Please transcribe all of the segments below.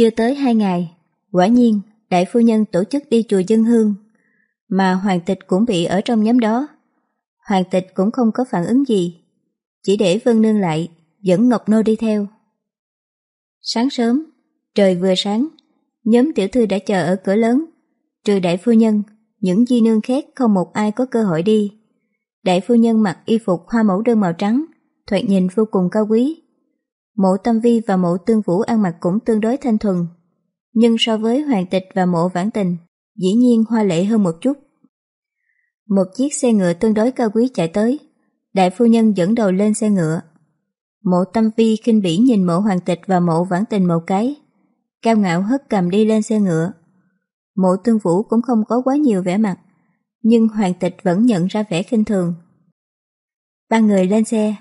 Chưa tới hai ngày, quả nhiên đại phu nhân tổ chức đi chùa dân hương, mà hoàng tịch cũng bị ở trong nhóm đó. Hoàng tịch cũng không có phản ứng gì, chỉ để Vân Nương lại, dẫn Ngọc Nô đi theo. Sáng sớm, trời vừa sáng, nhóm tiểu thư đã chờ ở cửa lớn, trừ đại phu nhân, những di nương khác không một ai có cơ hội đi. Đại phu nhân mặc y phục hoa mẫu đơn màu trắng, thoạt nhìn vô cùng cao quý. Mộ Tâm Vi và mộ Tương Vũ ăn mặc cũng tương đối thanh thuần, nhưng so với Hoàng Tịch và mộ Vãn Tình, dĩ nhiên hoa lệ hơn một chút. Một chiếc xe ngựa tương đối cao quý chạy tới, đại phu nhân dẫn đầu lên xe ngựa. Mộ Tâm Vi khinh bỉ nhìn mộ Hoàng Tịch và mộ Vãn Tình một cái, cao ngạo hất cầm đi lên xe ngựa. Mộ Tương Vũ cũng không có quá nhiều vẻ mặt, nhưng Hoàng Tịch vẫn nhận ra vẻ khinh thường. Ba người lên xe,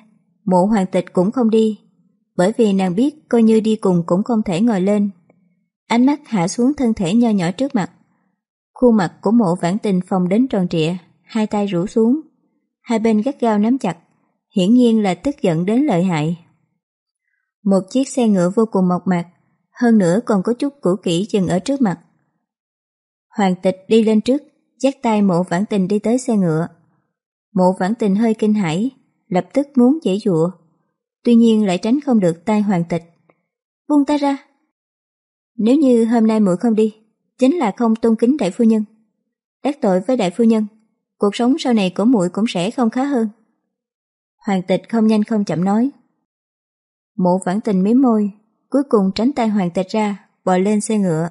mộ Hoàng Tịch cũng không đi, bởi vì nàng biết coi như đi cùng cũng không thể ngồi lên. Ánh mắt hạ xuống thân thể nho nhỏ trước mặt. Khuôn mặt của mộ vãn tình phòng đến tròn trịa, hai tay rủ xuống. Hai bên gắt gao nắm chặt, hiển nhiên là tức giận đến lợi hại. Một chiếc xe ngựa vô cùng mộc mạc, hơn nữa còn có chút cũ kỹ dừng ở trước mặt. Hoàng tịch đi lên trước, dắt tay mộ vãn tình đi tới xe ngựa. Mộ vãn tình hơi kinh hãi, lập tức muốn dễ dụa. Tuy nhiên lại tránh không được tay hoàng tịch. Buông ta ra. Nếu như hôm nay muội không đi, chính là không tôn kính đại phu nhân. Đắc tội với đại phu nhân, cuộc sống sau này của muội cũng sẽ không khá hơn. Hoàng tịch không nhanh không chậm nói. Mộ vãn tình mím môi, cuối cùng tránh tay hoàng tịch ra, bò lên xe ngựa.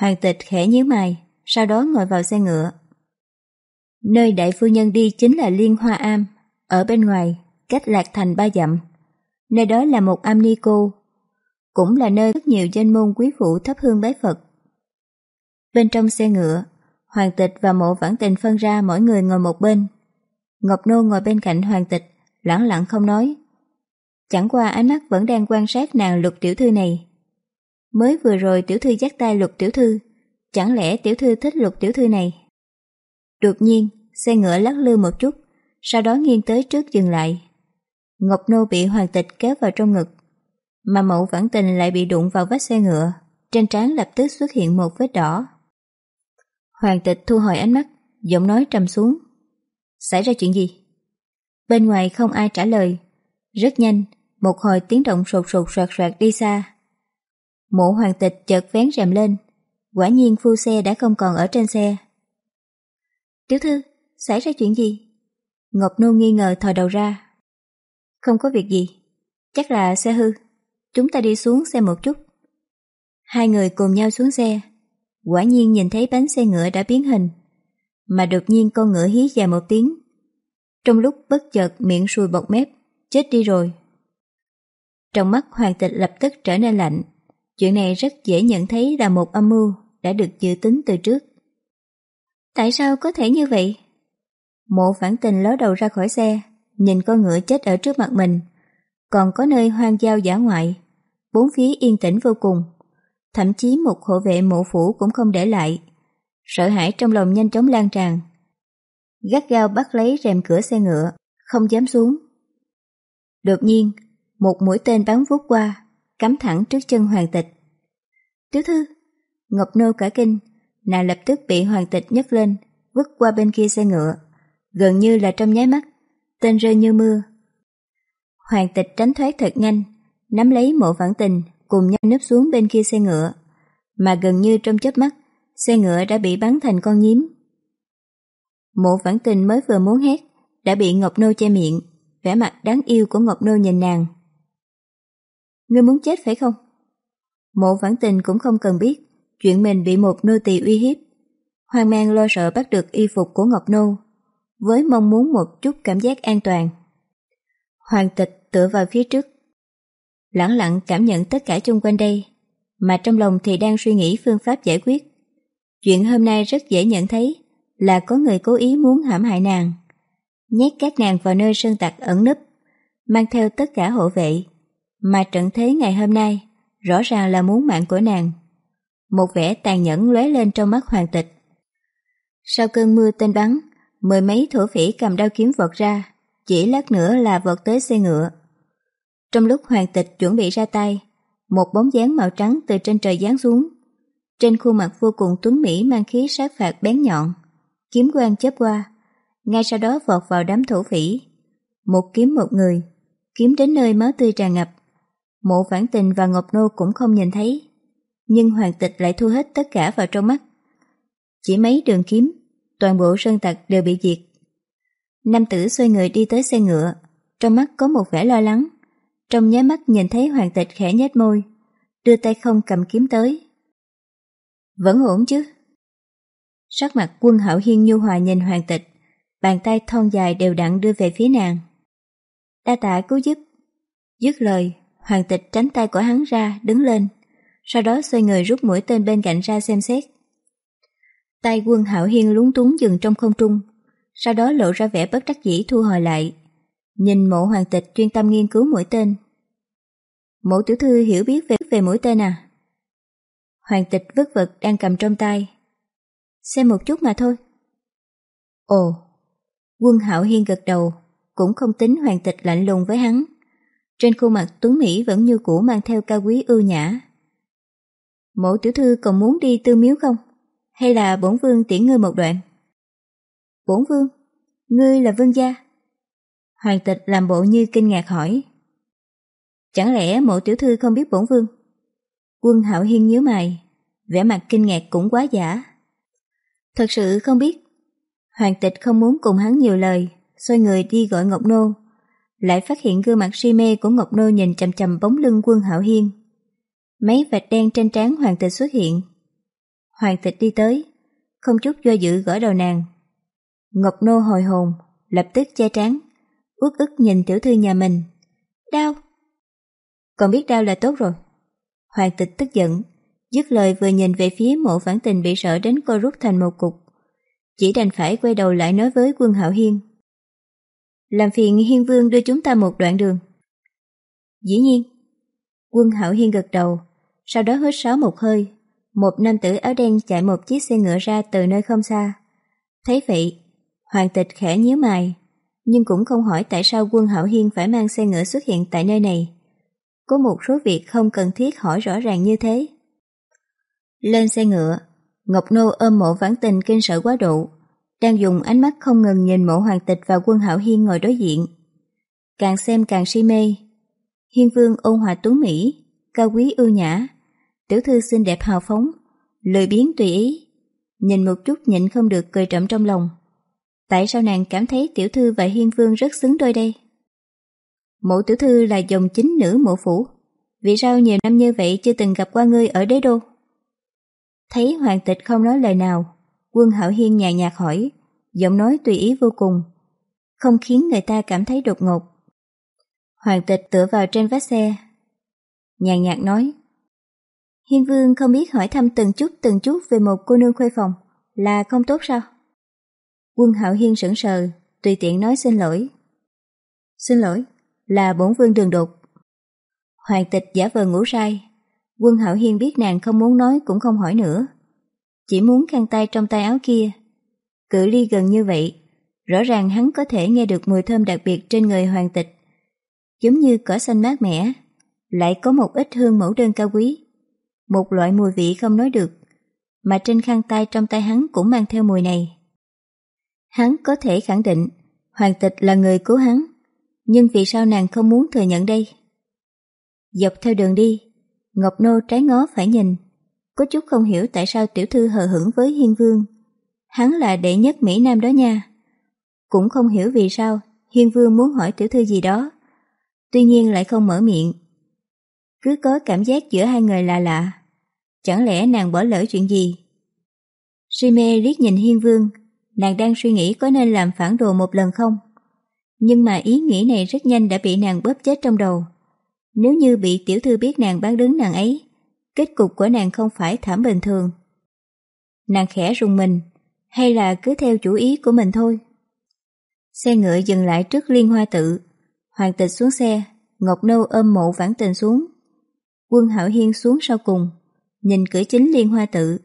Hoàng tịch khẽ nhíu mày, sau đó ngồi vào xe ngựa. Nơi đại phu nhân đi chính là Liên Hoa Am, ở bên ngoài, cách Lạc Thành ba dặm. Nơi đó là một am ni cô, cũng là nơi rất nhiều danh môn quý phụ thắp hương bái Phật. Bên trong xe ngựa, Hoàng tịch và mộ vãn tình phân ra mỗi người ngồi một bên. Ngọc Nô ngồi bên cạnh Hoàng tịch, lẳng lặng không nói. Chẳng qua ánh mắt vẫn đang quan sát nàng lục tiểu thư này. Mới vừa rồi tiểu thư dắt tay lục tiểu thư, chẳng lẽ tiểu thư thích lục tiểu thư này? Đột nhiên, xe ngựa lắc lư một chút, sau đó nghiêng tới trước dừng lại. Ngọc Nô bị hoàng tịch kéo vào trong ngực, mà mẫu vãn tình lại bị đụng vào vách xe ngựa, trên trán lập tức xuất hiện một vết đỏ. Hoàng tịch thu hồi ánh mắt, giọng nói trầm xuống. Xảy ra chuyện gì? Bên ngoài không ai trả lời. Rất nhanh, một hồi tiếng động sột sột soạt soạt đi xa. Mộ hoàng tịch chợt vén rèm lên. Quả nhiên phu xe đã không còn ở trên xe. Tiểu thư, xảy ra chuyện gì? Ngọc Nô nghi ngờ thò đầu ra. Không có việc gì, chắc là xe hư. Chúng ta đi xuống xe một chút. Hai người cùng nhau xuống xe. Quả nhiên nhìn thấy bánh xe ngựa đã biến hình. Mà đột nhiên con ngựa hí dài một tiếng. Trong lúc bất chợt miệng sùi bọt mép, chết đi rồi. Trong mắt hoàng tịch lập tức trở nên lạnh. Chuyện này rất dễ nhận thấy là một âm mưu đã được dự tính từ trước. Tại sao có thể như vậy? Mộ phản tình ló đầu ra khỏi xe, nhìn con ngựa chết ở trước mặt mình. Còn có nơi hoang giao giả ngoại, bốn phía yên tĩnh vô cùng. Thậm chí một hộ vệ mộ phủ cũng không để lại. Sợ hãi trong lòng nhanh chóng lan tràn. Gắt gao bắt lấy rèm cửa xe ngựa, không dám xuống. Đột nhiên, một mũi tên bắn vút qua, cắm thẳng trước chân hoàng tịch. Tiểu thư, Ngọc Nô cả kinh, nàng lập tức bị hoàng tịch nhấc lên, vứt qua bên kia xe ngựa. Gần như là trong nháy mắt, tên rơi như mưa. Hoàng tịch tránh thoát thật nhanh, nắm lấy mộ vãn tình, cùng nhau nấp xuống bên kia xe ngựa. Mà gần như trong chớp mắt, xe ngựa đã bị bắn thành con nhím. Mộ vãn tình mới vừa muốn hét, đã bị Ngọc Nô che miệng, vẻ mặt đáng yêu của Ngọc Nô nhìn nàng. Ngươi muốn chết phải không? Mộ vãn tình cũng không cần biết chuyện mình bị một nô tỳ uy hiếp. Hoang mang lo sợ bắt được y phục của Ngọc Nô, với mong muốn một chút cảm giác an toàn. Hoàng tịch tựa vào phía trước, lẳng lặng cảm nhận tất cả chung quanh đây, mà trong lòng thì đang suy nghĩ phương pháp giải quyết. Chuyện hôm nay rất dễ nhận thấy là có người cố ý muốn hãm hại nàng, nhét các nàng vào nơi sơn tặc ẩn nấp, mang theo tất cả hộ vệ, mà trận thế ngày hôm nay rõ ràng là muốn mạng của nàng. Một vẻ tàn nhẫn lóe lên trong mắt hoàng tịch. Sau cơn mưa tên bắn, mười mấy thổ phỉ cầm đao kiếm vọt ra, chỉ lát nữa là vọt tới xe ngựa. Trong lúc hoàng tịch chuẩn bị ra tay, Một bóng dáng màu trắng từ trên trời giáng xuống. Trên khuôn mặt vô cùng tuấn mỹ mang khí sát phạt bén nhọn. Kiếm quang chớp qua. Ngay sau đó vọt vào đám thổ phỉ. Một kiếm một người. Kiếm đến nơi máu tươi tràn ngập. Mộ phản tình và Ngọc Nô cũng không nhìn thấy. Nhưng hoàng tịch lại thu hết tất cả vào trong mắt. Chỉ mấy đường kiếm, toàn bộ sơn tặc đều bị diệt. Nam tử xoay người đi tới xe ngựa, trong mắt có một vẻ lo lắng. Trong nháy mắt nhìn thấy hoàng tịch khẽ nhếch môi, đưa tay không cầm kiếm tới. Vẫn ổn chứ? Sắc mặt quân hảo hiên nhu hòa nhìn hoàng tịch, bàn tay thon dài đều đặn đưa về phía nàng. Đa tạ cứu giúp. Dứt lời, hoàng tịch tránh tay của hắn ra, đứng lên, sau đó xoay người rút mũi tên bên cạnh ra xem xét. Tay quân hạo hiên lúng túng dừng trong không trung, sau đó lộ ra vẻ bất đắc dĩ thu hồi lại. Nhìn mộ hoàng tịch chuyên tâm nghiên cứu mũi tên. Mộ tiểu thư hiểu biết về về mũi tên à? Hoàng tịch vứt vật đang cầm trong tay. Xem một chút mà thôi. Ồ, quân hạo hiên gật đầu, cũng không tính hoàng tịch lạnh lùng với hắn. Trên khuôn mặt Tuấn Mỹ vẫn như cũ mang theo cao quý ưu nhã. Mộ tiểu thư còn muốn đi tư miếu không? Hay là bổn vương tiễn ngươi một đoạn? Bổn vương? Ngươi là vương gia? Hoàng tịch làm bộ như kinh ngạc hỏi. Chẳng lẽ mộ tiểu thư không biết bổn vương? Quân hạo hiên nhớ mày, vẻ mặt kinh ngạc cũng quá giả. Thật sự không biết. Hoàng tịch không muốn cùng hắn nhiều lời, xoay người đi gọi Ngọc Nô. Lại phát hiện gương mặt si mê của Ngọc Nô nhìn chầm chầm bóng lưng quân hạo hiên. Mấy vạch đen trên trán hoàng tịch xuất hiện. Hoàng tịch đi tới, không chút do dự gõ đầu nàng. Ngọc Nô hồi hồn, lập tức che trán, uất ức nhìn tiểu thư nhà mình. Đau! Còn biết đau là tốt rồi. Hoàng tịch tức giận, dứt lời vừa nhìn về phía mộ phản tình bị sợ đến co rút thành một cục. Chỉ đành phải quay đầu lại nói với quân hạo hiên. Làm phiền hiên vương đưa chúng ta một đoạn đường. Dĩ nhiên. Quân hạo hiên gật đầu, sau đó hít sáo một hơi. Một nam tử áo đen chạy một chiếc xe ngựa ra từ nơi không xa. Thấy vậy, hoàng tịch khẽ nhíu mày, nhưng cũng không hỏi tại sao quân hảo hiên phải mang xe ngựa xuất hiện tại nơi này. Có một số việc không cần thiết hỏi rõ ràng như thế. Lên xe ngựa, Ngọc Nô ôm mộ vãn tình kinh sợ quá độ, đang dùng ánh mắt không ngừng nhìn mộ hoàng tịch và quân hảo hiên ngồi đối diện. Càng xem càng si mê. Hiên vương ôn hòa tú Mỹ, cao quý ưu nhã, tiểu thư xinh đẹp hào phóng, lười biếng tùy ý. Nhìn một chút nhịn không được cười trộm trong lòng. Tại sao nàng cảm thấy tiểu thư và hiên vương rất xứng đôi đây? Mộ tiểu thư là dòng chính nữ mộ phủ. Vì sao nhiều năm như vậy chưa từng gặp qua ngươi ở đế đô? Thấy hoàng tịch không nói lời nào, quân hảo hiên nhàn nhạt hỏi, giọng nói tùy ý vô cùng, không khiến người ta cảm thấy đột ngột. Hoàng tịch tựa vào trên vách xe, nhàn nhạt nói, Hiên vương không biết hỏi thăm từng chút từng chút về một cô nương khuê phòng, là không tốt sao? Quân hạo hiên sững sờ, tùy tiện nói xin lỗi. Xin lỗi, là bổn vương đường đột. Hoàng tịch giả vờ ngủ say. Quân hạo hiên biết nàng không muốn nói cũng không hỏi nữa. Chỉ muốn khăn tay trong tay áo kia. Cự ly gần như vậy, rõ ràng hắn có thể nghe được mùi thơm đặc biệt trên người hoàng tịch. Giống như cỏ xanh mát mẻ, lại có một ít hương mẫu đơn cao quý. Một loại mùi vị không nói được, mà trên khăn tay trong tay hắn cũng mang theo mùi này. Hắn có thể khẳng định Hoàng tịch là người cứu hắn, nhưng vì sao nàng không muốn thừa nhận đây? Dọc theo đường đi, Ngọc Nô trái ngó phải nhìn, có chút không hiểu tại sao tiểu thư hờ hững với Hiên Vương. Hắn là đệ nhất Mỹ Nam đó nha. Cũng không hiểu vì sao Hiên Vương muốn hỏi tiểu thư gì đó, tuy nhiên lại không mở miệng. Cứ có cảm giác giữa hai người lạ lạ, chẳng lẽ nàng bỏ lỡ chuyện gì? Si mê liếc nhìn Hiên Vương, nàng đang suy nghĩ có nên làm phản đồ một lần không? Nhưng mà ý nghĩ này rất nhanh đã bị nàng bóp chết trong đầu. Nếu như bị tiểu thư biết nàng bán đứng nàng ấy, kết cục của nàng không phải thảm bình thường. Nàng khẽ rùng mình, hay là cứ theo chủ ý của mình thôi. Xe ngựa dừng lại trước liên hoa tự. Hoàng tịch xuống xe, Ngọc Nâu ôm mộ vãn tình xuống. Quân Hảo Hiên xuống sau cùng, nhìn cửa chính liên hoa tự.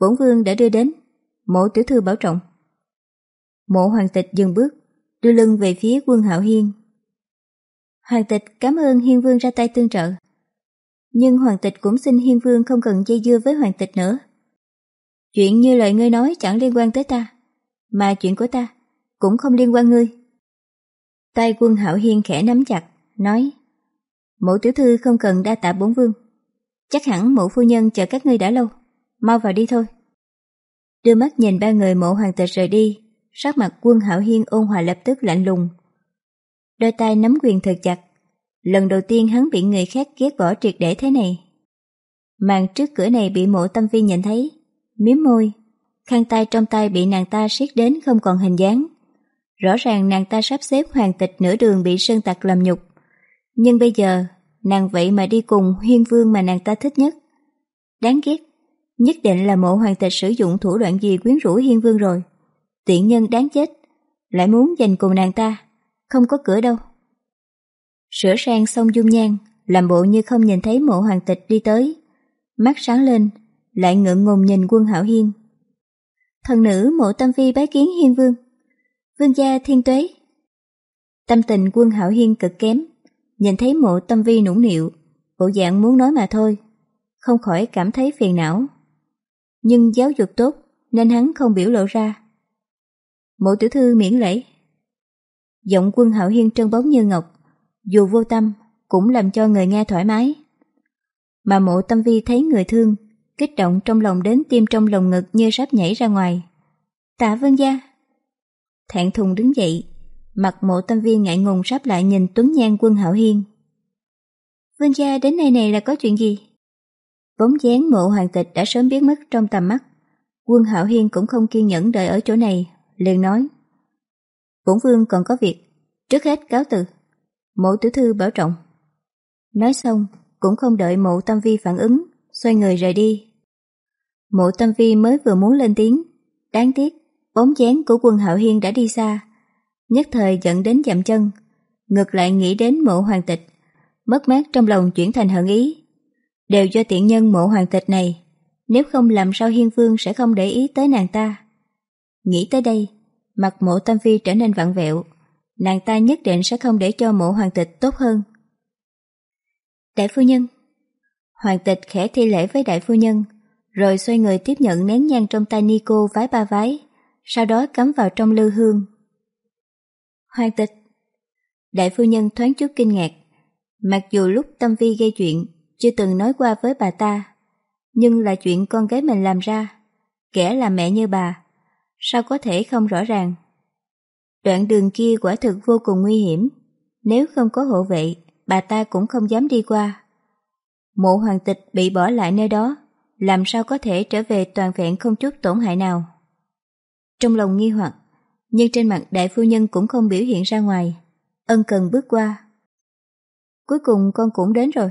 Bổn vương đã đưa đến, mộ tiểu thư bảo trọng. Mộ hoàng tịch dừng bước, đưa lưng về phía quân Hạo Hiên. Hoàng tịch cảm ơn Hiên Vương ra tay tương trợ. Nhưng hoàng tịch cũng xin hiên vương không cần dây dưa với hoàng tịch nữa. Chuyện như lời ngươi nói chẳng liên quan tới ta, mà chuyện của ta cũng không liên quan ngươi. Tay quân hảo hiên khẽ nắm chặt, nói Mộ tiểu thư không cần đa tạ bốn vương. Chắc hẳn mộ phu nhân chờ các ngươi đã lâu. Mau vào đi thôi. Đưa mắt nhìn ba người mộ hoàng tịch rời đi, sắc mặt quân hảo hiên ôn hòa lập tức lạnh lùng. Đôi tay nắm quyền thật chặt. Lần đầu tiên hắn bị người khác ghét bỏ triệt để thế này. Màn trước cửa này bị mộ tâm vi nhìn thấy, miếm môi, khăn tay trong tay bị nàng ta siết đến không còn hình dáng. Rõ ràng nàng ta sắp xếp hoàng tịch nửa đường bị sơn tặc làm nhục. Nhưng bây giờ, nàng vậy mà đi cùng huyên vương mà nàng ta thích nhất. Đáng ghét, nhất định là mộ hoàng tịch sử dụng thủ đoạn gì quyến rũ hiên vương rồi. Tiện nhân đáng chết, lại muốn giành cùng nàng ta, không có cửa đâu. Sửa sang xong dung nhan, làm bộ như không nhìn thấy mộ hoàng tịch đi tới. Mắt sáng lên, lại ngượng ngùng nhìn quân hảo hiên. Thần nữ mộ tâm phi bái kiến hiên vương. Vương gia thiên tuế. Tâm tình quân hảo hiên cực kém, nhìn thấy mộ tâm vi nũng nịu, bộ dạng muốn nói mà thôi, không khỏi cảm thấy phiền não. Nhưng giáo dục tốt nên hắn không biểu lộ ra. Mộ tiểu thư miễn lễ. Giọng quân hạo hiên trân bóng như ngọc, dù vô tâm cũng làm cho người nghe thoải mái. Mà mộ tâm vi thấy người thương, kích động trong lòng đến tim trong lòng ngực như sắp nhảy ra ngoài. Tạ vân gia. Thẹn thùng đứng dậy, Mặt mộ tâm viên ngại ngùng sắp lại nhìn Tuấn Nhan quân Hảo Hiên. Vương gia đến nơi này là có chuyện gì? Bóng dáng mộ hoàng tịch đã sớm biến mất trong tầm mắt. Quân Hảo Hiên cũng không kiên nhẫn đợi ở chỗ này, liền nói. Bổn vương còn có việc, trước hết cáo từ. Mộ tiểu thư bảo trọng. Nói xong, cũng không đợi mộ tâm vi phản ứng, xoay người rời đi. Mộ tâm vi mới vừa muốn lên tiếng, đáng tiếc, bóng dáng của quân Hạo Hiên đã đi xa, nhất thời dẫn đến dậm chân, ngược lại nghĩ đến mộ hoàng tịch, mất mát trong lòng chuyển thành hận ý. Đều do tiện nhân mộ hoàng tịch này, nếu không làm sao hiên vương sẽ không để ý tới nàng ta. Nghĩ tới đây, mặt mộ tâm phi trở nên vặn vẹo, nàng ta nhất định sẽ không để cho mộ hoàng tịch tốt hơn. Đại phu nhân Hoàng tịch khẽ thi lễ với đại phu nhân, rồi xoay người tiếp nhận nén nhang trong tay Nico vái ba vái, sau đó cắm vào trong lư hương Hoàng tịch. Đại phu nhân thoáng chút kinh ngạc. Mặc dù lúc Tâm Vi gây chuyện, Chưa từng nói qua với bà ta, Nhưng là chuyện con gái mình làm ra, Kẻ là mẹ như bà, Sao có thể không rõ ràng? Đoạn đường kia quả thực vô cùng nguy hiểm. Nếu không có hộ vệ, Bà ta cũng không dám đi qua. Mộ hoàng tịch bị bỏ lại nơi đó, Làm sao có thể trở về toàn vẹn không chút tổn hại nào? Trong lòng nghi hoặc nhưng trên mặt đại phu nhân cũng không biểu hiện ra ngoài. Ân cần bước qua. Cuối cùng con cũng đến rồi.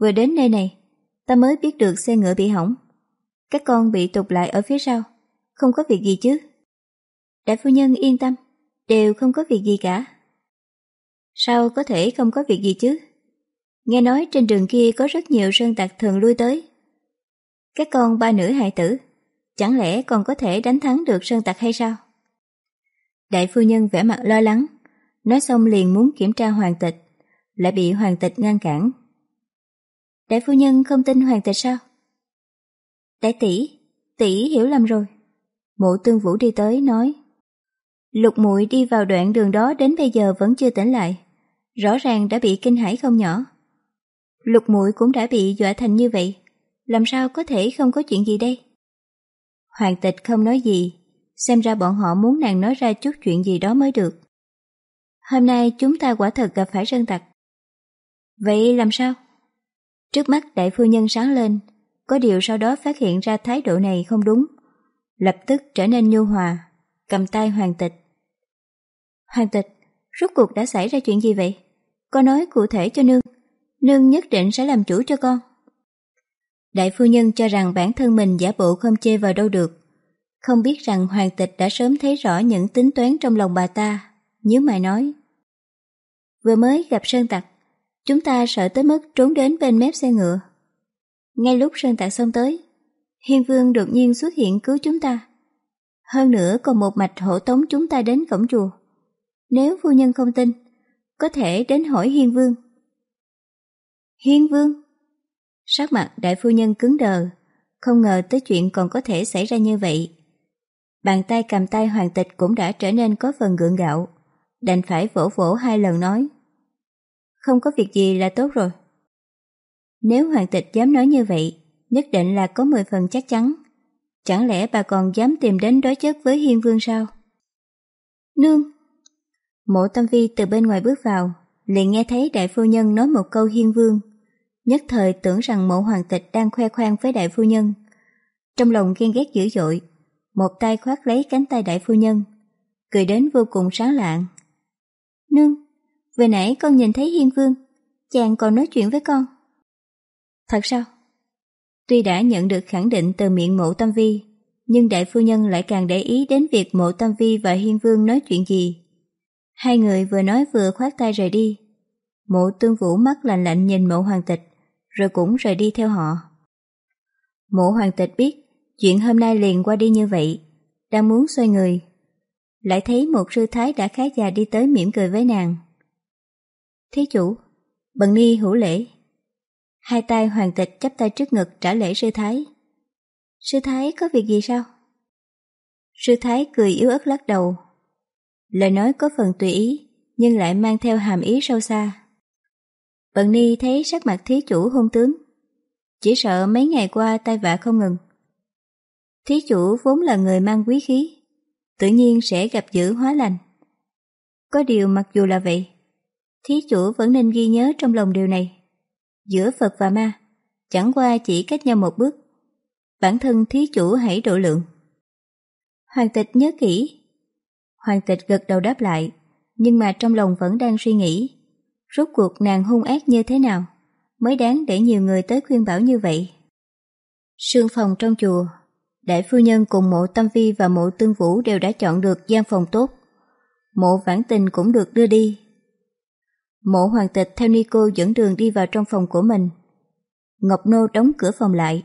Vừa đến nơi này, ta mới biết được xe ngựa bị hỏng. Các con bị tụt lại ở phía sau, không có việc gì chứ. Đại phu nhân yên tâm, đều không có việc gì cả. Sao có thể không có việc gì chứ? Nghe nói trên đường kia có rất nhiều sơn tặc thường lui tới. Các con ba nữ hại tử, chẳng lẽ còn có thể đánh thắng được sơn tặc hay sao? Đại phu nhân vẻ mặt lo lắng, nói xong liền muốn kiểm tra hoàng tịch, lại bị hoàng tịch ngăn cản. Đại phu nhân không tin hoàng tịch sao? Đại tỷ, tỷ hiểu lầm rồi. Mộ tương vũ đi tới nói. Lục muội đi vào đoạn đường đó đến bây giờ vẫn chưa tỉnh lại, rõ ràng đã bị kinh hãi không nhỏ. Lục muội cũng đã bị dọa thành như vậy, làm sao có thể không có chuyện gì đây? Hoàng tịch không nói gì, xem ra bọn họ muốn nàng nói ra chút chuyện gì đó mới được. Hôm nay chúng ta quả thật gặp phải sơn tặc. Vậy làm sao? Trước mắt đại phu nhân sáng lên, có điều sau đó phát hiện ra thái độ này không đúng. Lập tức trở nên nhu hòa, cầm tay hoàng tịch. Hoàng tịch, rốt cuộc đã xảy ra chuyện gì vậy? Con nói cụ thể cho nương, nương nhất định sẽ làm chủ cho con. Đại phu nhân cho rằng bản thân mình giả bộ không chê vào đâu được, không biết rằng hoàng tịch đã sớm thấy rõ những tính toán trong lòng bà ta, nhớ mày nói. Vừa mới gặp Sơn Tặc, chúng ta sợ tới mức trốn đến bên mép xe ngựa. Ngay lúc Sơn Tặc xông tới, Hiên Vương đột nhiên xuất hiện cứu chúng ta. Hơn nữa còn một mạch hộ tống chúng ta đến cổng chùa. Nếu phu nhân không tin, có thể đến hỏi Hiên Vương. Hiên Vương? Sắc mặt đại phu nhân cứng đờ, không ngờ tới chuyện còn có thể xảy ra như vậy. Bàn tay cầm tay hoàng tịch cũng đã trở nên có phần gượng gạo, đành phải vỗ vỗ hai lần nói. Không có việc gì là tốt rồi. Nếu hoàng tịch dám nói như vậy, nhất định là có 10 phần chắc chắn. Chẳng lẽ bà còn dám tìm đến đối chất với hiên vương sao? Nương! Mộ tâm vi từ bên ngoài bước vào, liền nghe thấy đại phu nhân nói một câu hiên vương. Nhất thời tưởng rằng mộ hoàng tịch đang khoe khoang với đại phu nhân. Trong lòng ghen ghét dữ dội, một tay khoát lấy cánh tay đại phu nhân, cười đến vô cùng sáng lạng. Nương, vừa nãy con nhìn thấy hiên vương, chàng còn nói chuyện với con. Thật sao? Tuy đã nhận được khẳng định từ miệng mộ tâm vi, nhưng đại phu nhân lại càng để ý đến việc mộ tâm vi và hiên vương nói chuyện gì. Hai người vừa nói vừa khoát tay rời đi. Mộ tương vũ mắt lạnh lạnh nhìn mộ hoàng tịch, rồi cũng rời đi theo họ. Mộ hoàng tịch biết chuyện hôm nay liền qua đi như vậy, đang muốn xoay người. Lại thấy một sư thái đã khá già đi tới mỉm cười với nàng. Thí chủ, bần ni hữu lễ. Hai tay hoàng tịch chắp tay trước ngực trả lễ sư thái. Sư thái có việc gì sao? Sư thái cười yếu ớt lắc đầu. Lời nói có phần tùy ý, nhưng lại mang theo hàm ý sâu xa. Bần ni thấy sắc mặt thí chủ hôn tướng. Chỉ sợ mấy ngày qua tay vạ không ngừng. Thí chủ vốn là người mang quý khí, tự nhiên sẽ gặp dữ hóa lành. Có điều mặc dù là vậy, thí chủ vẫn nên ghi nhớ trong lòng điều này. Giữa Phật và ma, chẳng qua chỉ cách nhau một bước. Bản thân thí chủ hãy độ lượng. Hoàng tịch nhớ kỹ. Hoàng tịch gật đầu đáp lại, nhưng mà trong lòng vẫn đang suy nghĩ. Rốt cuộc nàng hung ác như thế nào, mới đáng để nhiều người tới khuyên bảo như vậy. Sương phòng trong chùa, đại phu nhân cùng mộ tâm vi và mộ tương vũ đều đã chọn được gian phòng tốt. Mộ vãn tình cũng được đưa đi, Mộ hoàng tịch theo Nico dẫn đường đi vào trong phòng của mình. Ngọc Nô đóng cửa phòng lại.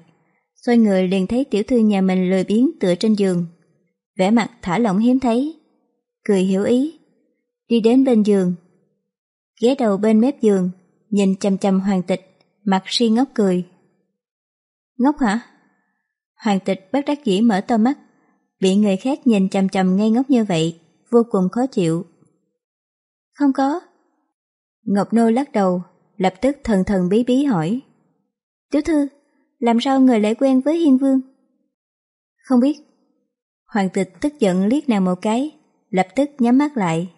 Xoay người liền thấy tiểu thư nhà mình lười biếng tựa trên giường. vẻ mặt thả lỏng hiếm thấy. Cười hiểu ý. Đi đến bên giường. Ghé đầu bên mép giường, nhìn chăm chăm hoàng tịch, mặt si ngốc cười. Ngốc hả? Hoàng tịch bất đắc dĩ mở to mắt, bị người khác nhìn chăm chăm ngây ngốc như vậy, vô cùng khó chịu. Không có, Ngọc Nô lắc đầu, lập tức thần thần bí bí hỏi. Tiểu thư, làm sao người lại quen với Hiên Vương? Không biết. Hoàng tịch tức giận liếc nàng một cái, lập tức nhắm mắt lại.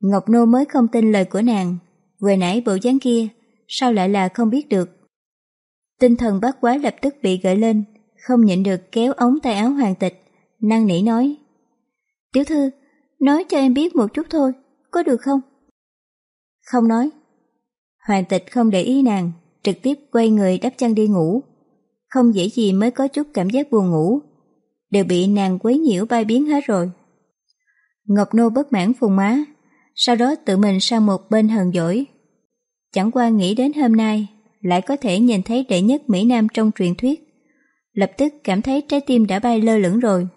Ngọc Nô mới không tin lời của nàng, vừa nãy bộ dáng kia, sao lại là không biết được. Tinh thần bác quái lập tức bị gợi lên, không nhịn được kéo ống tay áo hoàng tịch, năng nỉ nói. Tiểu thư, nói cho em biết một chút thôi, có được không? Không nói. Hoàng tịch không để ý nàng, trực tiếp quay người đắp chăn đi ngủ. Không dễ gì mới có chút cảm giác buồn ngủ. Đều bị nàng quấy nhiễu bay biến hết rồi. Ngọc Nô bất mãn phùng má, sau đó tự mình sang một bên hờn dỗi. Chẳng qua nghĩ đến hôm nay, lại có thể nhìn thấy đệ nhất Mỹ Nam trong truyền thuyết. Lập tức cảm thấy trái tim đã bay lơ lửng rồi.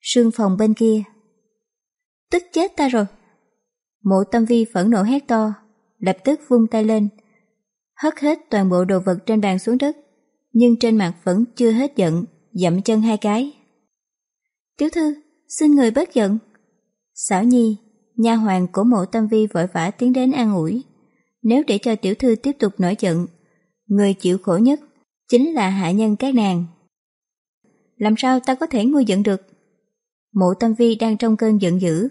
Sương phòng bên kia. Tức chết ta rồi. Mộ tâm vi phẫn nộ hét to, lập tức vung tay lên, hất hết toàn bộ đồ vật trên bàn xuống đất, nhưng trên mặt vẫn chưa hết giận, dậm chân hai cái. Tiểu thư, xin người bớt giận. Xảo nhi, nha hoàng của mộ tâm vi vội vã tiến đến an ủi. Nếu để cho tiểu thư tiếp tục nổi giận, người chịu khổ nhất chính là hạ nhân các nàng. Làm sao ta có thể nguôi giận được? Mộ tâm vi đang trong cơn giận dữ,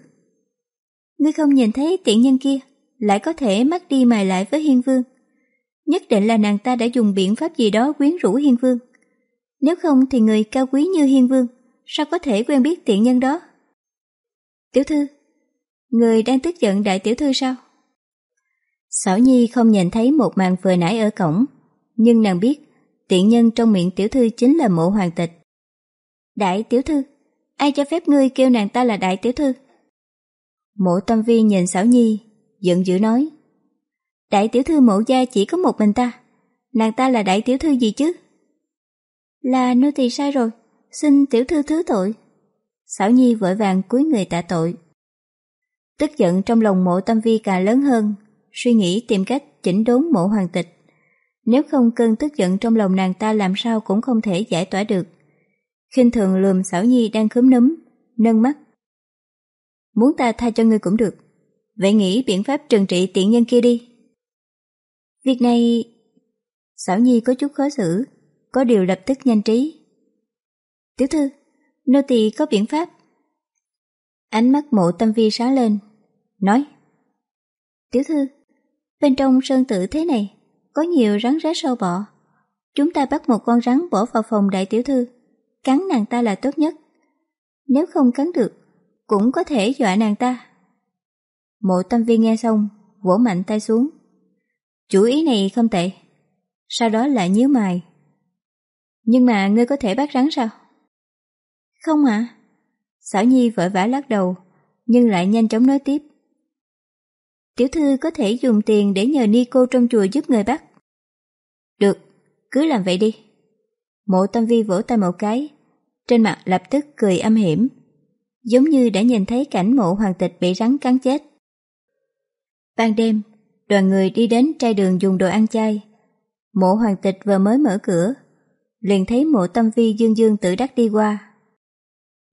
Ngươi không nhìn thấy tiện nhân kia, lại có thể mắt đi mài lại với Hiên Vương. Nhất định là nàng ta đã dùng biện pháp gì đó quyến rũ Hiên Vương. Nếu không thì người cao quý như Hiên Vương, sao có thể quen biết tiện nhân đó? Tiểu thư, người đang tức giận đại tiểu thư sao? Xảo Nhi không nhìn thấy một màn vừa nãy ở cổng, nhưng nàng biết tiện nhân trong miệng tiểu thư chính là mộ hoàng tịch. Đại tiểu thư, ai cho phép ngươi kêu nàng ta là đại tiểu thư? Mộ tâm vi nhìn xảo nhi, giận dữ nói. Đại tiểu thư mộ gia chỉ có một mình ta, nàng ta là đại tiểu thư gì chứ? Là nô tỳ sai rồi, xin tiểu thư thứ tội. Xảo nhi vội vàng cúi người tạ tội. Tức giận trong lòng mộ tâm vi càng lớn hơn, suy nghĩ tìm cách chỉnh đốn mộ hoàng tịch. Nếu không cơn tức giận trong lòng nàng ta làm sao cũng không thể giải tỏa được. khinh thường lườm xảo nhi đang khúm núm, nâng mắt. Muốn ta tha cho ngươi cũng được. Vậy nghĩ biện pháp trừng trị tiện nhân kia đi. Việc này... Xảo nhi có chút khó xử, có điều lập tức nhanh trí. Tiểu thư, nô tỳ có biện pháp. Ánh mắt mộ tâm vi sáng lên, nói. Tiểu thư, bên trong sơn tử thế này, có nhiều rắn rết sâu bọ. Chúng ta bắt một con rắn bỏ vào phòng đại tiểu thư, cắn nàng ta là tốt nhất. Nếu không cắn được, cũng có thể dọa nàng ta. Mộ tâm viên nghe xong, vỗ mạnh tay xuống. Chủ ý này không tệ. Sau đó lại nhíu mày. Nhưng mà ngươi có thể bắt rắn sao? Không ạ. À? Nhi vội vã lắc đầu, nhưng lại nhanh chóng nói tiếp. Tiểu thư có thể dùng tiền để nhờ Nico trong chùa giúp người bắt. Được, cứ làm vậy đi. Mộ tâm vi vỗ tay một cái, trên mặt lập tức cười âm hiểm, giống như đã nhìn thấy cảnh mộ hoàng tịch bị rắn cắn chết. Ban đêm, đoàn người đi đến trai đường dùng đồ ăn chay. Mộ hoàng tịch vừa mới mở cửa, liền thấy mộ tâm vi dương dương tự đắc đi qua.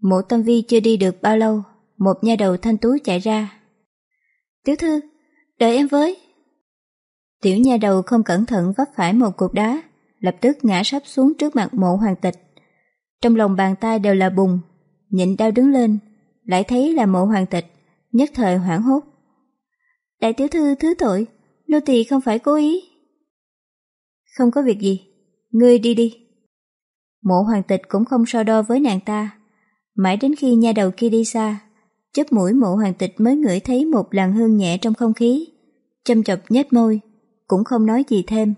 Mộ tâm vi chưa đi được bao lâu, một nha đầu thanh tú chạy ra. Tiểu thư, đợi em với. Tiểu nha đầu không cẩn thận vấp phải một cục đá, lập tức ngã sắp xuống trước mặt mộ hoàng tịch. Trong lòng bàn tay đều là bùn, nhịn đau đứng lên, lại thấy là mộ hoàng tịch, nhất thời hoảng hốt. Đại tiểu thư thứ tội, nô tỳ không phải cố ý. Không có việc gì, ngươi đi đi. Mộ hoàng tịch cũng không so đo với nàng ta, mãi đến khi nha đầu kia đi xa, chớp mũi mộ hoàng tịch mới ngửi thấy một làn hương nhẹ trong không khí, châm chọc nhếch môi, cũng không nói gì thêm.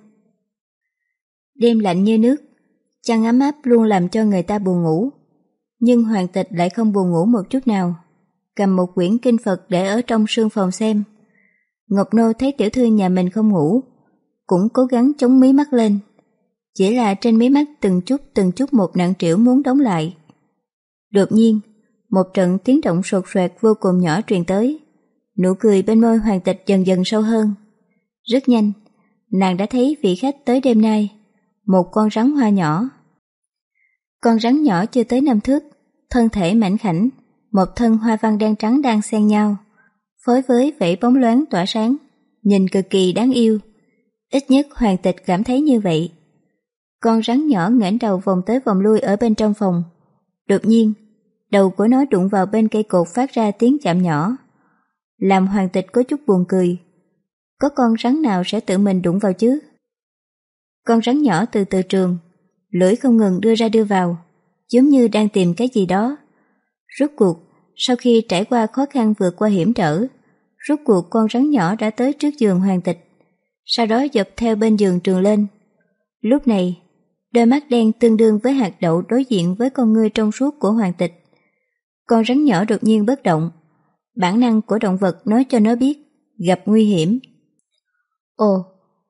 Đêm lạnh như nước, chăn ấm áp luôn làm cho người ta buồn ngủ, nhưng hoàng tịch lại không buồn ngủ một chút nào, cầm một quyển kinh Phật để ở trong sương phòng xem. Ngọc Nô thấy tiểu thư nhà mình không ngủ, cũng cố gắng chống mí mắt lên. Chỉ là trên mí mắt từng chút từng chút một nặng trĩu muốn đóng lại. Đột nhiên, một trận tiếng động sột soạt vô cùng nhỏ truyền tới. Nụ cười bên môi hoàng tịch dần dần sâu hơn. Rất nhanh, nàng đã thấy vị khách tới đêm nay, một con rắn hoa nhỏ. Con rắn nhỏ chưa tới năm thước, thân thể mảnh khảnh, một thân hoa văn đen trắng đang xen nhau, phối với vẫy bóng loáng tỏa sáng, nhìn cực kỳ đáng yêu. Ít nhất hoàng tịch cảm thấy như vậy. Con rắn nhỏ ngẩng đầu vòng tới vòng lui ở bên trong phòng. Đột nhiên, đầu của nó đụng vào bên cây cột phát ra tiếng chạm nhỏ. Làm hoàng tịch có chút buồn cười. Có con rắn nào sẽ tự mình đụng vào chứ? Con rắn nhỏ từ từ trường, lưỡi không ngừng đưa ra đưa vào, giống như đang tìm cái gì đó. Rốt cuộc, sau khi trải qua khó khăn vượt qua hiểm trở, rốt cuộc con rắn nhỏ đã tới trước giường hoàng tịch, sau đó dập theo bên giường trường lên. Lúc này, đôi mắt đen tương đương với hạt đậu đối diện với con ngươi trong suốt của hoàng tịch. Con rắn nhỏ đột nhiên bất động. Bản năng của động vật nói cho nó biết gặp nguy hiểm. Ồ,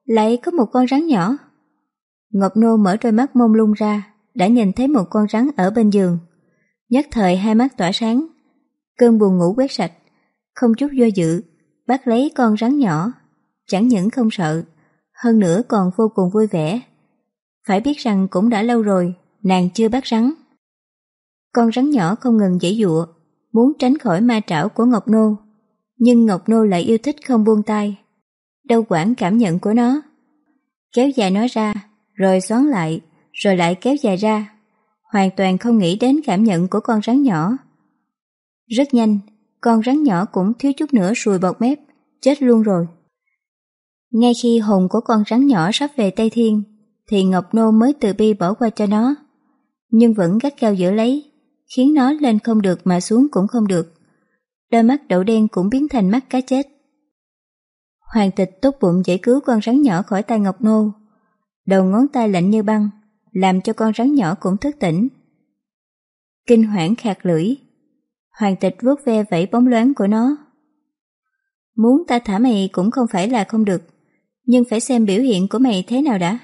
lại có một con rắn nhỏ. Ngọc Nô mở đôi mắt mông lung ra, đã nhìn thấy một con rắn ở bên giường. Nhất thời hai mắt tỏa sáng, cơn buồn ngủ quét sạch, không chút do dự, bắt lấy con rắn nhỏ, chẳng những không sợ, hơn nữa còn vô cùng vui vẻ. Phải biết rằng cũng đã lâu rồi, nàng chưa bắt rắn. Con rắn nhỏ không ngừng dãy dụa, muốn tránh khỏi ma trảo của Ngọc Nô. Nhưng Ngọc Nô lại yêu thích không buông tay. Đâu quản cảm nhận của nó. Kéo dài nó ra, rồi xoắn lại, rồi lại kéo dài ra. Hoàn toàn không nghĩ đến cảm nhận của con rắn nhỏ. Rất nhanh, con rắn nhỏ cũng thiếu chút nữa sùi bọt mép, chết luôn rồi. Ngay khi hồn của con rắn nhỏ sắp về Tây Thiên, thì Ngọc Nô mới từ bi bỏ qua cho nó. Nhưng vẫn gắt cao giữ lấy, khiến nó lên không được mà xuống cũng không được. Đôi mắt đậu đen cũng biến thành mắt cá chết. Hoàng tịch tốt bụng giải cứu con rắn nhỏ khỏi tay Ngọc Nô. Đầu ngón tay lạnh như băng, làm cho con rắn nhỏ cũng thức tỉnh. Kinh hoảng khạc lưỡi. Hoàng tịch vuốt ve vẫy bóng loáng của nó. Muốn ta thả mày cũng không phải là không được, nhưng phải xem biểu hiện của mày thế nào đã.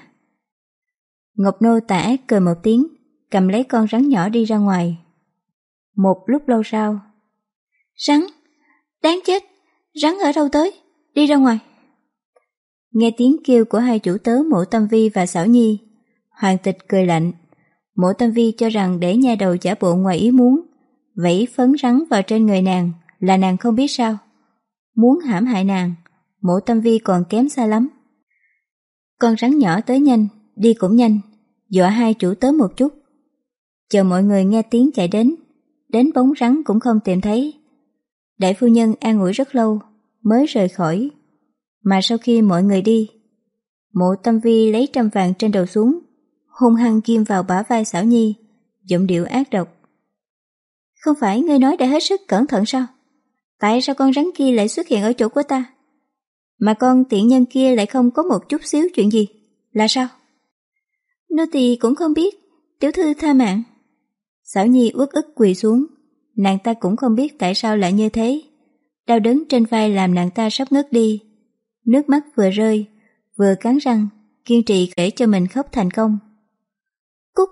Ngọc Nô tả cười một tiếng, cầm lấy con rắn nhỏ đi ra ngoài. Một lúc lâu sau. Rắn! Đáng chết! Rắn ở đâu tới? Đi ra ngoài! Nghe tiếng kêu của hai chủ tớ mộ tâm vi và sảo nhi, hoàng tịch cười lạnh. Mộ tâm vi cho rằng để nha đầu giả bộ ngoài ý muốn, vẫy phấn rắn vào trên người nàng là nàng không biết sao. Muốn hãm hại nàng, mộ tâm vi còn kém xa lắm. Con rắn nhỏ tới nhanh, đi cũng nhanh, dọa hai chủ tớ một chút. Chờ mọi người nghe tiếng chạy đến, đến bóng rắn cũng không tìm thấy. Đại phu nhân an ủi rất lâu, mới rời khỏi. Mà sau khi mọi người đi, mộ tâm vi lấy trăm vàng trên đầu xuống, hung hăng kim vào bả vai xảo nhi, giọng điệu ác độc. Không phải ngươi nói đã hết sức cẩn thận sao? Tại sao con rắn kia lại xuất hiện ở chỗ của ta? Mà con tiện nhân kia lại không có một chút xíu chuyện gì? Là sao? Nô tỳ cũng không biết, tiểu thư tha mạng. Xảo Nhi uất ức quỳ xuống, nàng ta cũng không biết tại sao lại như thế. Đau đớn trên vai làm nàng ta sắp ngất đi. Nước mắt vừa rơi, vừa cắn răng, kiên trì kể cho mình khóc thành công. Cúc!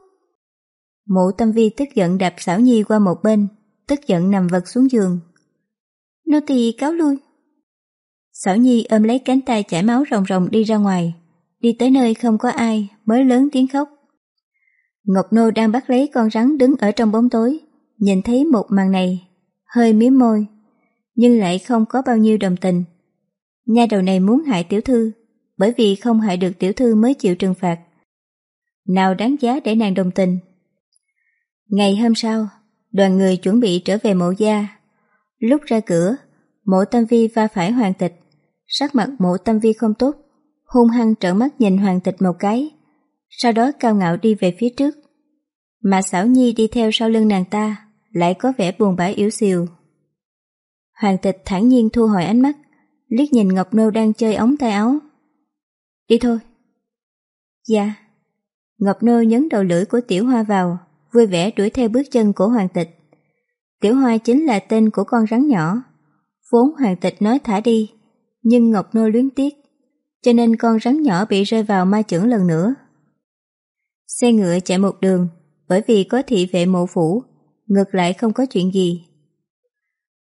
Mụ tâm vi tức giận đạp xảo nhi qua một bên, tức giận nằm vật xuống giường. Nô tỳ cáo lui. Xảo nhi ôm lấy cánh tay chảy máu rồng rồng đi ra ngoài, đi tới nơi không có ai mới lớn tiếng khóc. Ngọc Nô đang bắt lấy con rắn đứng ở trong bóng tối, nhìn thấy một màn này, hơi miếm môi, nhưng lại không có bao nhiêu đồng tình. Nha đầu này muốn hại tiểu thư, bởi vì không hại được tiểu thư mới chịu trừng phạt. Nào đáng giá để nàng đồng tình. Ngày hôm sau, đoàn người chuẩn bị trở về mộ gia. Lúc ra cửa, mộ tâm vi va phải hoàng tịch. Sắc mặt mộ tâm vi không tốt, hung hăng trợn mắt nhìn hoàng tịch một cái, sau đó cao ngạo đi về phía trước. Mà xảo nhi đi theo sau lưng nàng ta, lại có vẻ buồn bã yếu xìu. Hoàng tịch thản nhiên thu hồi ánh mắt, liếc nhìn Ngọc Nô đang chơi ống tay áo. Đi thôi. Dạ. Ngọc Nô nhấn đầu lưỡi của Tiểu Hoa vào, vui vẻ đuổi theo bước chân của Hoàng tịch. Tiểu Hoa chính là tên của con rắn nhỏ. Vốn Hoàng tịch nói thả đi, nhưng Ngọc Nô luyến tiếc, cho nên con rắn nhỏ bị rơi vào ma chưởng lần nữa. Xe ngựa chạy một đường, bởi vì có thị vệ mộ phủ, ngược lại không có chuyện gì.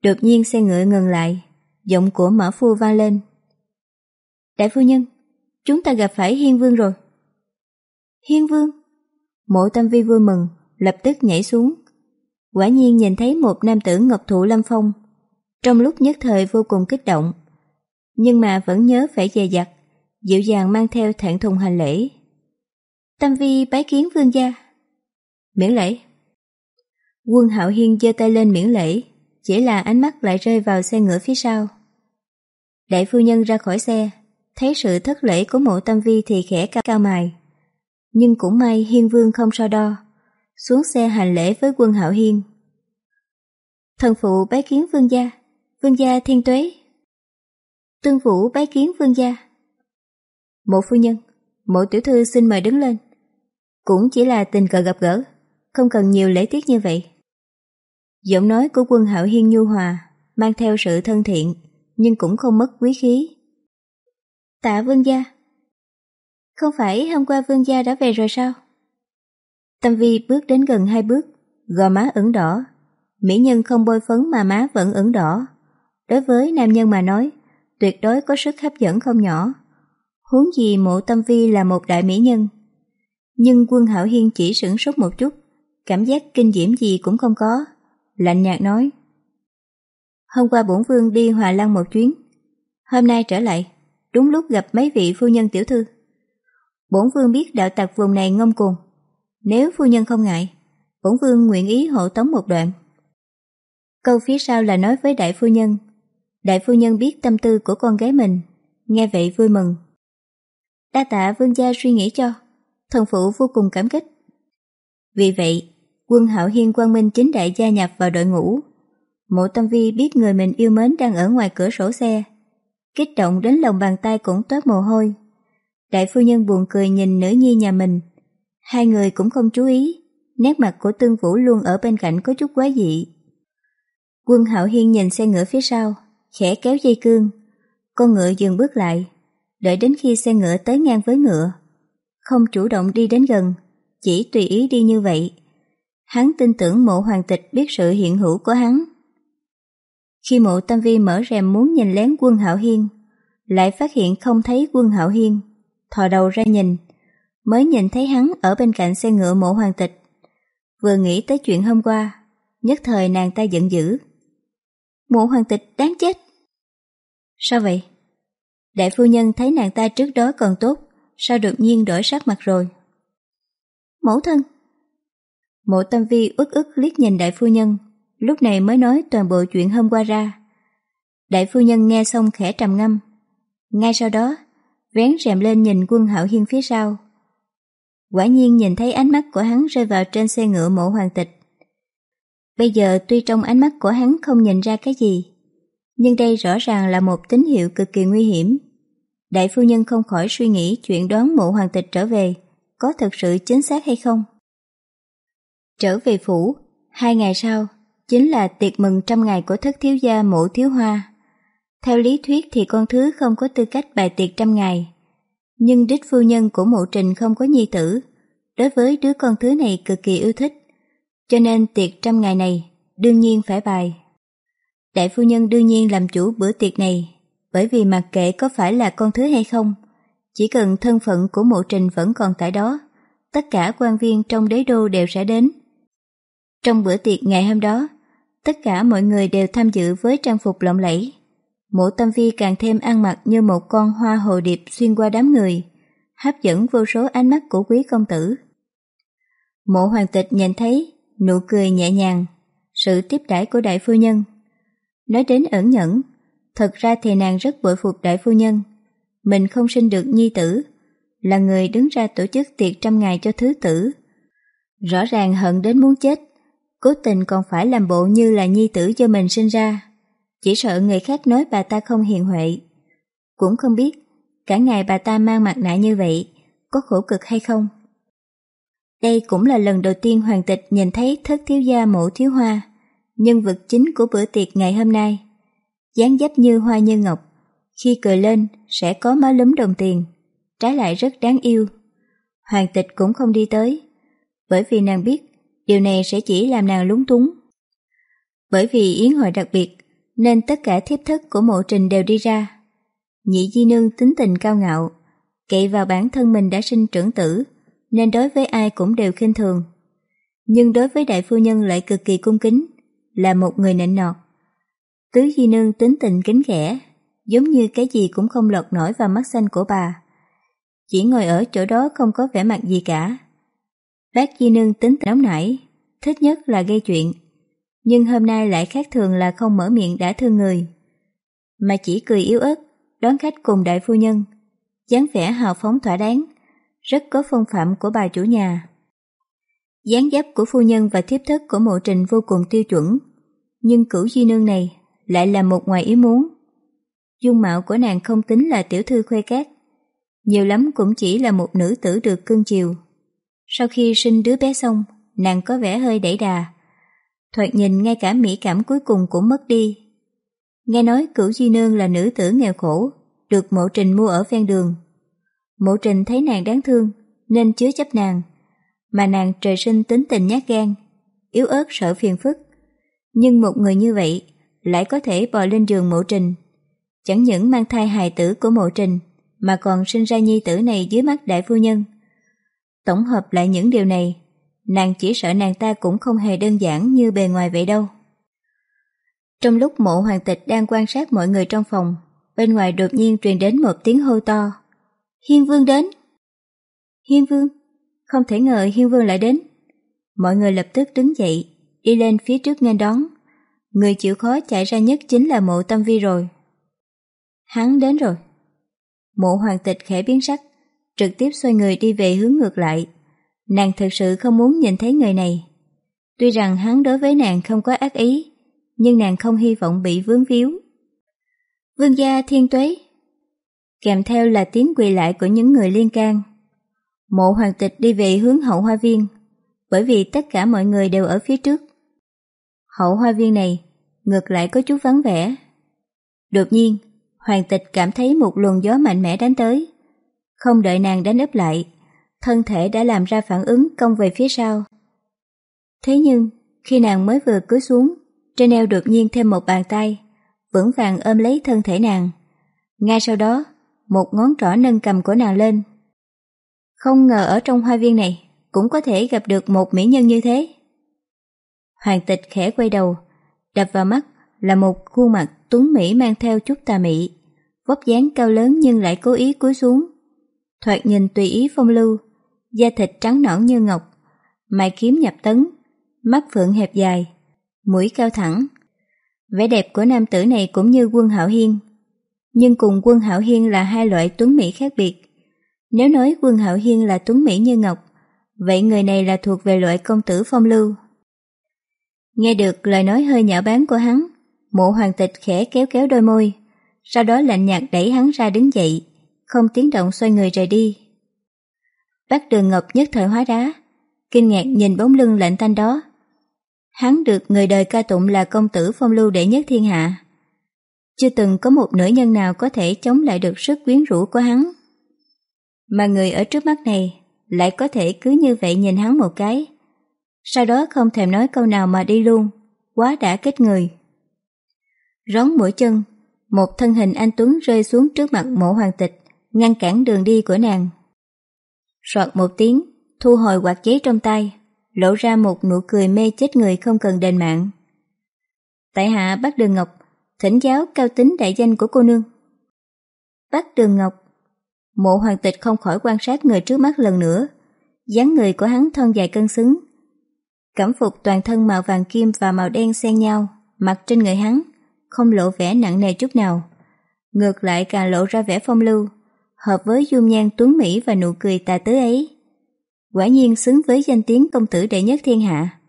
Đột nhiên xe ngựa ngừng lại, giọng của mã phu vang lên. Đại phu nhân, chúng ta gặp phải Hiên Vương rồi. Hiên Vương? Mộ tâm vi vui mừng, lập tức nhảy xuống. Quả nhiên nhìn thấy một nam tử ngọc thụ lâm phong, trong lúc nhất thời vô cùng kích động, nhưng mà vẫn nhớ phải dè dặt, dịu dàng mang theo thản thùng hành lễ. Tâm vi bái kiến vương gia. Miễn lễ. Quân Hạo Hiên giơ tay lên miễn lễ, chỉ là ánh mắt lại rơi vào xe ngựa phía sau. Đại phu nhân ra khỏi xe, thấy sự thất lễ của mộ tâm vi thì khẽ cao, cao mài. Nhưng cũng may Hiên Vương không so đo, xuống xe hành lễ với quân Hạo Hiên. Thần phụ bái kiến vương gia, vương gia thiên tuế. Tương vũ bái kiến vương gia. Mộ phu nhân, mộ tiểu thư xin mời đứng lên. Cũng chỉ là tình cờ gặp gỡ, không cần nhiều lễ tiết như vậy. Giọng nói của quân hạo hiên nhu hòa, mang theo sự thân thiện, nhưng cũng không mất quý khí. Tạ vương gia Không phải hôm qua vương gia đã về rồi sao? Tâm vi bước đến gần hai bước, gò má ửng đỏ. Mỹ nhân không bôi phấn mà má vẫn ửng đỏ. Đối với nam nhân mà nói, tuyệt đối có sức hấp dẫn không nhỏ. Huống gì mộ tâm vi là một đại mỹ nhân. Nhưng quân hảo hiên chỉ sửng sốt một chút, cảm giác kinh diễm gì cũng không có. Lạnh nhạt nói. Hôm qua bổn vương đi Hòa Lăng một chuyến, hôm nay trở lại, đúng lúc gặp mấy vị phu nhân tiểu thư. Bổn vương biết đạo tặc vùng này ngông cuồng, nếu phu nhân không ngại, bổn vương nguyện ý hộ tống một đoạn. Câu phía sau là nói với đại phu nhân. Đại phu nhân biết tâm tư của con gái mình, nghe vậy vui mừng. Đa tạ vương gia suy nghĩ cho, thần phụ vô cùng cảm kích. Vì vậy, quân hạo hiên quang minh chính đại gia nhập vào đội ngũ. Mộ tâm vi biết người mình yêu mến đang ở ngoài cửa sổ xe. Kích động đến lòng bàn tay cũng toát mồ hôi. Đại phu nhân buồn cười nhìn nữ nhi nhà mình. Hai người cũng không chú ý, nét mặt của tương vũ luôn ở bên cạnh có chút quá dị. Quân hạo hiên nhìn xe ngựa phía sau, khẽ kéo dây cương. Con ngựa dừng bước lại, đợi đến khi xe ngựa tới ngang với ngựa. Không chủ động đi đến gần, chỉ tùy ý đi như vậy. Hắn tin tưởng mộ hoàng tịch biết sự hiện hữu của hắn. Khi mộ tâm vi mở rèm muốn nhìn lén quân hạo hiên, lại phát hiện không thấy quân hạo hiên, thò đầu ra nhìn, mới nhìn thấy hắn ở bên cạnh xe ngựa mộ hoàng tịch. Vừa nghĩ tới chuyện hôm qua, nhất thời nàng ta giận dữ. Mộ hoàng tịch đáng chết. Sao vậy? Đại phu nhân thấy nàng ta trước đó còn tốt, sao đột nhiên đổi sắc mặt rồi? Mẫu thân. Mộ tâm vi ức ức liếc nhìn đại phu nhân, lúc này mới nói toàn bộ chuyện hôm qua ra. Đại phu nhân nghe xong khẽ trầm ngâm. Ngay sau đó, vén rèm lên nhìn quân hạo hiên phía sau. Quả nhiên nhìn thấy ánh mắt của hắn rơi vào trên xe ngựa mộ hoàng tịch. Bây giờ tuy trong ánh mắt của hắn không nhìn ra cái gì, nhưng đây rõ ràng là một tín hiệu cực kỳ nguy hiểm. Đại phu nhân không khỏi suy nghĩ chuyện đón mộ hoàng tịch trở về có thật sự chính xác hay không. Trở về phủ, hai ngày sau, chính là tiệc mừng trăm ngày của thất thiếu gia mộ thiếu hoa. Theo lý thuyết thì con thứ không có tư cách bài tiệc trăm ngày. Nhưng đích phu nhân của mộ trình không có nhi tử, đối với đứa con thứ này cực kỳ yêu thích. Cho nên tiệc trăm ngày này đương nhiên phải bài. Đại phu nhân đương nhiên làm chủ bữa tiệc này, bởi vì mặc kệ có phải là con thứ hay không, chỉ cần thân phận của mộ trình vẫn còn tại đó, tất cả quan viên trong đế đô đều sẽ đến. Trong bữa tiệc ngày hôm đó, tất cả mọi người đều tham dự với trang phục lộng lẫy. Mộ tâm vi càng thêm ăn mặc như một con hoa hồ điệp xuyên qua đám người, hấp dẫn vô số ánh mắt của quý công tử. Mộ hoàng tịch nhìn thấy nụ cười nhẹ nhàng, sự tiếp đãi của đại phu nhân. Nói đến ẩn nhẫn, thật ra thì nàng rất bội phục đại phu nhân. Mình không sinh được nhi tử, là người đứng ra tổ chức tiệc trăm ngày cho thứ tử. Rõ ràng hận đến muốn chết, cố tình còn phải làm bộ như là nhi tử cho mình sinh ra. Chỉ sợ người khác nói bà ta không hiền huệ. Cũng không biết, cả ngày bà ta mang mặt nạ như vậy, có khổ cực hay không? Đây cũng là lần đầu tiên hoàng tịch nhìn thấy thất thiếu gia mộ thiếu hoa, nhân vật chính của bữa tiệc ngày hôm nay. dáng dấp như hoa như ngọc, khi cười lên sẽ có má lúm đồng tiền, trái lại rất đáng yêu. Hoàng tịch cũng không đi tới, bởi vì nàng biết điều này sẽ chỉ làm nàng lúng túng. Bởi vì yến hội đặc biệt, nên tất cả thiếp thất của mộ trình đều đi ra. Nhị di nương tính tình cao ngạo, kỵ vào bản thân mình đã sinh trưởng tử, nên đối với ai cũng đều khinh thường. Nhưng đối với đại phu nhân lại cực kỳ cung kính, là một người nịnh nọt. Tứ di nương tính tình kính khẽ, giống như cái gì cũng không lọt nổi vào mắt xanh của bà. Chỉ ngồi ở chỗ đó không có vẻ mặt gì cả. Bác Di Nương tính nóng nảy, thích nhất là gây chuyện, nhưng hôm nay lại khác thường là không mở miệng đã thương người, mà chỉ cười yếu ớt, đón khách cùng đại phu nhân, dáng vẻ hào phóng thỏa đáng, rất có phong phạm của bà chủ nhà dáng dấp của phu nhân và thiếp thất của mộ trình vô cùng tiêu chuẩn, nhưng cửu di nương này lại là một ngoài ý muốn. Dung mạo của nàng không tính là tiểu thư khuê cát, nhiều lắm cũng chỉ là một nữ tử được cưng chiều. Sau khi sinh đứa bé xong, nàng có vẻ hơi đẩy đà. Thoạt nhìn ngay cả mỹ cảm cuối cùng cũng mất đi. Nghe nói cửu di nương là nữ tử nghèo khổ, được mộ trình mua ở ven đường. Mộ trình thấy nàng đáng thương, nên chứa chấp nàng. Mà nàng trời sinh tính tình nhát gan, yếu ớt sợ phiền phức. Nhưng một người như vậy lại có thể bò lên giường mộ trình chẳng những mang thai hài tử của mộ trình, mà còn sinh ra nhi tử này dưới mắt đại phu nhân. Tổng hợp lại những điều này, nàng chỉ sợ nàng ta cũng không hề đơn giản như bề ngoài vậy đâu. Trong lúc mộ hoàng tịch đang quan sát mọi người trong phòng, bên ngoài đột nhiên truyền đến một tiếng hô to. Hiên vương đến! Hiên vương! Không thể ngờ Hiên vương lại đến. Mọi người lập tức đứng dậy, đi lên phía trước nghênh đón. Người chịu khó chạy ra nhất chính là mộ tâm vi rồi. Hắn đến rồi. Mộ hoàng tịch khẽ biến sắc, trực tiếp xoay người đi về hướng ngược lại. Nàng thật sự không muốn nhìn thấy người này. Tuy rằng hắn đối với nàng không có ác ý, nhưng nàng không hy vọng bị vướng víu. Vương gia thiên tuế Kèm theo là tiếng quỳ lại của những người liên can. Mộ hoàng tịch đi về hướng hậu hoa viên, bởi vì tất cả mọi người đều ở phía trước. Hậu hoa viên này, ngược lại có chút vắng vẻ. Đột nhiên, Hoàng tịch cảm thấy một luồng gió mạnh mẽ đánh tới. Không đợi nàng đánh ấp lại, thân thể đã làm ra phản ứng công về phía sau. Thế nhưng, khi nàng mới vừa cúi xuống, trên eo đột nhiên thêm một bàn tay, vững vàng ôm lấy thân thể nàng. Ngay sau đó, một ngón trỏ nâng cầm của nàng lên. Không ngờ ở trong hoa viên này cũng có thể gặp được một mỹ nhân như thế. Hoàng tịch khẽ quay đầu, đập vào mắt là một khuôn mặt tuấn mỹ mang theo chút tà mị, vóc dáng cao lớn nhưng lại cố ý cúi xuống. Thoạt nhìn tùy ý phong lưu, da thịt trắng nõn như ngọc, mày kiếm nhập tấn, mắt phượng hẹp dài, mũi cao thẳng. Vẻ đẹp của nam tử này cũng như quân hạo hiên, nhưng cùng quân hạo hiên là hai loại tuấn mỹ khác biệt. Nếu nói quân hạo hiên là tuấn mỹ như ngọc, vậy người này là thuộc về loại công tử phong lưu. Nghe được lời nói hơi nhạo báng của hắn, mộ hoàng tịch khẽ kéo kéo đôi môi, sau đó lạnh nhạt đẩy hắn ra đứng dậy, không tiếng động xoay người rời đi. Bác đường ngọc nhất thời hóa đá, kinh ngạc nhìn bóng lưng lạnh tanh đó. Hắn được người đời ca tụng là công tử phong lưu đệ nhất thiên hạ. Chưa từng có một nữ nhân nào có thể chống lại được sức quyến rũ của hắn. Mà người ở trước mắt này lại có thể cứ như vậy nhìn hắn một cái. Sau đó không thèm nói câu nào mà đi luôn, quá đã kết người. Rón mũi chân, một thân hình anh Tuấn rơi xuống trước mặt mộ hoàng tịch, ngăn cản đường đi của nàng. Soạt một tiếng, thu hồi quạt giấy trong tay, lộ ra một nụ cười mê chết người không cần đền mạng. Tại hạ bác Đường Ngọc, thỉnh giáo cao tính đại danh của cô nương. Bác Đường Ngọc, mộ hoàng tịch không khỏi quan sát người trước mắt lần nữa, dáng người của hắn thân dài cân xứng. Cẩm phục toàn thân màu vàng kim và màu đen xen nhau, mặc trên người hắn, không lộ vẻ nặng nề chút nào. Ngược lại càng lộ ra vẻ phong lưu, hợp với dung nhan tuấn Mỹ và nụ cười tà tứ ấy. Quả nhiên xứng với danh tiếng công tử đệ nhất thiên hạ.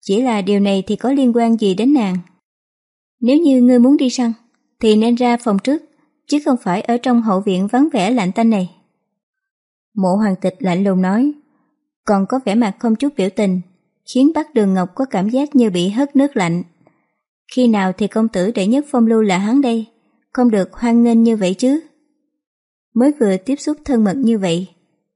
Chỉ là điều này thì có liên quan gì đến nàng? Nếu như ngươi muốn đi săn, thì nên ra phòng trước, chứ không phải ở trong hậu viện vắng vẻ lạnh tanh này. Mộ hoàng tịch lạnh lùng nói, còn có vẻ mặt không chút biểu tình, khiến bác Đường Ngọc có cảm giác như bị hất nước lạnh. Khi nào thì công tử đệ nhất phong lưu là hắn đây, không được hoan nghênh như vậy chứ? Mới vừa tiếp xúc thân mật như vậy,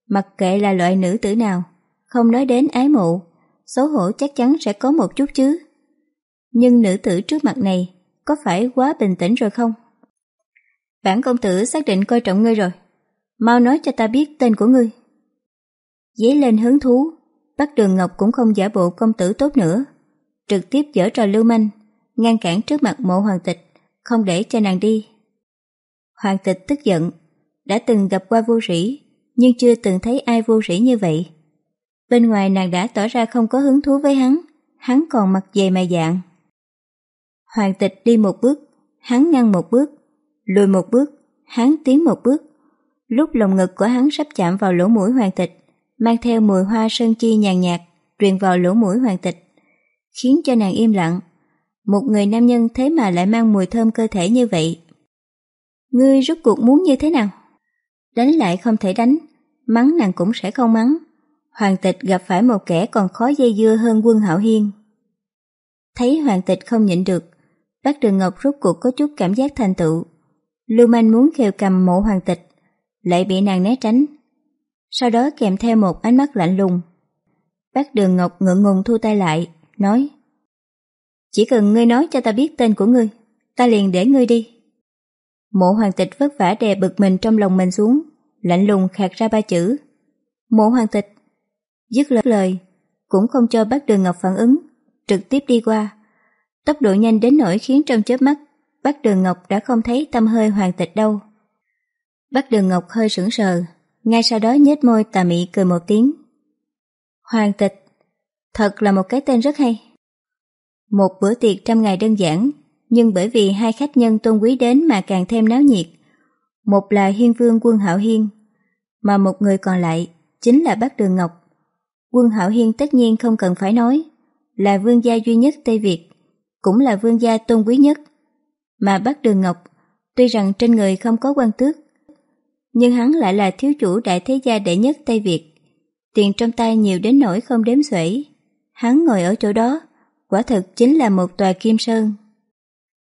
mặc kệ là loại nữ tử nào, không nói đến ái mộ, xấu hổ chắc chắn sẽ có một chút chứ. Nhưng nữ tử trước mặt này có phải quá bình tĩnh rồi không? Bản công tử xác định coi trọng ngươi rồi, mau nói cho ta biết tên của ngươi. Dấy lên hứng thú, Bắc Đường Ngọc cũng không giả bộ công tử tốt nữa, trực tiếp dở trò lưu manh, ngăn cản trước mặt mộ hoàng tịch, không để cho nàng đi. Hoàng tịch tức giận, đã từng gặp qua vô sĩ, nhưng chưa từng thấy ai vô sĩ như vậy. Bên ngoài nàng đã tỏ ra không có hứng thú với hắn, hắn còn mặt dày mày dạng. Hoàng tịch đi một bước, hắn ngăn một bước, lùi một bước, hắn tiến một bước. Lúc lồng ngực của hắn sắp chạm vào lỗ mũi hoàng tịch, mang theo mùi hoa sơn chi nhàn nhạt, truyền vào lỗ mũi hoàng tịch, khiến cho nàng im lặng. Một người nam nhân thế mà lại mang mùi thơm cơ thể như vậy. Ngươi rút cuộc muốn như thế nào? Đánh lại không thể đánh, mắng nàng cũng sẽ không mắng. Hoàng tịch gặp phải một kẻ còn khó dây dưa hơn quân hạo hiên. Thấy hoàng tịch không nhịn được, bác Đường Ngọc rút cuộc có chút cảm giác thành tựu. Lưu Manh muốn khều cầm mộ hoàng tịch, lại bị nàng né tránh. Sau đó kèm theo một ánh mắt lạnh lùng. Bác Đường Ngọc ngượng ngùng thu tay lại, nói Chỉ cần ngươi nói cho ta biết tên của ngươi, ta liền để ngươi đi. Mộ hoàng tịch vất vả đè bực mình trong lòng mình xuống, lạnh lùng khạc ra ba chữ. Mộ hoàng tịch. Dứt lời, lời cũng không cho bác Đường Ngọc phản ứng, trực tiếp đi qua. Tốc độ nhanh đến nỗi khiến trong chớp mắt, bác Đường Ngọc đã không thấy tâm hơi hoàng tịch đâu. Bác Đường Ngọc hơi sững sờ, ngay sau đó nhếch môi tà mị cười một tiếng. Hoàng tịch, thật là một cái tên rất hay. Một bữa tiệc trăm ngày đơn giản, nhưng bởi vì hai khách nhân tôn quý đến mà càng thêm náo nhiệt. Một là hiên vương quân Hạo Hiên, mà một người còn lại chính là bác Đường Ngọc. Quân Hạo Hiên tất nhiên không cần phải nói, là vương gia duy nhất Tây Việt, cũng là vương gia tôn quý nhất. Mà bác Đường Ngọc, tuy rằng trên người không có quan tước, nhưng hắn lại là thiếu chủ đại thế gia đệ nhất Tây Việt. Tiền trong tay nhiều đến nỗi không đếm xuể. Hắn ngồi ở chỗ đó, quả thực chính là một tòa kim sơn.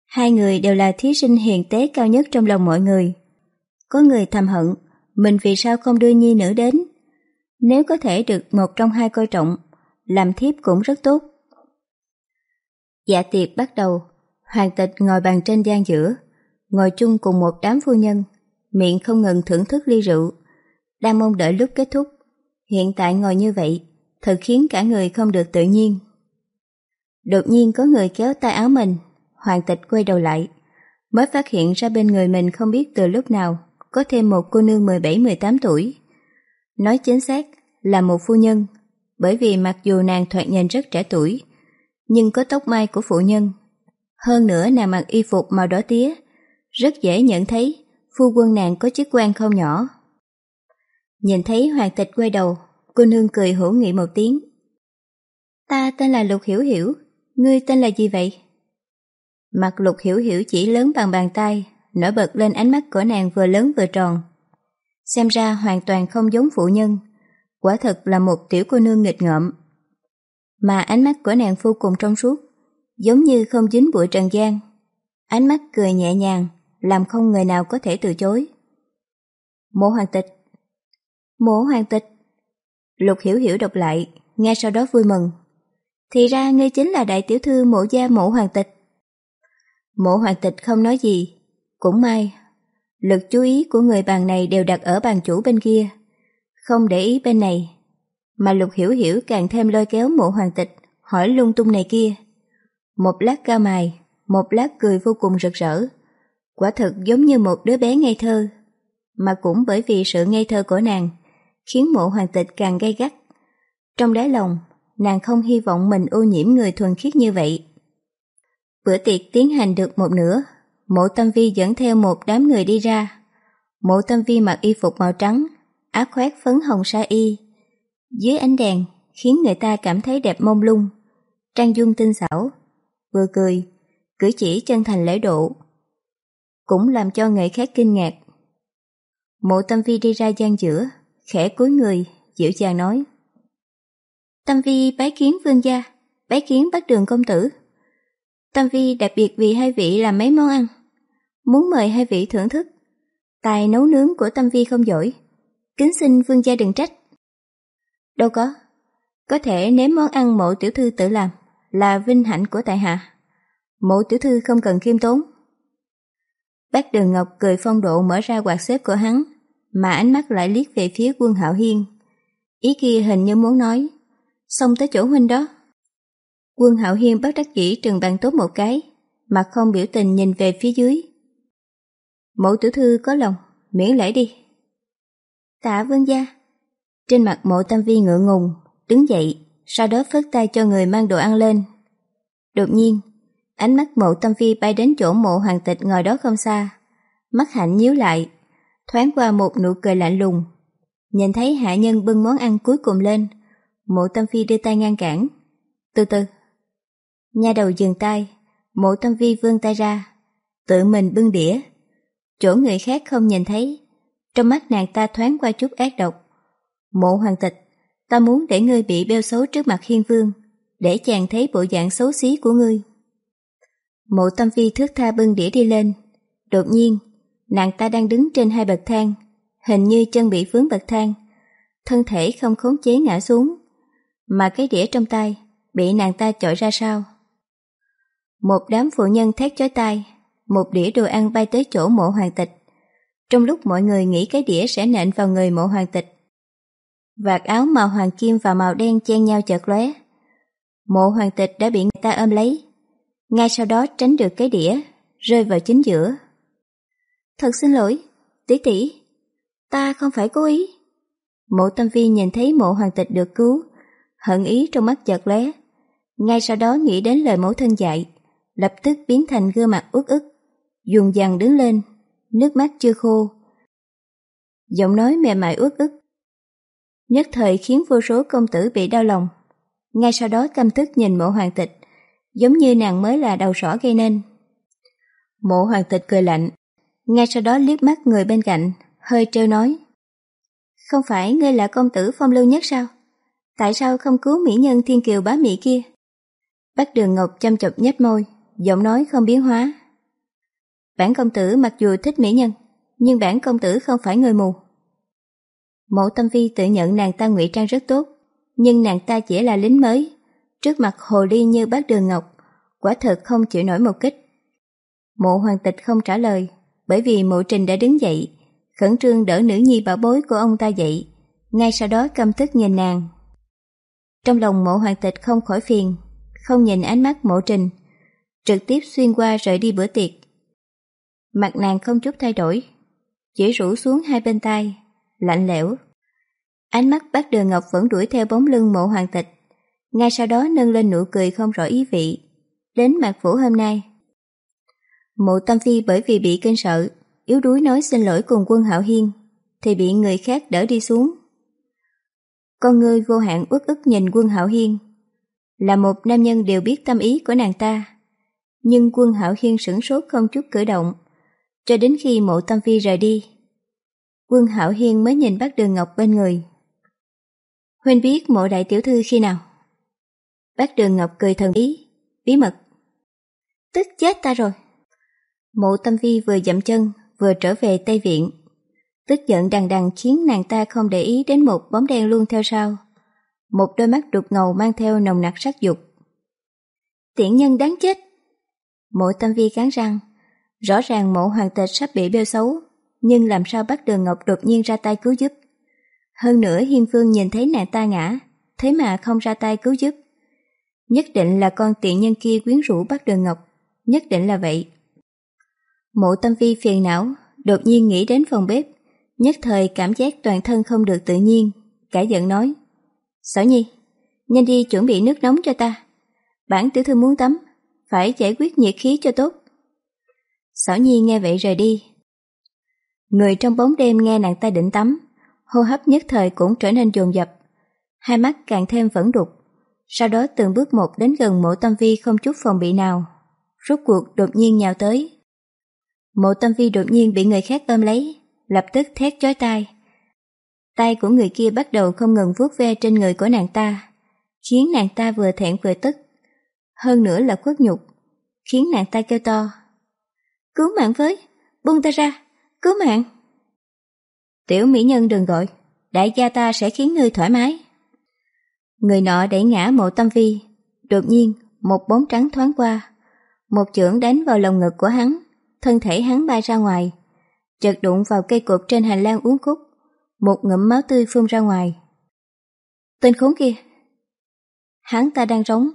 Hai người đều là thí sinh hiền tế cao nhất trong lòng mọi người. Có người thầm hận, mình vì sao không đưa nhi nữ đến. Nếu có thể được một trong hai coi trọng, làm thiếp cũng rất tốt. Dạ tiệc bắt đầu, hoàng tịch ngồi bàn trên gian giữa, ngồi chung cùng một đám phu nhân, miệng không ngừng thưởng thức ly rượu, đang mong đợi lúc kết thúc. Hiện tại ngồi như vậy, thật khiến cả người không được tự nhiên. Đột nhiên có người kéo tay áo mình, hoàng tịch quay đầu lại, mới phát hiện ra bên người mình không biết từ lúc nào có thêm một cô nương 17-18 tuổi. Nói chính xác là một phu nhân, bởi vì mặc dù nàng thoạt nhìn rất trẻ tuổi, nhưng có tóc mai của phụ nhân. Hơn nữa nàng mặc y phục màu đỏ tía, rất dễ nhận thấy phu quân nàng có chức quan không nhỏ. Nhìn thấy hoàng tịch quay đầu, cô nương cười hữu nghị một tiếng. Ta tên là Lục Hiểu Hiểu, ngươi tên là gì vậy? Mặt Lục Hiểu Hiểu chỉ lớn bằng bàn tay, nổi bật lên ánh mắt của nàng vừa lớn vừa tròn. Xem ra hoàn toàn không giống phụ nhân, quả thật là một tiểu cô nương nghịch ngợm. Mà ánh mắt của nàng vô cùng trong suốt, giống như không dính bụi trần gian. Ánh mắt cười nhẹ nhàng, làm không người nào có thể từ chối. Mộ hoàng tịch Mộ hoàng tịch Lục hiểu hiểu đọc lại, nghe sau đó vui mừng. Thì ra ngươi chính là đại tiểu thư mộ gia mộ hoàng tịch. Mộ hoàng tịch không nói gì, cũng may. Lực chú ý của người bàn này đều đặt ở bàn chủ bên kia, không để ý bên này. Mà lục hiểu hiểu càng thêm lôi kéo mộ hoàng tịch, hỏi lung tung này kia. Một lát cao mài, một lát cười vô cùng rực rỡ. Quả thực giống như một đứa bé ngây thơ. Mà cũng bởi vì sự ngây thơ của nàng, khiến mộ hoàng tịch càng gay gắt. Trong đáy lòng, nàng không hy vọng mình ô nhiễm người thuần khiết như vậy. Bữa tiệc tiến hành được một nửa, mộ tâm vi dẫn theo một đám người đi ra. Mộ tâm vi mặc y phục màu trắng, áo khoác phấn hồng sa y. Dưới ánh đèn, khiến người ta cảm thấy đẹp mông lung, trang dung tinh xảo, vừa cười, cử chỉ chân thành lễ độ. Cũng làm cho người khác kinh ngạc. Mộ tâm vi đi ra gian giữa, khẽ cúi người, dịu dàng nói. Tâm vi bái kiến vương gia, bái kiến bác đường công tử. Tâm vi đặc biệt vì hai vị làm mấy món ăn, muốn mời hai vị thưởng thức. Tài nấu nướng của Tâm vi không giỏi, kính xin vương gia đừng trách. Đâu có, có thể nếm món ăn mộ tiểu thư tự làm là vinh hạnh của tại hạ. Mộ tiểu thư không cần khiêm tốn. Bác Đường Ngọc cười phong độ mở ra quạt xếp của hắn, mà ánh mắt lại liếc về phía quân Hạo Hiên. Ý kia hình như muốn nói, xong tới chỗ huynh đó. Quân Hạo Hiên bắt đắc dĩ trừng bàn tốt một cái, mặt không biểu tình nhìn về phía dưới. Mẫu tiểu thư có lòng, miễn lễ đi. Tạ vương gia. Trên mặt mộ tam vi ngượng ngùng, đứng dậy, sau đó phất tay cho người mang đồ ăn lên. Đột nhiên, ánh mắt mộ tâm phi bay đến chỗ mộ hoàng tịch ngồi đó không xa. Mắt hạnh nhíu lại, thoáng qua một nụ cười lạnh lùng. Nhìn thấy hạ nhân bưng món ăn cuối cùng lên, mộ tâm phi đưa tay ngăn cản. Từ từ. Nha đầu dừng tay, mộ tâm vi vươn tay ra, tự mình bưng đĩa. Chỗ người khác không nhìn thấy, trong mắt nàng ta thoáng qua chút ác độc. Mộ hoàng tịch, ta muốn để ngươi bị bêu xấu trước mặt hiên vương, để chàng thấy bộ dạng xấu xí của ngươi. Mộ tâm phi thước tha bưng đĩa đi lên. Đột nhiên, nàng ta đang đứng trên hai bậc thang, hình như chân bị vướng bậc thang, thân thể không khống chế ngã xuống, mà cái đĩa trong tay bị nàng ta chọi ra sao. Một đám phụ nhân thét chói tai, một đĩa đồ ăn bay tới chỗ mộ hoàng tịch. Trong lúc mọi người nghĩ cái đĩa sẽ nện vào người mộ hoàng tịch, vạt áo màu hoàng kim và màu đen chen nhau chợt lóe. Mộ hoàng tịch đã bị người ta ôm lấy, ngay sau đó tránh được cái đĩa, rơi vào chính giữa. Thật xin lỗi, tỷ tỷ, ta không phải cố ý. Mộ tâm vi nhìn thấy mộ hoàng tịch được cứu, hận ý trong mắt chợt lóe. Ngay sau đó nghĩ đến lời mẫu thân dạy, lập tức biến thành gương mặt uất ức, dùng dằn đứng lên, nước mắt chưa khô. Giọng nói mềm mại uất ức. Nhất thời khiến vô số công tử bị đau lòng. Ngay sau đó căm tức nhìn mộ hoàng tịch, giống như nàng mới là đầu sỏ gây nên. Mộ hoàng tịch cười lạnh, ngay sau đó liếc mắt người bên cạnh, hơi trêu nói. Không phải ngươi là công tử phong lưu nhất sao? Tại sao không cứu mỹ nhân thiên kiều bá mỹ kia? Bác đường ngọc chăm chọc nhếch môi, giọng nói không biến hóa. Bản công tử mặc dù thích mỹ nhân, nhưng bản công tử không phải người mù. Mộ tâm vi tự nhận nàng ta ngụy trang rất tốt, nhưng nàng ta chỉ là lính mới. Trước mặt hồ ly như bác đường ngọc, quả thật không chịu nổi một kích. Mộ hoàng tịch không trả lời, bởi vì mộ trình đã đứng dậy, khẩn trương đỡ nữ nhi bảo bối của ông ta dậy, ngay sau đó căm tức nhìn nàng. Trong lòng mộ hoàng tịch không khỏi phiền, không nhìn ánh mắt mộ trình, trực tiếp xuyên qua rời đi bữa tiệc. Mặt nàng không chút thay đổi, chỉ rủ xuống hai bên tay, lạnh lẽo. Ánh mắt bác đường ngọc vẫn đuổi theo bóng lưng mộ hoàng tịch, ngay sau đó nâng lên nụ cười không rõ ý vị, đến mặt phủ hôm nay. Mộ tâm phi bởi vì bị kinh sợ, yếu đuối nói xin lỗi cùng quân hạo hiên, thì bị người khác đỡ đi xuống. Con người vô hạn uất ức nhìn quân hạo hiên, là một nam nhân đều biết tâm ý của nàng ta. Nhưng quân hạo hiên sửng sốt không chút cử động, cho đến khi mộ tâm phi rời đi. Quân Hảo hiên mới nhìn bác đường ngọc bên người. Huynh biết mộ đại tiểu thư khi nào? Bác đường ngọc cười thần ý, bí mật. Tức chết ta rồi. Mộ tâm Vi vừa dậm chân, vừa trở về Tây Viện. Tức giận đằng đằng khiến nàng ta không để ý đến một bóng đen luôn theo sau. Một đôi mắt đục ngầu mang theo nồng nặc sắc dục. Tiện nhân đáng chết! Mộ tâm vi cắn răng. Rõ ràng mộ hoàng tịch sắp bị bêu xấu, nhưng làm sao bắt đường Ngọc đột nhiên ra tay cứu giúp. Hơn nữa Hiên Phương nhìn thấy nàng ta ngã, thế mà không ra tay cứu giúp. Nhất định là con tiện nhân kia quyến rũ bắt đường Ngọc, nhất định là vậy. Mộ tâm vi phiền não, đột nhiên nghĩ đến phòng bếp, nhất thời cảm giác toàn thân không được tự nhiên, cả giận nói. Sở nhi, nhanh đi chuẩn bị nước nóng cho ta. Bản tiểu thư muốn tắm, phải giải quyết nhiệt khí cho tốt. Sở nhi nghe vậy rời đi. Người trong bóng đêm nghe nàng ta định tắm, hô hấp nhất thời cũng trở nên dồn dập, hai mắt càng thêm vẫn đục. Sau đó từng bước một đến gần mộ tâm vi không chút phòng bị nào, rút cuộc đột nhiên nhào tới. Mộ tâm vi đột nhiên bị người khác ôm lấy, lập tức thét chói tai. Tay của người kia bắt đầu không ngừng vuốt ve trên người của nàng ta, khiến nàng ta vừa thẹn vừa tức. Hơn nữa là khuất nhục, khiến nàng ta kêu to. Cứu mạng với, buông ta ra, cứu mạng. Tiểu mỹ nhân đừng gọi, đại gia ta sẽ khiến ngươi thoải mái. Người nọ đẩy ngã mộ tâm vi, đột nhiên một bóng trắng thoáng qua, một chưởng đánh vào lồng ngực của hắn, thân thể hắn bay ra ngoài, chợt đụng vào cây cột trên hành lang uống khúc, một ngụm máu tươi phun ra ngoài. Tên khốn kia! Hắn ta đang rống,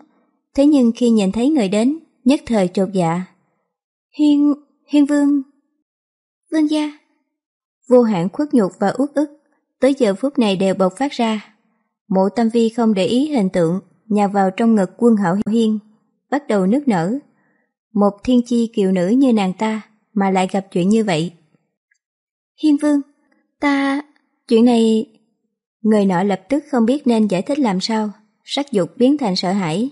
thế nhưng khi nhìn thấy người đến, nhất thời chột dạ. Hiên, hiên vương! Vương gia! Vô hạn khuất nhục và uất ức, tới giờ phút này đều bộc phát ra. Mộ tâm vi không để ý hình tượng, nhào vào trong ngực quân hảo hiên, bắt đầu nước nở. Một thiên chi kiều nữ như nàng ta mà lại gặp chuyện như vậy. Hiên vương, ta... Chuyện này... Người nọ lập tức không biết nên giải thích làm sao, sắc dục biến thành sợ hãi.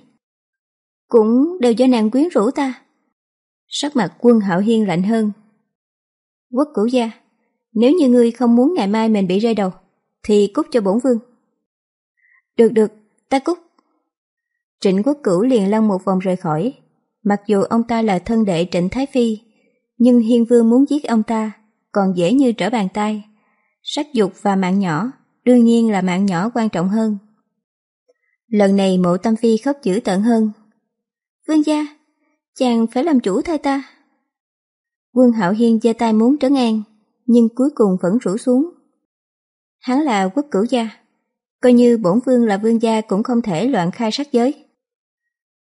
Cũng đều do nàng quyến rũ ta. Sắc mặt quân hạo hiên lạnh hơn. Quốc cửu gia, nếu như ngươi không muốn ngày mai mình bị rơi đầu, thì cút cho bổn vương. Được được, ta cút. Trịnh quốc cửu liền lăn một vòng rời khỏi. Mặc dù ông ta là thân đệ Trịnh Thái Phi, nhưng Hiên Vương muốn giết ông ta còn dễ như trở bàn tay. Sắc dục và mạng nhỏ, đương nhiên là mạng nhỏ quan trọng hơn. Lần này mộ tâm phi khóc dữ tận hơn. Vương gia, chàng phải làm chủ thay ta. Quân Hạo Hiên giơ tay muốn trấn an, nhưng cuối cùng vẫn rủ xuống. Hắn là quốc cửu gia, coi như bổn vương là vương gia cũng không thể loạn khai sát giới.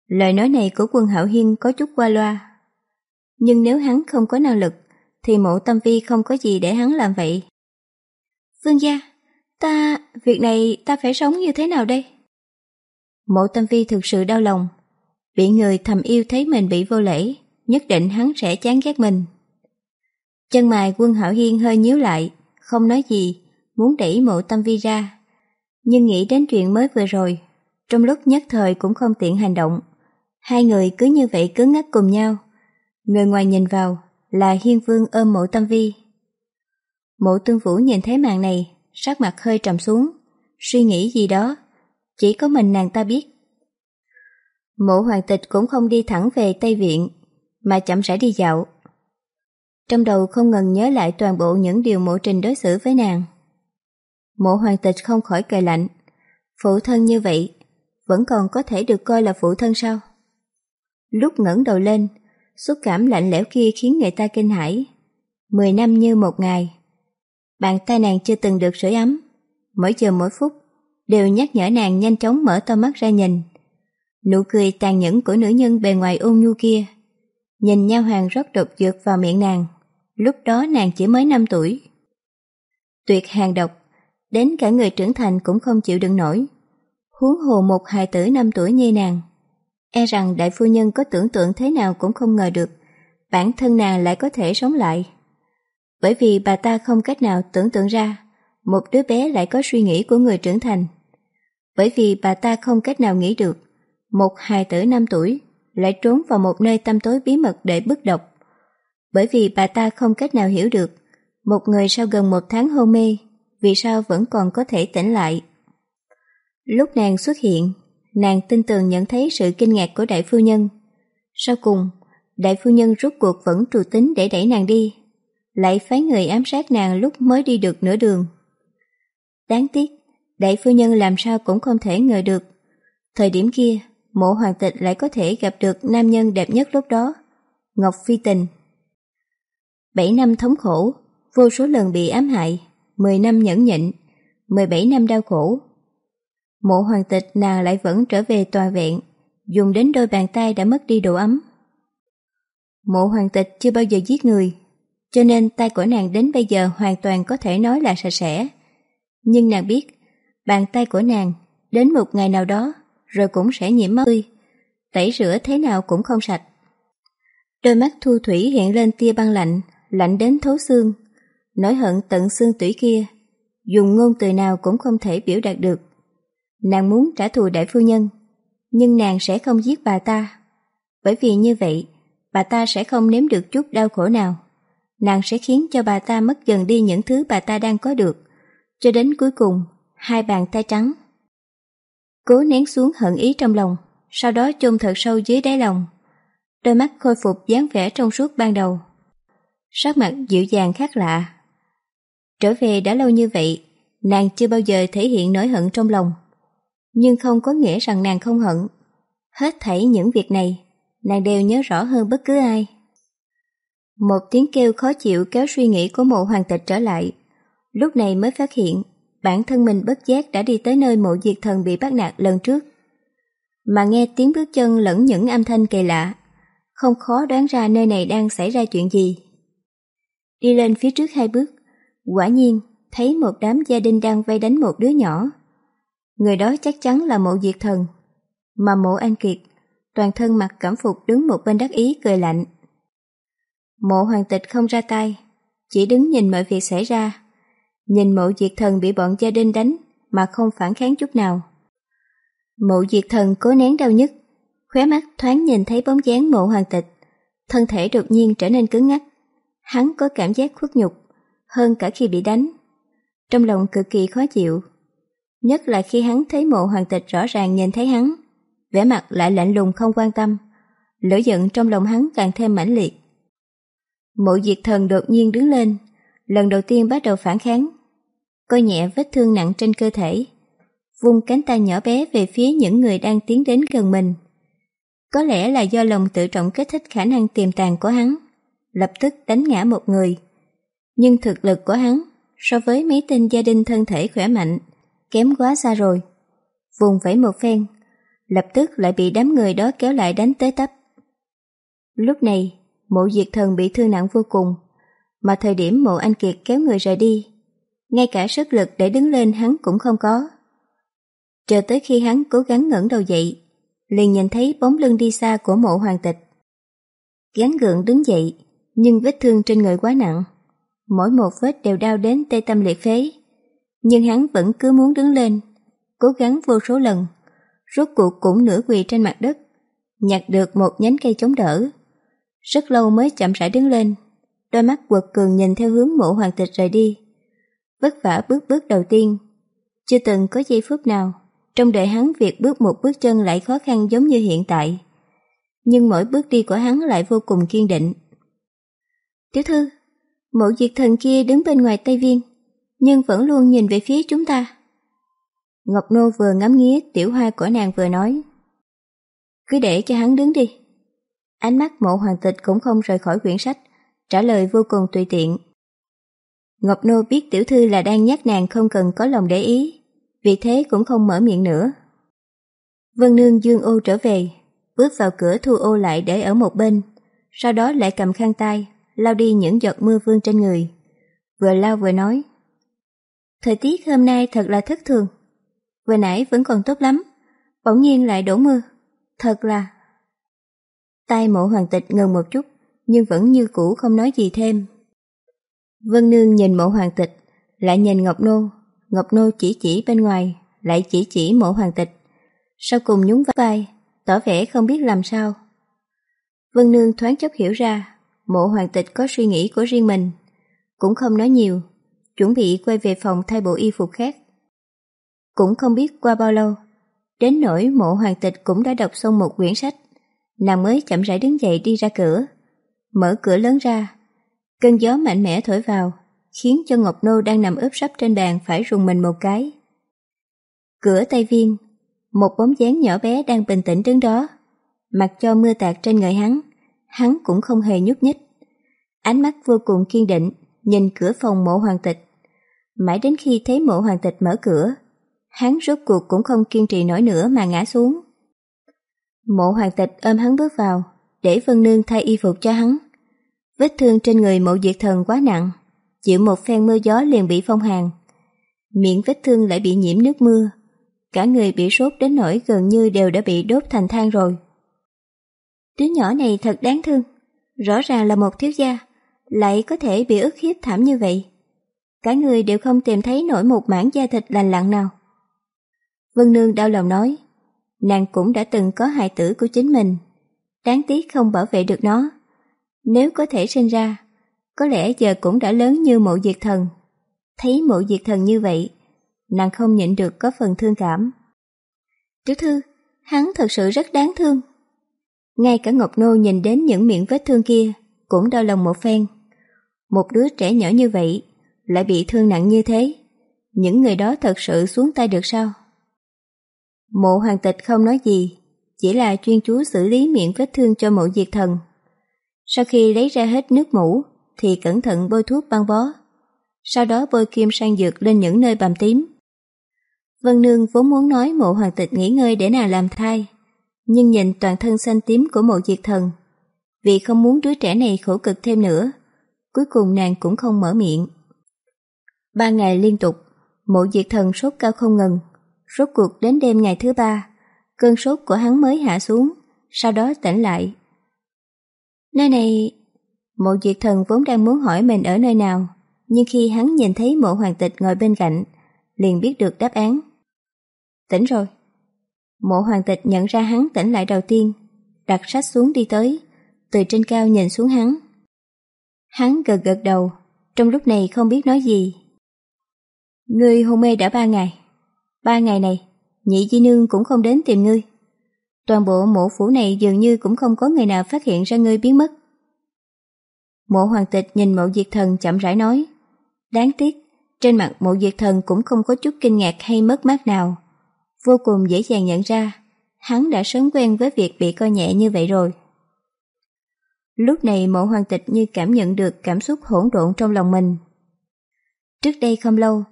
Lời nói này của quân Hạo Hiên có chút qua loa. Nhưng nếu hắn không có năng lực, thì mộ tâm vi không có gì để hắn làm vậy. Vương gia, ta, việc này ta phải sống như thế nào đây? Mộ tâm vi thực sự đau lòng. Bị người thầm yêu thấy mình bị vô lễ, nhất định hắn sẽ chán ghét mình. Chân mài quân hảo hiên hơi nhíu lại, không nói gì, muốn đẩy mộ tâm vi ra. Nhưng nghĩ đến chuyện mới vừa rồi, trong lúc nhất thời cũng không tiện hành động. Hai người cứ như vậy cứng ngắc cùng nhau. Người ngoài nhìn vào là hiên vương ôm mộ tâm vi. Mộ tương vũ nhìn thấy màn này, sắc mặt hơi trầm xuống, suy nghĩ gì đó, chỉ có mình nàng ta biết. Mộ hoàng tịch cũng không đi thẳng về Tây Viện, mà chậm rãi đi dạo. Trong đầu không ngừng nhớ lại toàn bộ những điều mộ trình đối xử với nàng. Mộ hoàng tịch không khỏi cười lạnh, phụ thân như vậy, vẫn còn có thể được coi là phụ thân sao? Lúc ngẩng đầu lên, xúc cảm lạnh lẽo kia khiến người ta kinh hãi. Mười năm như một ngày. Bàn tay nàng chưa từng được sưởi ấm, mỗi giờ mỗi phút đều nhắc nhở nàng nhanh chóng mở to mắt ra nhìn. Nụ cười tàn nhẫn của nữ nhân bề ngoài ôn nhu kia. Nhìn nha hoàng rất đột dược vào miệng nàng, lúc đó nàng chỉ mới 5 tuổi. Tuyệt hàng độc, đến cả người trưởng thành cũng không chịu đựng nổi. Huống hồ một hài tử 5 tuổi như nàng. E rằng đại phu nhân có tưởng tượng thế nào cũng không ngờ được, bản thân nàng lại có thể sống lại. Bởi vì bà ta không cách nào tưởng tượng ra một đứa bé lại có suy nghĩ của người trưởng thành. Bởi vì bà ta không cách nào nghĩ được một hài tử 5 tuổi lại trốn vào một nơi tăm tối bí mật để bức độc. Bởi vì bà ta không cách nào hiểu được một người sau gần một tháng hôn mê vì sao vẫn còn có thể tỉnh lại. Lúc nàng xuất hiện, nàng tin tường nhận thấy sự kinh ngạc của đại phu nhân. Sau cùng, đại phu nhân rút cuộc vẫn trù tính để đẩy nàng đi, lại phái người ám sát nàng lúc mới đi được nửa đường. Đáng tiếc, đại phu nhân làm sao cũng không thể ngờ được. Thời điểm kia, mộ hoàng tịch lại có thể gặp được nam nhân đẹp nhất lúc đó, Ngọc Phi Tình. Bảy năm thống khổ, vô số lần bị ám hại, 10 năm nhẫn nhịn, 17 năm đau khổ. Mộ hoàng tịch nàng lại vẫn trở về tòa viện, dùng đến đôi bàn tay đã mất đi độ ấm. Mộ hoàng tịch chưa bao giờ giết người, cho nên tay của nàng đến bây giờ hoàn toàn có thể nói là sạch sẽ. Nhưng nàng biết, bàn tay của nàng đến một ngày nào đó rồi cũng sẽ nhiễm máu tươi, tẩy rửa thế nào cũng không sạch. Đôi mắt thu thủy hiện lên tia băng lạnh, lạnh đến thấu xương, nỗi hận tận xương tủy kia, dùng ngôn từ nào cũng không thể biểu đạt được. Nàng muốn trả thù đại phu nhân, nhưng nàng sẽ không giết bà ta, bởi vì như vậy, bà ta sẽ không nếm được chút đau khổ nào. Nàng sẽ khiến cho bà ta mất dần đi những thứ bà ta đang có được, cho đến cuối cùng, hai bàn tay trắng. Cố nén xuống hận ý trong lòng, sau đó chôn thật sâu dưới đáy lòng. Đôi mắt khôi phục dáng vẻ trong suốt ban đầu. Sắc mặt dịu dàng khác lạ. Trở về đã lâu như vậy, nàng chưa bao giờ thể hiện nỗi hận trong lòng. Nhưng không có nghĩa rằng nàng không hận. Hết thảy những việc này, nàng đều nhớ rõ hơn bất cứ ai. Một tiếng kêu khó chịu kéo suy nghĩ của mộ hoàng tịch trở lại. Lúc này mới phát hiện bản thân mình bất giác đã đi tới nơi mộ diệt thần bị bắt nạt lần trước. Mà nghe tiếng bước chân lẫn những âm thanh kỳ lạ, không khó đoán ra nơi này đang xảy ra chuyện gì. Đi lên phía trước hai bước, quả nhiên thấy một đám gia đình đang vây đánh một đứa nhỏ. Người đó chắc chắn là mộ diệt thần, mà mộ anh kiệt, toàn thân mặc cảm phục đứng một bên đắc ý cười lạnh. Mộ hoàng tịch không ra tay, chỉ đứng nhìn mọi việc xảy ra. Nhìn mộ diệt thần bị bọn gia đình đánh mà không phản kháng chút nào. Mộ diệt thần cố nén đau nhức, khóe mắt thoáng nhìn thấy bóng dáng mộ hoàng tịch, thân thể đột nhiên trở nên cứng ngắc. Hắn có cảm giác khuất nhục, hơn cả khi bị đánh. Trong lòng cực kỳ khó chịu. Nhất là khi hắn thấy mộ hoàng tịch rõ ràng nhìn thấy hắn, vẻ mặt lại lạnh lùng không quan tâm. Lửa giận trong lòng hắn càng thêm mãnh liệt. Mộ diệt thần đột nhiên đứng lên, lần đầu tiên bắt đầu phản kháng. Coi nhẹ vết thương nặng trên cơ thể, vung cánh tay nhỏ bé về phía những người đang tiến đến gần mình. Có lẽ là do lòng tự trọng kích thích khả năng tiềm tàng của hắn, lập tức đánh ngã một người. Nhưng thực lực của hắn so với mấy tên gia đình thân thể khỏe mạnh, kém quá xa rồi. Vùng vẫy một phen, lập tức lại bị đám người đó kéo lại đánh tới tấp. Lúc này, mộ diệt thần bị thương nặng vô cùng, mà thời điểm mộ anh Kiệt kéo người rời đi, ngay cả sức lực để đứng lên hắn cũng không có. Chờ tới khi hắn cố gắng ngẩng đầu dậy, liền nhìn thấy bóng lưng đi xa của mộ hoàng tịch. Gắn gượng đứng dậy, nhưng vết thương trên người quá nặng. Mỗi một vết đều đau đến tê tâm liệt phế. Nhưng hắn vẫn cứ muốn đứng lên, cố gắng vô số lần, rốt cuộc cũng nửa quỳ trên mặt đất, nhặt được một nhánh cây chống đỡ. Rất lâu mới chậm rãi đứng lên, đôi mắt quật cường nhìn theo hướng mộ hoàng tịch rời đi. Vất vả bước bước đầu tiên, chưa từng có giây phút nào trong đời hắn việc bước một bước chân lại khó khăn giống như hiện tại. Nhưng mỗi bước đi của hắn lại vô cùng kiên định. Tiểu thư, mộ diệt thần kia đứng bên ngoài Tây Viên, nhưng vẫn luôn nhìn về phía chúng ta. Ngọc Nô vừa ngắm nghía tiểu hoa của nàng vừa nói. Cứ để cho hắn đứng đi. Ánh mắt mộ hoàng tịch cũng không rời khỏi quyển sách, trả lời vô cùng tùy tiện. Ngọc Nô biết tiểu thư là đang nhắc nàng không cần có lòng để ý, vì thế cũng không mở miệng nữa. Vân Nương dương ô trở về, bước vào cửa thu ô lại để ở một bên, sau đó lại cầm khăn tay, lau đi những giọt mưa vương trên người. Vừa lau vừa nói. Thời tiết hôm nay thật là thất thường. Vừa nãy vẫn còn tốt lắm, bỗng nhiên lại đổ mưa. Thật là... tay mộ hoàng tịch ngừng một chút, nhưng vẫn như cũ không nói gì thêm. Vân Nương nhìn mộ hoàng tịch, lại nhìn Ngọc Nô. Ngọc Nô chỉ chỉ bên ngoài, lại chỉ chỉ mộ hoàng tịch. Sau cùng nhún vai, tỏ vẻ không biết làm sao. Vân Nương thoáng chốc hiểu ra, mộ hoàng tịch có suy nghĩ của riêng mình. Cũng không nói nhiều, chuẩn bị quay về phòng thay bộ y phục khác. Cũng không biết qua bao lâu, đến nỗi mộ hoàng tịch cũng đã đọc xong một quyển sách, nàng mới chậm rãi đứng dậy đi ra cửa. Mở cửa lớn ra, cơn gió mạnh mẽ thổi vào, khiến cho Ngọc Nô đang nằm ướp sấp trên bàn phải rùng mình một cái. Cửa Tây Viên, một bóng dáng nhỏ bé đang bình tĩnh đứng đó, mặc cho mưa tạt trên người hắn, hắn cũng không hề nhúc nhích. Ánh mắt vô cùng kiên định, nhìn cửa phòng mộ hoàng tịch. Mãi đến khi thấy mộ hoàng tịch mở cửa, hắn rốt cuộc cũng không kiên trì nổi nữa mà ngã xuống. Mộ hoàng tịch ôm hắn bước vào, để Vân Nương thay y phục cho hắn. Vết thương trên người mộ diệt thần quá nặng, chịu một phen mưa gió liền bị phong hàn. Miệng vết thương lại bị nhiễm nước mưa, cả người bị sốt đến nỗi gần như đều đã bị đốt thành than rồi. Đứa nhỏ này thật đáng thương, rõ ràng là một thiếu gia, lại có thể bị ức hiếp thảm như vậy. Cả người đều không tìm thấy nổi một mảng da thịt lành lặn nào. Vân Nương đau lòng nói, nàng cũng đã từng có hài tử của chính mình, đáng tiếc không bảo vệ được nó. Nếu có thể sinh ra, có lẽ giờ cũng đã lớn như mộ diệt thần. Thấy mộ diệt thần như vậy, nàng không nhịn được có phần thương cảm. Tiểu thư, hắn thật sự rất đáng thương. Ngay cả Ngọc Nô nhìn đến những miệng vết thương kia, cũng đau lòng một phen. Một đứa trẻ nhỏ như vậy, lại bị thương nặng như thế. Những người đó thật sự xuống tay được sao? Mộ hoàng tịch không nói gì, chỉ là chuyên chú xử lý miệng vết thương cho mộ diệt thần. Sau khi lấy ra hết nước mũ, thì cẩn thận bôi thuốc băng bó. Sau đó bôi kim sang dược lên những nơi bầm tím. Vân Nương vốn muốn nói mộ hoàng tịch nghỉ ngơi để nàng làm thai, nhưng nhìn toàn thân xanh tím của mộ diệt thần, vì không muốn đứa trẻ này khổ cực thêm nữa, cuối cùng nàng cũng không mở miệng. Ba ngày liên tục, mộ diệt thần sốt cao không ngừng, rốt cuộc đến đêm ngày thứ ba, cơn sốt của hắn mới hạ xuống, sau đó tỉnh lại. Nơi này... Mộ diệt thần vốn đang muốn hỏi mình ở nơi nào, nhưng khi hắn nhìn thấy mộ hoàng tịch ngồi bên cạnh, liền biết được đáp án. Tỉnh rồi. Mộ hoàng tịch nhận ra hắn tỉnh lại đầu tiên, đặt sách xuống đi tới, từ trên cao nhìn xuống hắn. Hắn gật gật đầu, trong lúc này không biết nói gì. Ngươi hôn mê đã ba ngày. Ba ngày này, nhị di nương cũng không đến tìm ngươi. Toàn bộ mộ phủ này dường như cũng không có người nào phát hiện ra ngươi biến mất. Mộ hoàng tịch nhìn mộ diệt thần chậm rãi nói. Đáng tiếc, trên mặt mộ diệt thần cũng không có chút kinh ngạc hay mất mát nào. Vô cùng dễ dàng nhận ra, hắn đã sớm quen với việc bị coi nhẹ như vậy rồi. Lúc này mộ hoàng tịch như cảm nhận được cảm xúc hỗn độn trong lòng mình. Trước đây không lâu,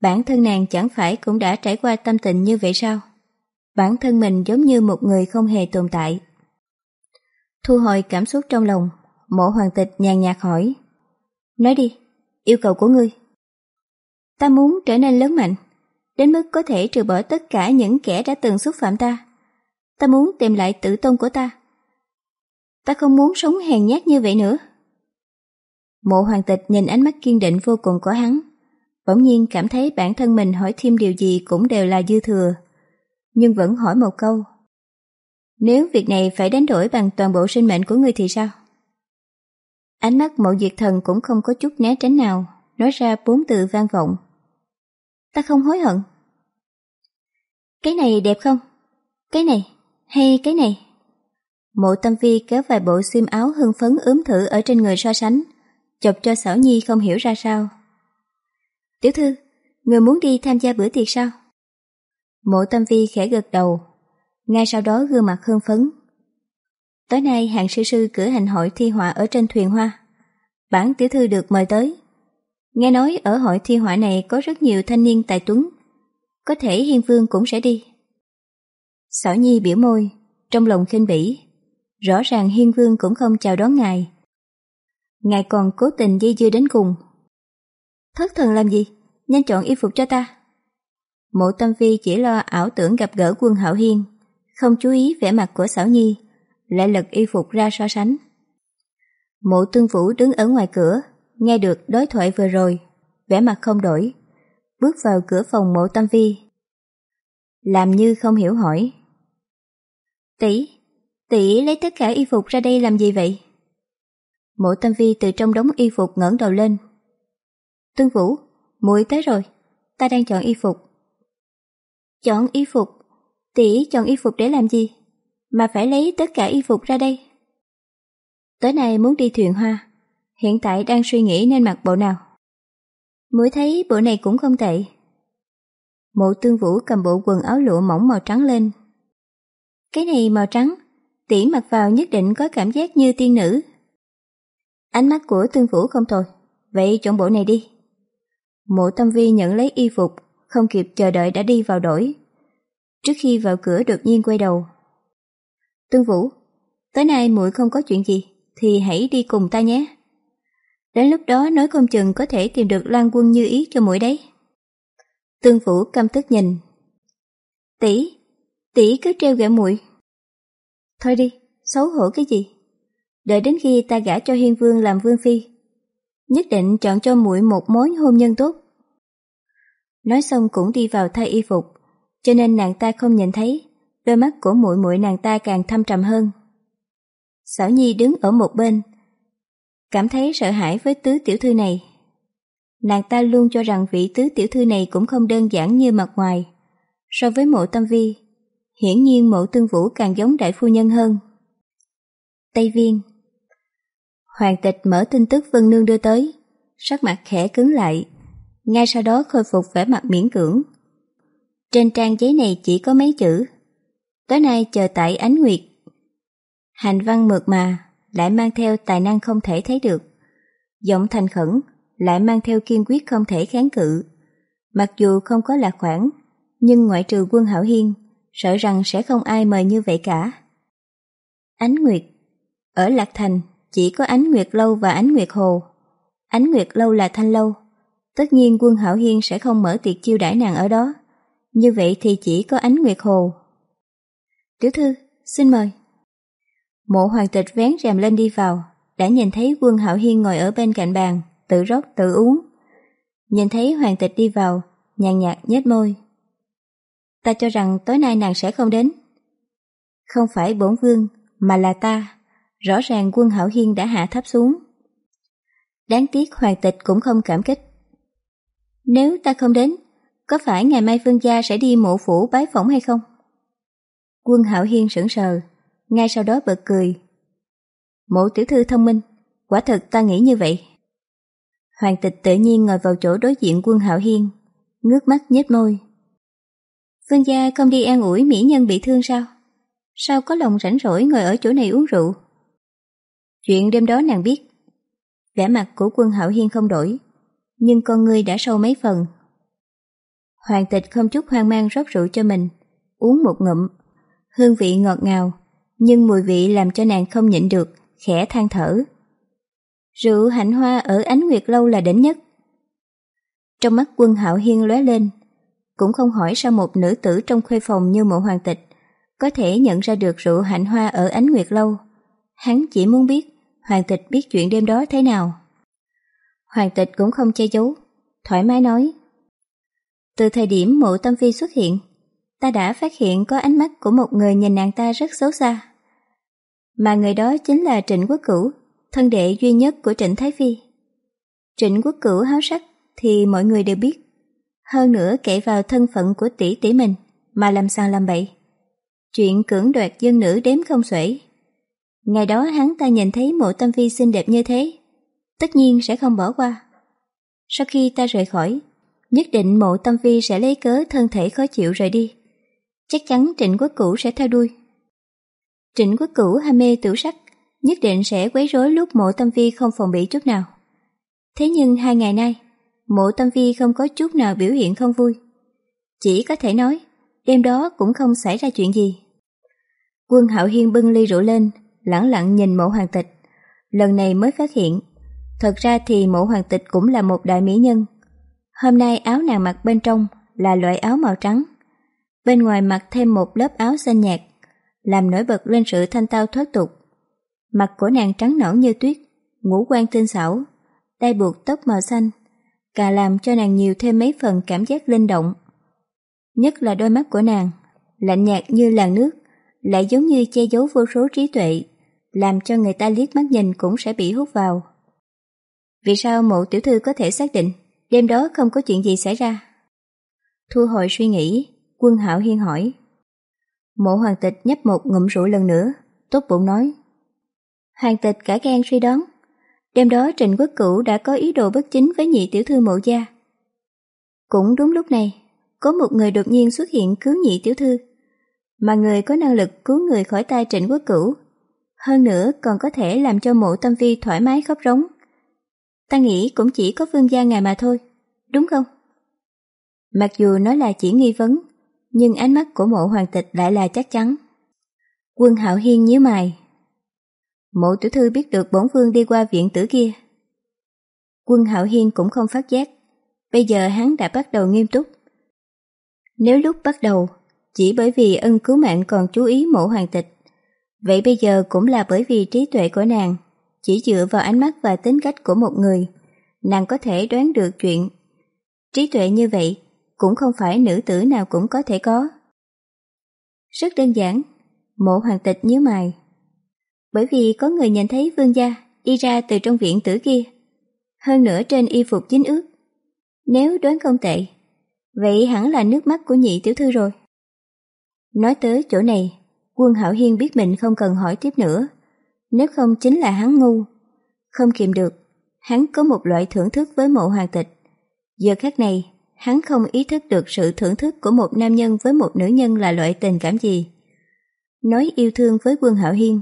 bản thân nàng chẳng phải cũng đã trải qua tâm tình như vậy sao? Bản thân mình giống như một người không hề tồn tại. Thu hồi cảm xúc trong lòng, mộ hoàng tịch nhàn nhạt hỏi. Nói đi, yêu cầu của ngươi. Ta muốn trở nên lớn mạnh, đến mức có thể trừ bỏ tất cả những kẻ đã từng xúc phạm ta. Ta muốn tìm lại tự tôn của ta. Ta không muốn sống hèn nhát như vậy nữa. Mộ hoàng tịch nhìn ánh mắt kiên định vô cùng của hắn, bỗng nhiên cảm thấy bản thân mình hỏi thêm điều gì cũng đều là dư thừa, nhưng vẫn hỏi một câu. Nếu việc này phải đánh đổi bằng toàn bộ sinh mệnh của ngươi thì sao? Ánh mắt mộ diệt thần cũng không có chút né tránh nào, nói ra bốn từ vang vọng. Ta không hối hận. Cái này đẹp không? Cái này, hay cái này? Mộ tâm vi kéo vài bộ xiêm áo hưng phấn ướm thử ở trên người so sánh, chọc cho Sở nhi không hiểu ra sao. Tiểu thư, người muốn đi tham gia bữa tiệc sao? Mộ tâm vi khẽ gật đầu, ngay sau đó gương mặt hưng phấn. Tối nay hạng sư sư cử hành hội thi họa ở trên thuyền hoa. Bản tiểu thư được mời tới. Nghe nói ở hội thi họa này có rất nhiều thanh niên tài tuấn. Có thể Hiên Vương cũng sẽ đi. Sở Nhi biểu môi, trong lòng khinh bỉ. Rõ ràng Hiên Vương cũng không chào đón ngài. Ngài còn cố tình dây dưa đến cùng. Thất thần làm gì? Nhanh chọn y phục cho ta. Mộ tâm phi chỉ lo ảo tưởng gặp gỡ quân hạo hiên, không chú ý vẻ mặt của Sở nhi, lại lật y phục ra so sánh. Mộ tương vũ đứng ở ngoài cửa, nghe được đối thoại vừa rồi, vẻ mặt không đổi, bước vào cửa phòng mộ tâm vi Làm như không hiểu hỏi. Tỷ, tỷ lấy tất cả y phục ra đây làm gì vậy? Mộ tâm vi từ trong đống y phục ngẩng đầu lên. Tương vũ, muội tới rồi, ta đang chọn y phục. Chọn y phục? Tỷ chọn y phục để làm gì? Mà phải lấy tất cả y phục ra đây. Tối nay muốn đi thuyền hoa, hiện tại đang suy nghĩ nên mặc bộ nào. Mới thấy bộ này cũng không tệ. Mộ tương vũ cầm bộ quần áo lụa mỏng màu trắng lên. Cái này màu trắng, tỷ mặc vào nhất định có cảm giác như tiên nữ. Ánh mắt của tương vũ không thôi, vậy chọn bộ này đi. Mộ tâm vi nhận lấy y phục, không kịp chờ đợi đã đi vào đổi. Trước khi vào cửa đột nhiên quay đầu. Tương Vũ, tới nay muội không có chuyện gì, thì hãy đi cùng ta nhé. Đến lúc đó nói không chừng có thể tìm được loan Quân như ý cho mũi đấy. Tương Vũ căm tức nhìn. Tỷ, tỷ cứ treo gã muội. Thôi đi, xấu hổ cái gì? Đợi đến khi ta gả cho Hiên Vương làm Vương Phi, nhất định chọn cho muội một mối hôn nhân tốt. Nói xong cũng đi vào thay y phục, cho nên nàng ta không nhìn thấy, đôi mắt của muội muội nàng ta càng thâm trầm hơn. Sảo Nhi đứng ở một bên, cảm thấy sợ hãi với tứ tiểu thư này. Nàng ta luôn cho rằng vị tứ tiểu thư này cũng không đơn giản như mặt ngoài. So với mộ tâm vi, hiển nhiên mộ tương vũ càng giống đại phu nhân hơn. Tây Viên Hoàng tịch mở tin tức Vân Nương đưa tới, sắc mặt khẽ cứng lại, ngay sau đó khôi phục vẻ mặt miễn cưỡng. Trên trang giấy này chỉ có mấy chữ, tối nay chờ tại ánh nguyệt. Hành văn mượt mà, lại mang theo tài năng không thể thấy được. Giọng thành khẩn, lại mang theo kiên quyết không thể kháng cự. Mặc dù không có lạc khoản, nhưng ngoại trừ quân hảo hiên, sợ rằng sẽ không ai mời như vậy cả. Ánh Nguyệt Ở Lạc Thành chỉ có Ánh Nguyệt Lâu và Ánh Nguyệt Hồ. Ánh Nguyệt Lâu là Thanh Lâu. Tất nhiên quân Hảo Hiên sẽ không mở tiệc chiêu đãi nàng ở đó. Như vậy thì chỉ có Ánh Nguyệt Hồ. Tiểu thư, xin mời. Mộ hoàng tịch vén rèm lên đi vào, đã nhìn thấy quân hạo Hiên ngồi ở bên cạnh bàn, tự rót tự uống. Nhìn thấy hoàng tịch đi vào, nhàn nhạt nhếch môi. Ta cho rằng tối nay nàng sẽ không đến. Không phải bổn vương, mà là ta. Rõ ràng quân Hảo Hiên đã hạ thấp xuống. Đáng tiếc hoàng tịch cũng không cảm kích. Nếu ta không đến, có phải ngày mai vương gia sẽ đi mộ phủ bái phỏng hay không? Quân Hảo Hiên sững sờ, ngay sau đó bật cười. Mộ tiểu thư thông minh, quả thật ta nghĩ như vậy. Hoàng tịch tự nhiên ngồi vào chỗ đối diện quân Hạo Hiên, ngước mắt nhếch môi. Vương gia không đi an ủi mỹ nhân bị thương sao? Sao có lòng rảnh rỗi ngồi ở chỗ này uống rượu? Chuyện đêm đó nàng biết. Vẻ mặt của quân Hạo Hiên không đổi, nhưng con ngươi đã sâu mấy phần. Hoàng tịch không chút hoang mang rót rượu cho mình, uống một ngụm, hương vị ngọt ngào, nhưng mùi vị làm cho nàng không nhịn được, khẽ than thở. Rượu hạnh hoa ở ánh nguyệt lâu là đỉnh nhất. Trong mắt quân hạo hiên lóe lên, cũng không hỏi sao một nữ tử trong khuê phòng như mộ hoàng tịch có thể nhận ra được rượu hạnh hoa ở ánh nguyệt lâu. Hắn chỉ muốn biết hoàng tịch biết chuyện đêm đó thế nào. Hoàng tịch cũng không che giấu, thoải mái nói. Từ thời điểm mộ tâm phi xuất hiện, ta đã phát hiện có ánh mắt của một người nhìn nàng ta rất xấu xa. Mà người đó chính là Trịnh Quốc Cửu, thân đệ duy nhất của Trịnh Thái Phi. Trịnh Quốc Cửu háo sắc thì mọi người đều biết. Hơn nữa kể vào thân phận của tỷ tỷ mình mà làm sao làm bậy. Chuyện cưỡng đoạt dân nữ đếm không xuể. Ngày đó hắn ta nhìn thấy mộ tâm phi xinh đẹp như thế, tất nhiên sẽ không bỏ qua. Sau khi ta rời khỏi, nhất định mộ tâm phi sẽ lấy cớ thân thể khó chịu rời đi. Chắc chắn trịnh quốc cửu sẽ theo đuôi. Trịnh quốc cửu ham mê tiểu sắc, nhất định sẽ quấy rối lúc mộ tâm vi không phòng bị chút nào. Thế nhưng hai ngày nay, mộ tâm vi không có chút nào biểu hiện không vui. Chỉ có thể nói, đêm đó cũng không xảy ra chuyện gì. Quân Hạo Hiên bưng ly rượu lên, lẳng lặng nhìn mộ hoàng tịch. Lần này mới phát hiện, thật ra thì mộ hoàng tịch cũng là một đại mỹ nhân. Hôm nay áo nàng mặc bên trong là loại áo màu trắng. Bên ngoài mặc thêm một lớp áo xanh nhạt, làm nổi bật lên sự thanh tao thoát tục. Mặt của nàng trắng nõn như tuyết, ngũ quan tinh xảo, tay buộc tóc màu xanh, cả làm cho nàng nhiều thêm mấy phần cảm giác linh động. Nhất là đôi mắt của nàng, lạnh nhạt như làn nước, lại giống như che giấu vô số trí tuệ, làm cho người ta liếc mắt nhìn cũng sẽ bị hút vào. Vì sao mộ tiểu thư có thể xác định đêm đó không có chuyện gì xảy ra? Thu hồi suy nghĩ, quân hạo hiên hỏi. Mộ hoàng tịch nhấp một ngụm rượu lần nữa, tốt bụng nói. Hoàng tịch cả gan suy đoán, đêm đó Trịnh Quốc Cửu đã có ý đồ bất chính với nhị tiểu thư mộ gia. Cũng đúng lúc này, có một người đột nhiên xuất hiện cứu nhị tiểu thư, mà người có năng lực cứu người khỏi tay Trịnh Quốc Cửu. Hơn nữa còn có thể làm cho mộ tâm vi thoải mái khóc rống. Ta nghĩ cũng chỉ có vương gia ngài mà thôi, đúng không? Mặc dù nói là chỉ nghi vấn, nhưng ánh mắt của mộ hoàng tịch lại là chắc chắn. Quân hạo hiên nhíu mày. Mộ tiểu thư biết được bổn vương đi qua viện tử kia. Quân hạo hiên cũng không phát giác, bây giờ hắn đã bắt đầu nghiêm túc. Nếu lúc bắt đầu, chỉ bởi vì ân cứu mạng còn chú ý mộ hoàng tịch, vậy bây giờ cũng là bởi vì trí tuệ của nàng, chỉ dựa vào ánh mắt và tính cách của một người, nàng có thể đoán được chuyện. Trí tuệ như vậy cũng không phải nữ tử nào cũng có thể có. Rất đơn giản, mộ hoàng tịch nhớ mày. Bởi vì có người nhìn thấy vương gia đi ra từ trong viện tử kia, hơn nữa trên y phục dính ướt. Nếu đoán không tệ, vậy hẳn là nước mắt của nhị tiểu thư rồi. Nói tới chỗ này, quân hảo hiên biết mình không cần hỏi tiếp nữa, nếu không chính là hắn ngu. Không kìm được, hắn có một loại thưởng thức với mộ hoàng tịch. Giờ khắc này, hắn không ý thức được sự thưởng thức của một nam nhân với một nữ nhân là loại tình cảm gì. Nói yêu thương với quân hạo hiên,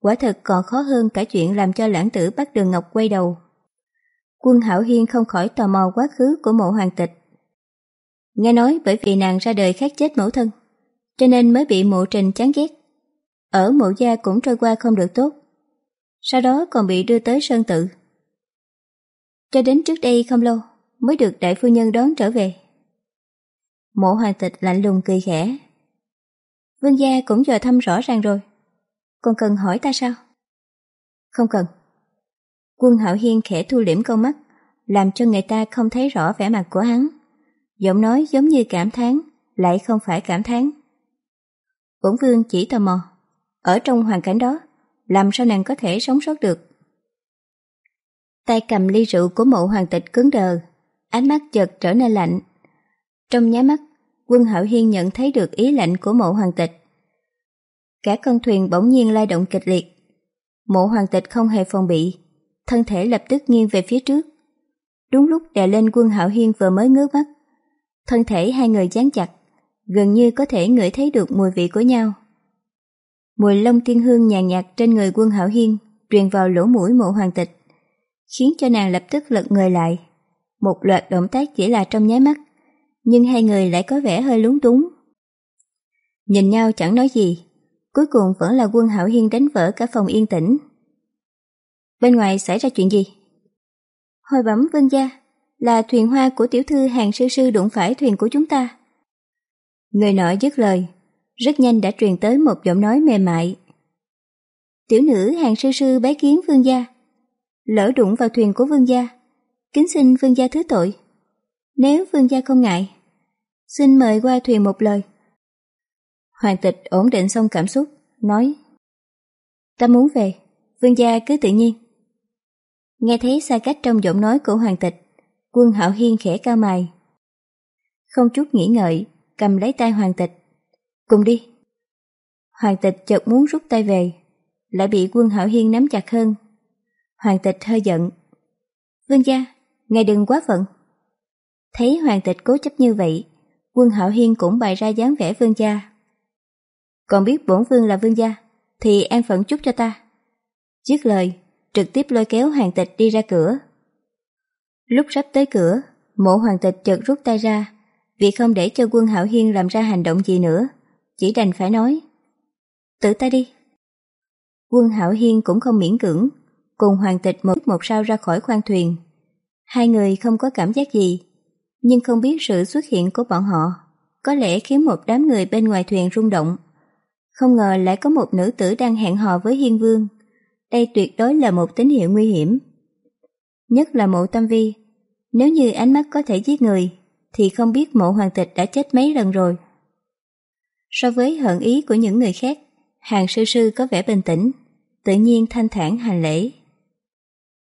quả thật còn khó hơn cả chuyện làm cho lãng tử bắt đường ngọc quay đầu. Quân hạo hiên không khỏi tò mò quá khứ của mộ hoàng tịch. Nghe nói bởi vì nàng ra đời khác chết mẫu thân, cho nên mới bị mộ trình chán ghét. Ở mộ gia cũng trôi qua không được tốt, sau đó còn bị đưa tới sơn tự. Cho đến trước đây không lâu, mới được đại phu nhân đón trở về. Mộ hoàng tịch lạnh lùng cười khẽ. Vương gia cũng dò thăm rõ ràng rồi. Còn cần hỏi ta sao? Không cần. Quân hạo hiên khẽ thu liễm con mắt, làm cho người ta không thấy rõ vẻ mặt của hắn. Giọng nói giống như cảm thán, lại không phải cảm thán. Bổn vương chỉ tò mò, ở trong hoàn cảnh đó, làm sao nàng có thể sống sót được? Tay cầm ly rượu của mộ hoàng tịch cứng đờ, ánh mắt chợt trở nên lạnh. Trong nháy mắt, quân hạo hiên nhận thấy được ý lạnh của mộ hoàng tịch. Cả con thuyền bỗng nhiên lay động kịch liệt. Mộ hoàng tịch không hề phòng bị, thân thể lập tức nghiêng về phía trước. Đúng lúc đè lên quân hạo hiên vừa mới ngước mắt, thân thể hai người dán chặt, gần như có thể ngửi thấy được mùi vị của nhau. Mùi lông tiên hương nhàn nhạt trên người quân hạo hiên truyền vào lỗ mũi mộ hoàng tịch, khiến cho nàng lập tức lật người lại. Một loạt động tác chỉ là trong nháy mắt, nhưng hai người lại có vẻ hơi lúng túng. Nhìn nhau chẳng nói gì, cuối cùng vẫn là quân hảo hiên đánh vỡ cả phòng yên tĩnh. Bên ngoài xảy ra chuyện gì? Hồi bẩm vương gia, là thuyền hoa của tiểu thư hàng sư sư đụng phải thuyền của chúng ta. Người nọ dứt lời, rất nhanh đã truyền tới một giọng nói mềm mại. Tiểu nữ hàng sư sư bái kiến vương gia, lỡ đụng vào thuyền của vương gia, kính xin vương gia thứ tội. Nếu vương gia không ngại, xin mời qua thuyền một lời. Hoàng tịch ổn định xong cảm xúc, nói Ta muốn về, vương gia cứ tự nhiên. Nghe thấy xa cách trong giọng nói của hoàng tịch, quân hạo hiên khẽ cao mày. Không chút nghĩ ngợi, cầm lấy tay hoàng tịch. Cùng đi. Hoàng tịch chợt muốn rút tay về, lại bị quân hạo hiên nắm chặt hơn. Hoàng tịch hơi giận. Vương gia, ngài đừng quá phận. Thấy hoàng tịch cố chấp như vậy, quân hạo hiên cũng bày ra dáng vẻ vương gia. Còn biết bổn vương là vương gia, thì an phận chút cho ta. Dứt lời, trực tiếp lôi kéo hoàng tịch đi ra cửa. Lúc sắp tới cửa, mộ hoàng tịch chợt rút tay ra, vì không để cho quân Hạo Hiên làm ra hành động gì nữa, chỉ đành phải nói. Tự ta đi. Quân Hạo Hiên cũng không miễn cưỡng, cùng hoàng tịch một một sao ra khỏi khoang thuyền. Hai người không có cảm giác gì, nhưng không biết sự xuất hiện của bọn họ có lẽ khiến một đám người bên ngoài thuyền rung động. Không ngờ lại có một nữ tử đang hẹn hò với Hiên Vương. Đây tuyệt đối là một tín hiệu nguy hiểm. Nhất là mộ tâm vi. Nếu như ánh mắt có thể giết người, thì không biết mộ hoàng tịch đã chết mấy lần rồi. So với hận ý của những người khác, hàng sư sư có vẻ bình tĩnh, tự nhiên thanh thản hành lễ.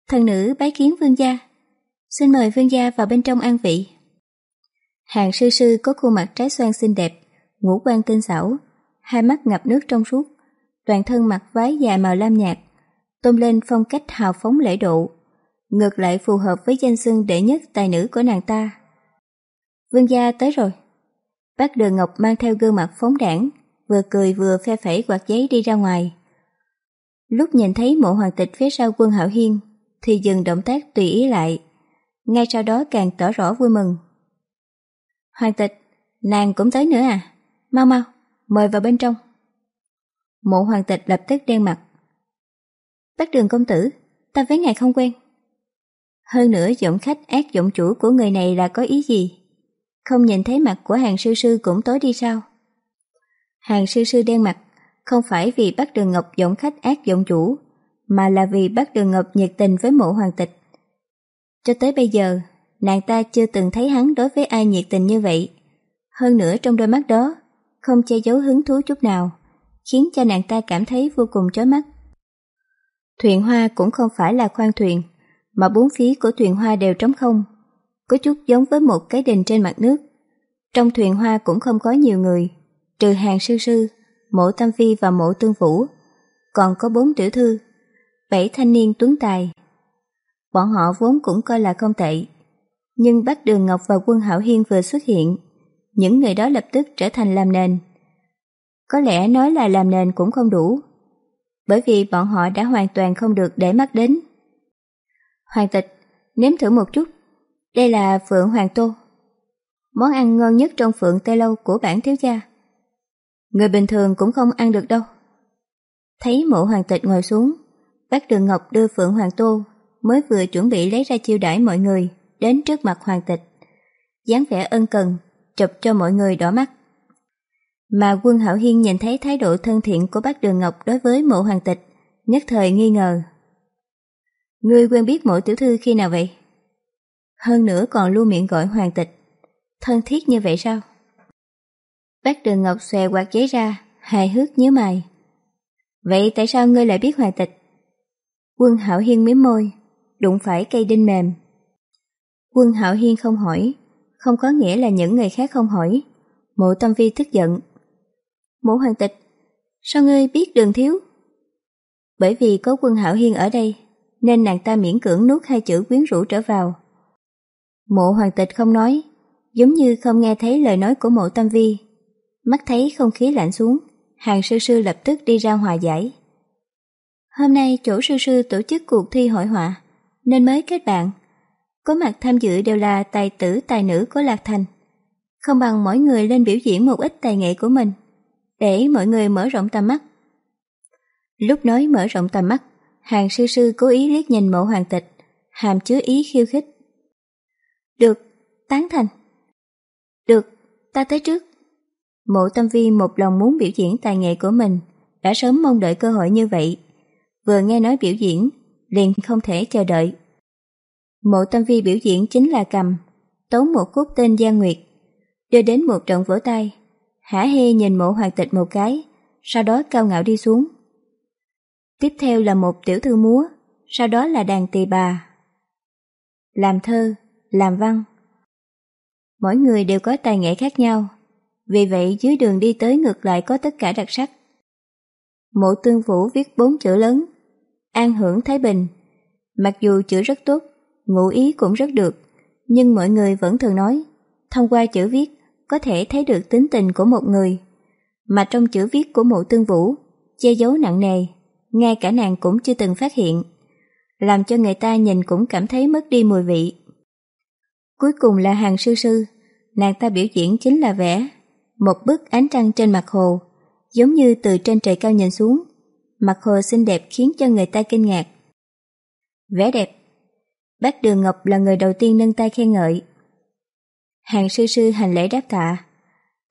Thần nữ bái kiến vương gia, xin mời vương gia vào bên trong an vị. Hàng sư sư có khuôn mặt trái xoan xinh đẹp, ngũ quan tinh xảo, hai mắt ngập nước trong suốt, toàn thân mặc váy dài màu lam nhạt, tôn lên phong cách hào phóng lễ độ, ngược lại phù hợp với danh xưng đệ nhất tài nữ của nàng ta. Vương gia tới rồi. Bác Đường Ngọc mang theo gương mặt phóng đảng, vừa cười vừa phe phẩy quạt giấy đi ra ngoài. Lúc nhìn thấy mộ hoàng tịch phía sau quân Hạo Hiên, thì dừng động tác tùy ý lại. Ngay sau đó càng tỏ rõ vui mừng. Hoàng tịch, nàng cũng tới nữa à? Mau mau, mời vào bên trong. Mộ hoàng tịch lập tức đen mặt. Bác đường công tử, ta với ngài không quen. Hơn nữa giọng khách ác giọng chủ của người này là có ý gì? Không nhìn thấy mặt của hàng sư sư cũng tối đi sao? Hàng sư sư đen mặt, không phải vì bác đường ngọc giọng khách ác giọng chủ, mà là vì bác đường ngọc nhiệt tình với mộ hoàng tịch. Cho tới bây giờ, nàng ta chưa từng thấy hắn đối với ai nhiệt tình như vậy. Hơn nữa trong đôi mắt đó, không che giấu hứng thú chút nào, khiến cho nàng ta cảm thấy vô cùng chói mắt. Thuyền hoa cũng không phải là khoang thuyền, mà bốn phía của thuyền hoa đều trống không, có chút giống với một cái đình trên mặt nước. Trong thuyền hoa cũng không có nhiều người, trừ hàng sư sư, mộ tam phi và mộ tương vũ, còn có bốn tiểu thư, bảy thanh niên tuấn tài. Bọn họ vốn cũng coi là không tệ, nhưng Bách Đường Ngọc và quân Hảo Hiên vừa xuất hiện, những người đó lập tức trở thành làm nền. Có lẽ nói là làm nền cũng không đủ, bởi vì bọn họ đã hoàn toàn không được để mắt đến. Hoàng tịch, nếm thử một chút. Đây là Phượng Hoàng Tô. Món ăn ngon nhất trong Phượng Tây Lâu của bản thiếu gia. Người bình thường cũng không ăn được đâu. Thấy mộ hoàng tịch ngồi xuống, bác Đường Ngọc đưa Phượng Hoàng Tô mới vừa chuẩn bị lấy ra chiêu đãi mọi người đến trước mặt hoàng tịch. dáng vẻ ân cần, chụp cho mọi người đỏ mắt. Mà quân Hảo Hiên nhìn thấy thái độ thân thiện của bác Đường Ngọc đối với mộ hoàng tịch, nhất thời nghi ngờ. Ngươi quen biết mộ tiểu thư khi nào vậy? Hơn nữa còn luôn miệng gọi hoàng tịch. Thân thiết như vậy sao? Bác Đường Ngọc xòe quạt giấy ra, hài hước nhớ mày. Vậy tại sao ngươi lại biết hoàng tịch? Quân Hảo Hiên miếm môi, đụng phải cây đinh mềm. Quân Hạo Hiên không hỏi, không có nghĩa là những người khác không hỏi. Mộ Tâm Vi tức giận. Mộ hoàng tịch, sao ngươi biết đường thiếu? Bởi vì có quân Hạo Hiên ở đây, nên nàng ta miễn cưỡng nuốt hai chữ quyến rũ trở vào. Mộ hoàng tịch không nói, giống như không nghe thấy lời nói của mộ tâm vi. Mắt thấy không khí lạnh xuống, hàng sư sư lập tức đi ra hòa giải. Hôm nay chỗ sư sư tổ chức cuộc thi hội họa, nên mới kết bạn. Có mặt tham dự đều là tài tử tài nữ của Lạc Thành. Không bằng mỗi người lên biểu diễn một ít tài nghệ của mình, để mọi người mở rộng tầm mắt. Lúc nói mở rộng tầm mắt, hàng sư sư cố ý liếc nhìn mộ hoàng tịch, hàm chứa ý khiêu khích. Được, tán thành. Được, ta tới trước. Mộ tâm vi một lòng muốn biểu diễn tài nghệ của mình, đã sớm mong đợi cơ hội như vậy. Vừa nghe nói biểu diễn, liền không thể chờ đợi. Mộ tâm vi biểu diễn chính là cầm, tấu một khúc tên Giang Nguyệt, đưa đến một trận vỗ tay. Hả hê nhìn mộ hoàng tịch một cái, sau đó cao ngạo đi xuống. Tiếp theo là một tiểu thư múa, sau đó là đàn tỳ bà. Làm thơ, làm văn. Mỗi người đều có tài nghệ khác nhau, vì vậy dưới đường đi tới ngược lại có tất cả đặc sắc. Mộ tương vũ viết bốn chữ lớn, an hưởng Thái Bình. Mặc dù chữ rất tốt, ngụ ý cũng rất được, nhưng mọi người vẫn thường nói, thông qua chữ viết có thể thấy được tính tình của một người. Mà trong chữ viết của mộ tương vũ, che giấu nặng nề, ngay cả nàng cũng chưa từng phát hiện, làm cho người ta nhìn cũng cảm thấy mất đi mùi vị. Cuối cùng là hàng sư sư, nàng ta biểu diễn chính là vẽ một bức ánh trăng trên mặt hồ, giống như từ trên trời cao nhìn xuống. Mặt hồ xinh đẹp khiến cho người ta kinh ngạc. Vẽ đẹp. Bác Đường Ngọc là người đầu tiên nâng tay khen ngợi. Hàng sư sư hành lễ đáp tạ.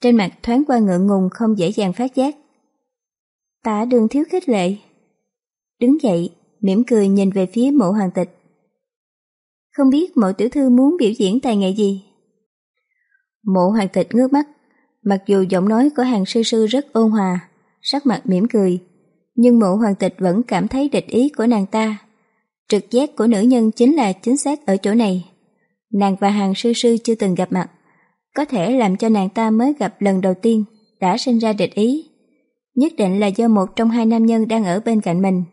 Trên mặt thoáng qua ngượng ngùng không dễ dàng phát giác. tả đường thiếu khích lệ. Đứng dậy, mỉm cười nhìn về phía mộ hoàng tịch. Không biết mộ tiểu thư muốn biểu diễn tài nghệ gì? Mộ hoàng tịch ngước mắt, mặc dù giọng nói của hàng sư sư rất ôn hòa, sắc mặt mỉm cười, nhưng mộ hoàng tịch vẫn cảm thấy địch ý của nàng ta. Trực giác của nữ nhân chính là chính xác ở chỗ này. Nàng và hàng sư sư chưa từng gặp mặt, có thể làm cho nàng ta mới gặp lần đầu tiên đã sinh ra địch ý. Nhất định là do một trong hai nam nhân đang ở bên cạnh mình.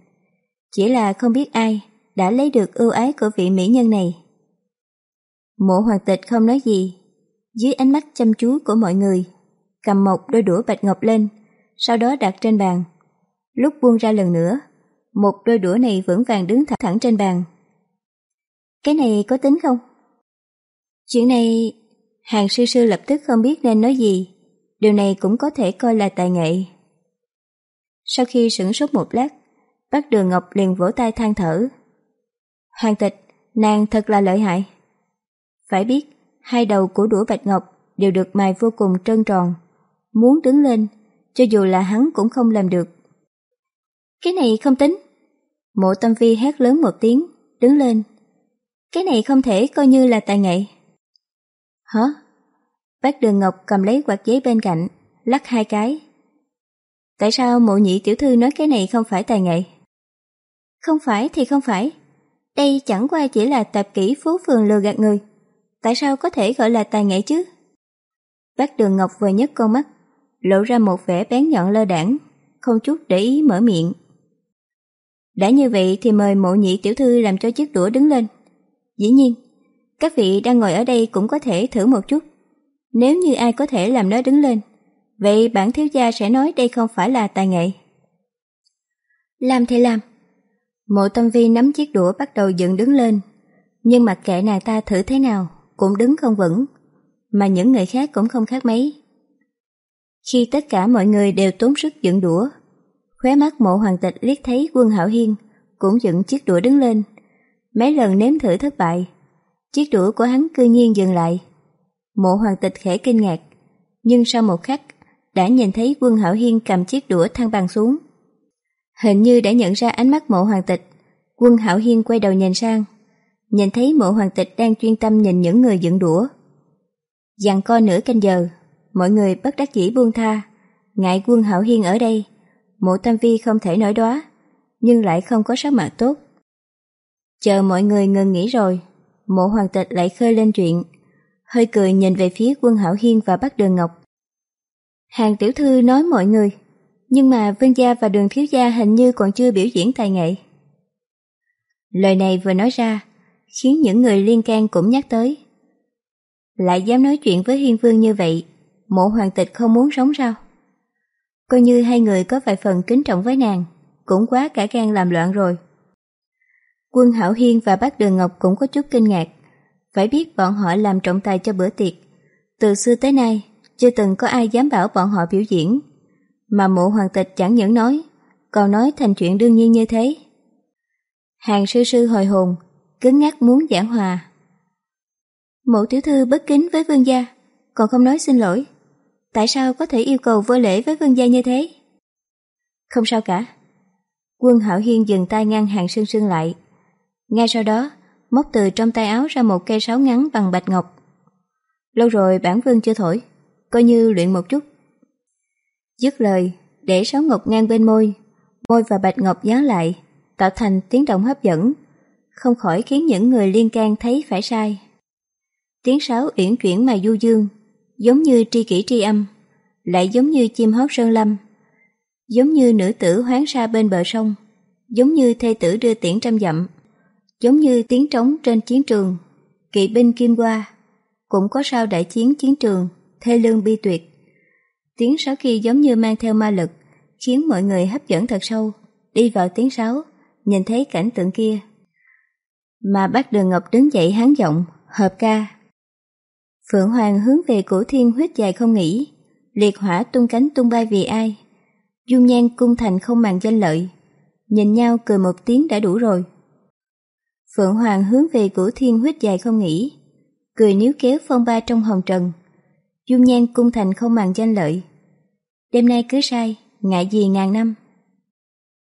Chỉ là không biết ai đã lấy được ưu ái của vị mỹ nhân này. Mộ hoàng tịch không nói gì, dưới ánh mắt chăm chú của mọi người, cầm một đôi đũa bạch ngọc lên, sau đó đặt trên bàn. Lúc buông ra lần nữa, một đôi đũa này vững vàng đứng thẳng trên bàn. Cái này có tính không? Chuyện này, hàng sư sư lập tức không biết nên nói gì, điều này cũng có thể coi là tài nghệ. Sau khi sửng sốt một lát, bác Đường Ngọc liền vỗ tay than thở. Hoàng tịch, nàng thật là lợi hại. Phải biết, hai đầu của đũa bạch ngọc đều được mài vô cùng trơn tròn. Muốn đứng lên, cho dù là hắn cũng không làm được. Cái này không tính. Mộ tâm vi hét lớn một tiếng, đứng lên. Cái này không thể coi như là tài nghệ. Hả? Bác Đường Ngọc cầm lấy quạt giấy bên cạnh, lắc hai cái. Tại sao mộ nhị tiểu thư nói cái này không phải tài nghệ? Không phải thì không phải. Đây chẳng qua chỉ là tạp kỹ phú phường lừa gạt người. Tại sao có thể gọi là tài nghệ chứ? Bác Đường Ngọc vừa nhấc con mắt, lộ ra một vẻ bén nhọn lơ đảng, không chút để ý mở miệng. Đã như vậy thì mời mộ nhị tiểu thư làm cho chiếc đũa đứng lên. Dĩ nhiên, các vị đang ngồi ở đây cũng có thể thử một chút. Nếu như ai có thể làm nó đứng lên, vậy bản thiếu gia sẽ nói đây không phải là tài nghệ. Làm thì làm. Mộ tâm vi nắm chiếc đũa bắt đầu dựng đứng lên, nhưng mặc kệ nàng ta thử thế nào, cũng đứng không vững, mà những người khác cũng không khác mấy. Khi tất cả mọi người đều tốn sức dựng đũa, khóe mắt mộ hoàng tịch liếc thấy quân hảo hiên cũng dựng chiếc đũa đứng lên. Mấy lần nếm thử thất bại, chiếc đũa của hắn cư nhiên dừng lại. Mộ hoàng tịch khẽ kinh ngạc, nhưng sau một khắc đã nhìn thấy quân hảo hiên cầm chiếc đũa thăng bằng xuống. Hình như đã nhận ra ánh mắt mộ hoàng tịch, quân hảo hiên quay đầu nhìn sang, nhìn thấy mộ hoàng tịch đang chuyên tâm nhìn những người dựng đũa. Dặn co nửa canh giờ, mọi người bất đắc dĩ buông tha, ngại quân hảo hiên ở đây, mộ tam vi không thể nói đoá, nhưng lại không có sắc mặt tốt. Chờ mọi người ngừng nghỉ rồi, mộ hoàng tịch lại khơi lên chuyện, hơi cười nhìn về phía quân hảo hiên và bắt đường ngọc. Hàng tiểu thư nói mọi người, nhưng mà vương gia và đường thiếu gia hình như còn chưa biểu diễn tài nghệ. Lời này vừa nói ra, khiến những người liên can cũng nhắc tới. Lại dám nói chuyện với hiên vương như vậy, mộ hoàng tịch không muốn sống sao? Coi như hai người có vài phần kính trọng với nàng, cũng quá cả gan làm loạn rồi. Quân Hảo Hiên và bác Đường Ngọc cũng có chút kinh ngạc, phải biết bọn họ làm trọng tài cho bữa tiệc. Từ xưa tới nay, chưa từng có ai dám bảo bọn họ biểu diễn, mà mộ hoàng tịch chẳng những nói, còn nói thành chuyện đương nhiên như thế. Hàng sư sư hồi hồn, cứng ngắc muốn giảng hòa. Mộ tiểu thư bất kính với vương gia, còn không nói xin lỗi. Tại sao có thể yêu cầu vô lễ với vương gia như thế? Không sao cả. Quân Hảo Hiên dừng tay ngăn hàng sương sương lại. Ngay sau đó, móc từ trong tay áo ra một cây sáo ngắn bằng bạch ngọc. Lâu rồi bản vương chưa thổi, coi như luyện một chút. Dứt lời, để sáo ngọc ngang bên môi, môi và bạch ngọc dán lại, tạo thành tiếng động hấp dẫn, không khỏi khiến những người liên can thấy phải sai. Tiếng sáo uyển chuyển mà du dương, giống như tri kỷ tri âm, lại giống như chim hót sơn lâm, giống như nữ tử hoáng sa bên bờ sông, giống như thê tử đưa tiễn trăm dặm, giống như tiếng trống trên chiến trường, kỵ binh kim qua, cũng có sao đại chiến chiến trường, thê lương bi tuyệt. Tiếng sáo kia giống như mang theo ma lực, khiến mọi người hấp dẫn thật sâu, đi vào tiếng sáo, nhìn thấy cảnh tượng kia. Mà bác Đường Ngọc đứng dậy hán giọng, hợp ca, Phượng Hoàng hướng về cổ thiên huyết dài không nghỉ, liệt hỏa tung cánh tung bay vì ai. Dung nhan cung thành không màng danh lợi, nhìn nhau cười một tiếng đã đủ rồi. Phượng Hoàng hướng về cổ thiên huyết dài không nghỉ, cười níu kéo phong ba trong hồng trần. Dung nhan cung thành không màng danh lợi. Đêm nay cứ sai, ngại gì ngàn năm.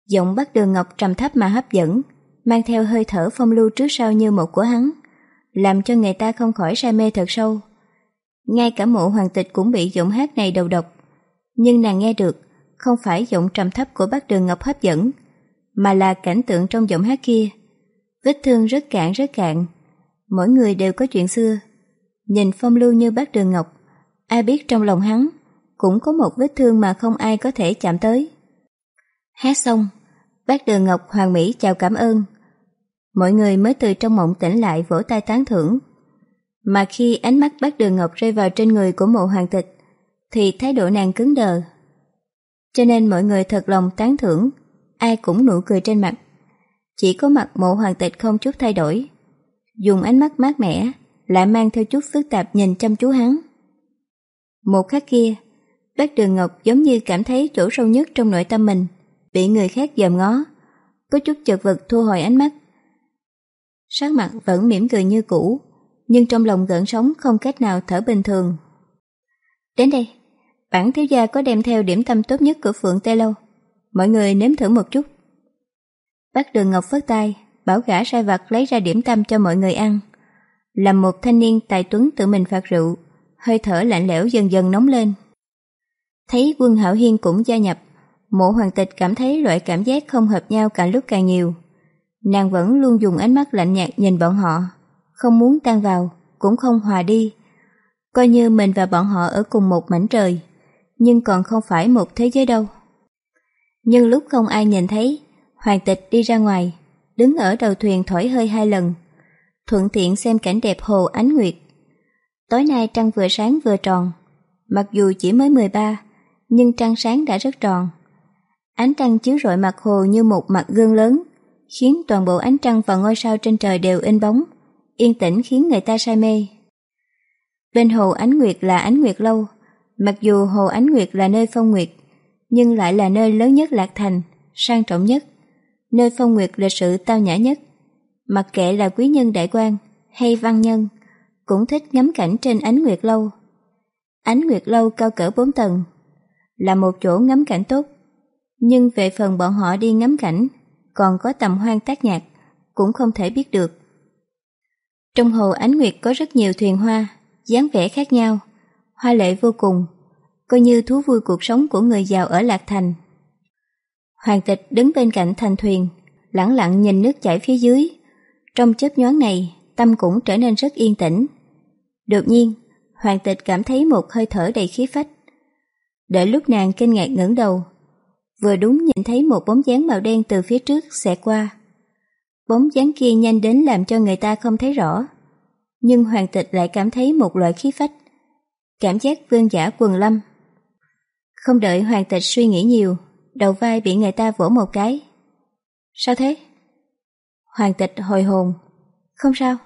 Giọng bắt đường ngọc trầm thấp mà hấp dẫn, mang theo hơi thở phong lưu trước sau như một của hắn, làm cho người ta không khỏi say mê thật sâu. Ngay cả mộ hoàng tịch cũng bị giọng hát này đầu độc, nhưng nàng nghe được không phải giọng trầm thấp của bác đường ngọc hấp dẫn, mà là cảnh tượng trong giọng hát kia. Vết thương rất cạn rất cạn, mỗi người đều có chuyện xưa. Nhìn phong lưu như bác đường ngọc, ai biết trong lòng hắn cũng có một vết thương mà không ai có thể chạm tới. Hát xong, bác đường ngọc hoàng mỹ chào cảm ơn. Mọi người mới từ trong mộng tỉnh lại vỗ tay tán thưởng. Mà khi ánh mắt bác đường ngọc rơi vào trên người của mộ hoàng tịch, thì thái độ nàng cứng đờ. Cho nên mọi người thật lòng tán thưởng, ai cũng nụ cười trên mặt. Chỉ có mặt mộ hoàng tịch không chút thay đổi. Dùng ánh mắt mát mẻ, lại mang theo chút phức tạp nhìn chăm chú hắn. Một khắc kia, bác Đường Ngọc giống như cảm thấy chỗ sâu nhất trong nội tâm mình, bị người khác dòm ngó, có chút chật vật thu hồi ánh mắt sáng mặt vẫn mỉm cười như cũ, nhưng trong lòng gợn sóng không cách nào thở bình thường. Đến đây, bản thiếu gia có đem theo điểm tâm tốt nhất của Phượng Tê Lâu. Mọi người nếm thử một chút. Bác Đường Ngọc phất tay, bảo gã sai vặt lấy ra điểm tâm cho mọi người ăn. Làm một thanh niên tài tuấn tự mình phạt rượu, hơi thở lạnh lẽo dần dần nóng lên. Thấy quân Hảo Hiên cũng gia nhập, mộ hoàng tịch cảm thấy loại cảm giác không hợp nhau càng lúc càng nhiều. Nàng vẫn luôn dùng ánh mắt lạnh nhạt nhìn bọn họ, không muốn tan vào, cũng không hòa đi. Coi như mình và bọn họ ở cùng một mảnh trời, nhưng còn không phải một thế giới đâu. Nhưng lúc không ai nhìn thấy, hoàng tịch đi ra ngoài, đứng ở đầu thuyền thổi hơi hai lần, thuận tiện xem cảnh đẹp hồ ánh nguyệt. Tối nay trăng vừa sáng vừa tròn, mặc dù chỉ mới 13, nhưng trăng sáng đã rất tròn. Ánh trăng chiếu rọi mặt hồ như một mặt gương lớn, khiến toàn bộ ánh trăng và ngôi sao trên trời đều in bóng, yên tĩnh khiến người ta say mê. Bên hồ Ánh Nguyệt là Ánh Nguyệt Lâu, mặc dù hồ Ánh Nguyệt là nơi phong nguyệt, nhưng lại là nơi lớn nhất Lạc Thành, sang trọng nhất, nơi phong nguyệt lịch sự tao nhã nhất. Mặc kệ là quý nhân đại quan hay văn nhân, cũng thích ngắm cảnh trên Ánh Nguyệt Lâu. Ánh Nguyệt Lâu cao cỡ 4 tầng, là một chỗ ngắm cảnh tốt. Nhưng về phần bọn họ đi ngắm cảnh, còn có tầm hoang tác nhạc, cũng không thể biết được. Trong hồ Ánh Nguyệt có rất nhiều thuyền hoa, dáng vẻ khác nhau, hoa lệ vô cùng, coi như thú vui cuộc sống của người giàu ở Lạc Thành. Hoàng tịch đứng bên cạnh thành thuyền, lặng lặng nhìn nước chảy phía dưới. Trong chớp nhoáng này, tâm cũng trở nên rất yên tĩnh. Đột nhiên, Hoàng tịch cảm thấy một hơi thở đầy khí phách. Đợi lúc nàng kinh ngạc ngẩng đầu, vừa đúng nhìn thấy một bóng dáng màu đen từ phía trước xẹt qua. Bóng dáng kia nhanh đến làm cho người ta không thấy rõ, nhưng hoàng tịch lại cảm thấy một loại khí phách, cảm giác vương giả quần lâm. Không đợi hoàng tịch suy nghĩ nhiều, đầu vai bị người ta vỗ một cái. Sao thế? Hoàng tịch hồi hồn. Không sao.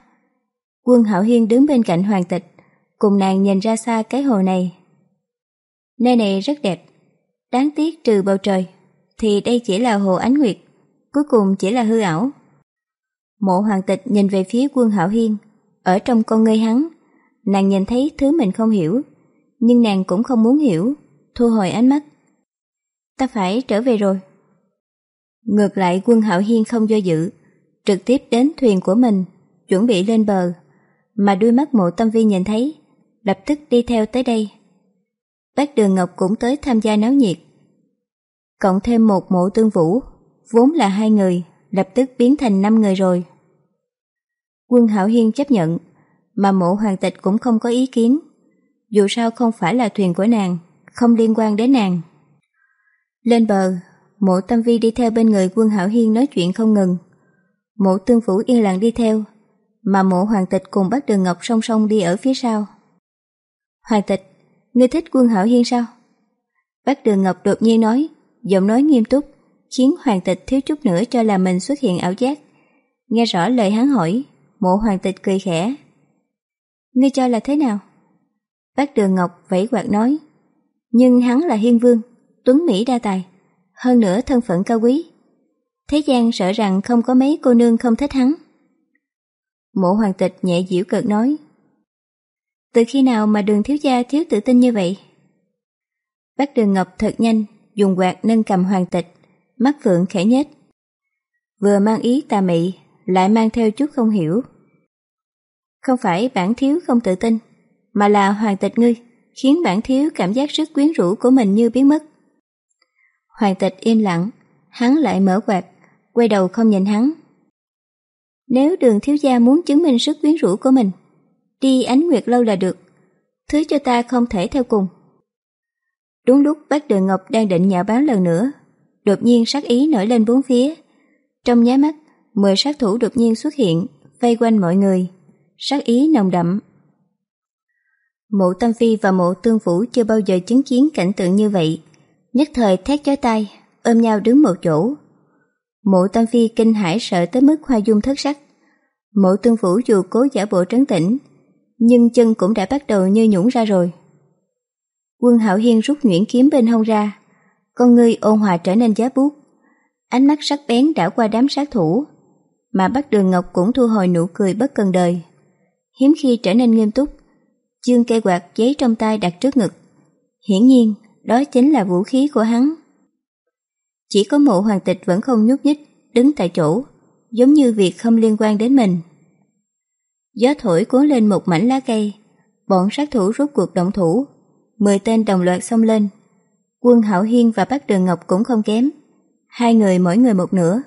Quân Hạo Hiên đứng bên cạnh hoàng tịch, cùng nàng nhìn ra xa cái hồ này. Nơi này rất đẹp, đáng tiếc trừ bầu trời, thì đây chỉ là hồ ánh nguyệt, cuối cùng chỉ là hư ảo. Mộ hoàng tịch nhìn về phía quân Hạo Hiên, ở trong con ngươi hắn, nàng nhìn thấy thứ mình không hiểu, nhưng nàng cũng không muốn hiểu, thu hồi ánh mắt. Ta phải trở về rồi. Ngược lại quân Hạo Hiên không do dự, trực tiếp đến thuyền của mình, chuẩn bị lên bờ, mà đuôi mắt mộ tâm vi nhìn thấy, lập tức đi theo tới đây. Bác Đường Ngọc cũng tới tham gia náo nhiệt. Cộng thêm một mộ tương vũ, vốn là hai người, lập tức biến thành năm người rồi. Quân Hảo Hiên chấp nhận, mà mộ hoàng tịch cũng không có ý kiến. Dù sao không phải là thuyền của nàng, không liên quan đến nàng. Lên bờ, mộ tâm vi đi theo bên người quân Hảo Hiên nói chuyện không ngừng. Mộ tương vũ yên lặng đi theo, mà mộ hoàng tịch cùng bác đường ngọc song song đi ở phía sau. Hoàng tịch, ngươi thích quân Hảo Hiên sao? Bác đường ngọc đột nhiên nói, giọng nói nghiêm túc, khiến hoàng tịch thiếu chút nữa cho là mình xuất hiện ảo giác. Nghe rõ lời hắn hỏi, mộ hoàng tịch cười khẽ. Ngươi cho là thế nào? Bác Đường Ngọc vẫy quạt nói, nhưng hắn là hiên vương, tuấn Mỹ đa tài, hơn nữa thân phận cao quý. Thế gian sợ rằng không có mấy cô nương không thích hắn. Mộ hoàng tịch nhẹ dịu cợt nói, từ khi nào mà đường thiếu gia thiếu tự tin như vậy? Bác Đường Ngọc thật nhanh, dùng quạt nâng cầm hoàng tịch, mắt phượng khẽ nhếch. Vừa mang ý tà mị, lại mang theo chút không hiểu. Không phải bản thiếu không tự tin, mà là hoàng tịch ngươi, khiến bản thiếu cảm giác sức quyến rũ của mình như biến mất. Hoàng tịch im lặng, hắn lại mở quạt, quay đầu không nhìn hắn. Nếu đường thiếu gia muốn chứng minh sức quyến rũ của mình, đi ánh nguyệt lâu là được, thứ cho ta không thể theo cùng. Đúng lúc bác đường Ngọc đang định nhạo báo lần nữa, đột nhiên sát ý nổi lên bốn phía. Trong nháy mắt, mười sát thủ đột nhiên xuất hiện, vây quanh mọi người, sát ý nồng đậm. Mộ Tâm Phi và mộ Tương Phủ chưa bao giờ chứng kiến cảnh tượng như vậy, nhất thời thét chói tay, ôm nhau đứng một chỗ. Mộ Tâm Phi kinh hãi sợ tới mức hoa dung thất sắc. Mộ Tương Phủ dù cố giả bộ trấn tĩnh, nhưng chân cũng đã bắt đầu như nhũn ra rồi. Quân Hạo Hiên rút nhuyễn kiếm bên hông ra, con ngươi ôn hòa trở nên giá bút. Ánh mắt sắc bén đảo qua đám sát thủ, mà bắt đường Ngọc cũng thu hồi nụ cười bất cần đời. Hiếm khi trở nên nghiêm túc, chương cây quạt giấy trong tay đặt trước ngực. Hiển nhiên, đó chính là vũ khí của hắn. Chỉ có mộ hoàng tịch vẫn không nhúc nhích, đứng tại chỗ, giống như việc không liên quan đến mình. Gió thổi cuốn lên một mảnh lá cây, bọn sát thủ rút cuộc động thủ, mười tên đồng loạt xông lên. Quân Hảo Hiên và Bác Đường Ngọc cũng không kém, hai người mỗi người một nửa,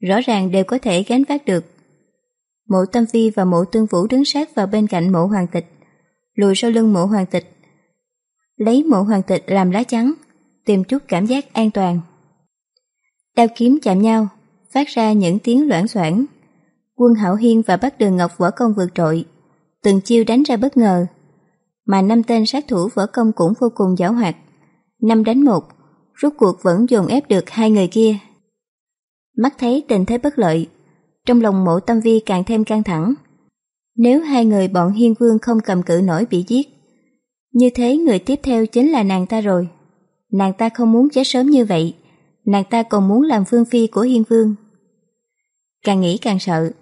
rõ ràng đều có thể gánh vác được. Mộ Tâm Phi và mộ Tương Vũ đứng sát vào bên cạnh mộ hoàng tịch, lùi sau lưng mộ hoàng tịch. Lấy mộ hoàng tịch làm lá chắn, tìm chút cảm giác an toàn. Đao kiếm chạm nhau, phát ra những tiếng loãng xoảng. Quân Hảo Hiên và Bắc Đường Ngọc võ công vượt trội, từng chiêu đánh ra bất ngờ. Mà năm tên sát thủ võ công cũng vô cùng giảo hoạt. Năm đánh một, rút cuộc vẫn dồn ép được hai người kia. Mắt thấy tình thế bất lợi, trong lòng mộ tâm vi càng thêm căng thẳng. Nếu hai người bọn hiên vương không cầm cự nổi bị giết, như thế người tiếp theo chính là nàng ta rồi. Nàng ta không muốn chết sớm như vậy, nàng ta còn muốn làm phương phi của hiên vương. Càng nghĩ càng sợ,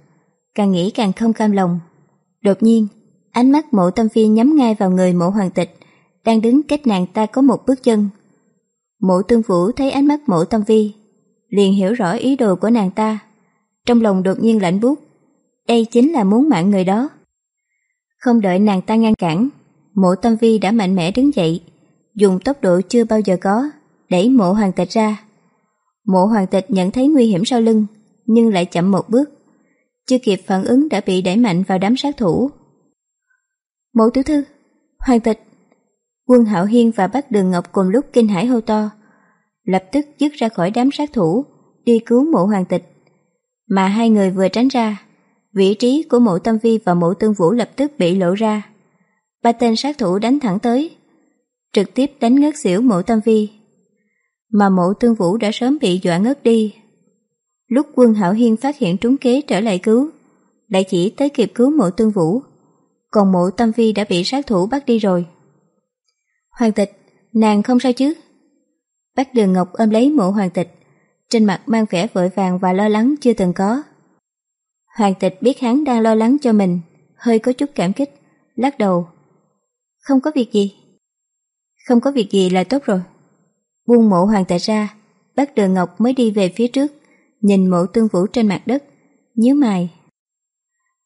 càng nghĩ càng không cam lòng. Đột nhiên, ánh mắt mộ tâm phi nhắm ngay vào người mộ hoàng tịch, đang đứng cách nàng ta có một bước chân. Mộ tương vũ thấy ánh mắt mộ tâm vi, liền hiểu rõ ý đồ của nàng ta. Trong lòng đột nhiên lạnh buốt đây chính là muốn mạng người đó. Không đợi nàng ta ngăn cản, mộ tâm vi đã mạnh mẽ đứng dậy, dùng tốc độ chưa bao giờ có, đẩy mộ hoàng tịch ra. Mộ hoàng tịch nhận thấy nguy hiểm sau lưng, nhưng lại chậm một bước. Chưa kịp phản ứng đã bị đẩy mạnh vào đám sát thủ. Mộ tiểu thư, hoàng tịch. Quân Hạo Hiên và bác Đường Ngọc cùng lúc kinh hãi hô to, lập tức dứt ra khỏi đám sát thủ, đi cứu mộ hoàng tịch. Mà hai người vừa tránh ra, vị trí của mộ tâm vi và mộ tương vũ lập tức bị lộ ra. Ba tên sát thủ đánh thẳng tới, trực tiếp đánh ngất xỉu mộ tâm vi. Mà mộ tương vũ đã sớm bị dọa ngất đi. Lúc quân hảo hiên phát hiện trúng kế trở lại cứu, lại chỉ tới kịp cứu mộ tương vũ, còn mộ tâm vi đã bị sát thủ bắt đi rồi. Hoàng tịch, nàng không sao chứ? Bác Đường Ngọc ôm lấy mộ hoàng tịch, trên mặt mang vẻ vội vàng và lo lắng chưa từng có. Hoàng tịch biết hắn đang lo lắng cho mình, hơi có chút cảm kích, lắc đầu. Không có việc gì. Không có việc gì là tốt rồi. Buông mộ hoàng tịch ra, bác Đường Ngọc mới đi về phía trước, nhìn mộ tương vũ trên mặt đất, nhíu mày.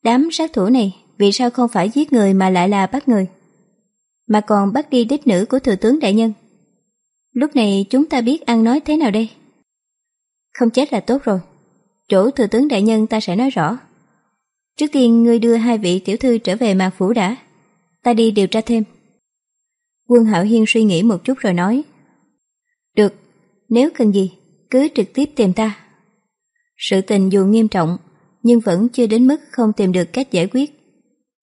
Đám sát thủ này vì sao không phải giết người mà lại là bắt người? Mà còn bắt đi đích nữ của thừa tướng đại nhân. Lúc này chúng ta biết ăn nói thế nào đây? Không chết là tốt rồi. Chỗ thừa tướng đại nhân ta sẽ nói rõ. Trước tiên ngươi đưa hai vị tiểu thư trở về mạc phủ đã. Ta đi điều tra thêm. Quân Hạo Hiên suy nghĩ một chút rồi nói. Được, nếu cần gì, cứ trực tiếp tìm ta. Sự tình dù nghiêm trọng, nhưng vẫn chưa đến mức không tìm được cách giải quyết.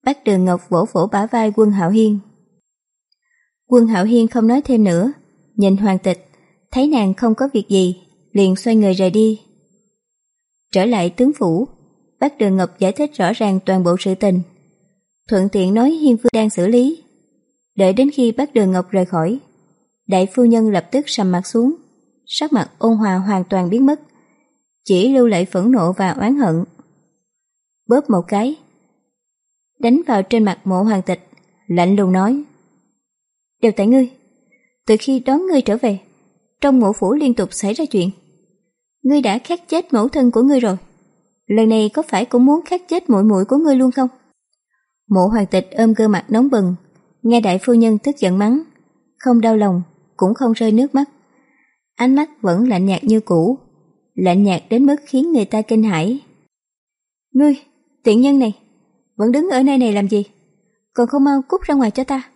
Bác Đường Ngọc vỗ vỗ bả vai quân Hạo Hiên. Quân Hạo Hiên không nói thêm nữa, nhìn hoàng tịch, thấy nàng không có việc gì, liền xoay người rời đi. Trở lại tướng phủ, bác Đường Ngọc giải thích rõ ràng toàn bộ sự tình. Thuận tiện nói Hiên Vương đang xử lý. Đợi đến khi bác Đường Ngọc rời khỏi, đại phu nhân lập tức sầm mặt xuống, sắc mặt ôn hòa hoàn toàn biến mất, chỉ lưu lại phẫn nộ và oán hận. Bóp một cái, đánh vào trên mặt mộ hoàng tịch, lạnh lùng nói. Đều tại ngươi, từ khi đón ngươi trở về, trong mộ phủ liên tục xảy ra chuyện. Ngươi đã khát chết mẫu thân của ngươi rồi. Lần này có phải cũng muốn khát chết muội muội của ngươi luôn không? Mộ hoàng tịch ôm cơ mặt nóng bừng, nghe đại phu nhân tức giận mắng, không đau lòng, cũng không rơi nước mắt. Ánh mắt vẫn lạnh nhạt như cũ, lạnh nhạt đến mức khiến người ta kinh hãi. Ngươi, tiện nhân này, vẫn đứng ở nơi này làm gì? Còn không mau cút ra ngoài cho ta.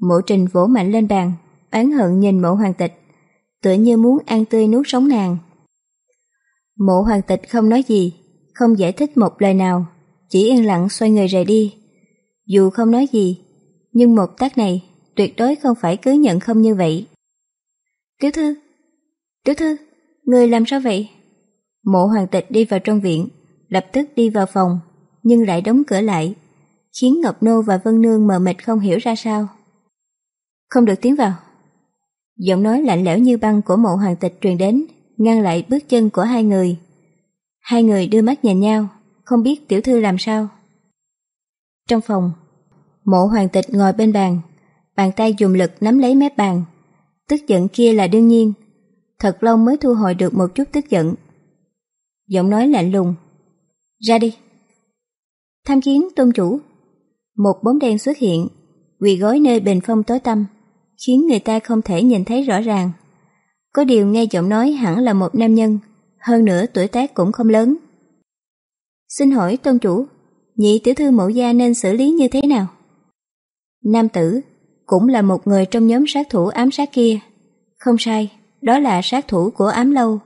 Mộ trình vỗ mạnh lên bàn, oán hận nhìn mộ hoàng tịch, tựa như muốn ăn tươi nuốt sống nàng. Mộ hoàng tịch không nói gì, không giải thích một lời nào, chỉ yên lặng xoay người rời đi. Dù không nói gì, nhưng một tác này tuyệt đối không phải cứ nhận không như vậy. Tiểu thư, tiểu thư, người làm sao vậy? Mộ hoàng tịch đi vào trong viện, lập tức đi vào phòng, nhưng lại đóng cửa lại, khiến Ngọc Nô và Vân Nương mờ mịt không hiểu ra sao. Không được tiến vào. Giọng nói lạnh lẽo như băng của mộ hoàng tịch truyền đến, ngăn lại bước chân của hai người. Hai người đưa mắt nhìn nhau, không biết tiểu thư làm sao. Trong phòng, mộ hoàng tịch ngồi bên bàn, bàn tay dùng lực nắm lấy mép bàn. Tức giận kia là đương nhiên, thật lâu mới thu hồi được một chút tức giận. Giọng nói lạnh lùng, ra đi. Tham kiến tôn chủ, một bóng đen xuất hiện, quỳ gối nơi bình phong tối tăm, khiến người ta không thể nhìn thấy rõ ràng. Có điều nghe giọng nói hẳn là một nam nhân, hơn nữa tuổi tác cũng không lớn. Xin hỏi tôn chủ, nhị tiểu thư mẫu gia nên xử lý như thế nào? Nam tử cũng là một người trong nhóm sát thủ ám sát kia. Không sai, đó là sát thủ của ám lâu.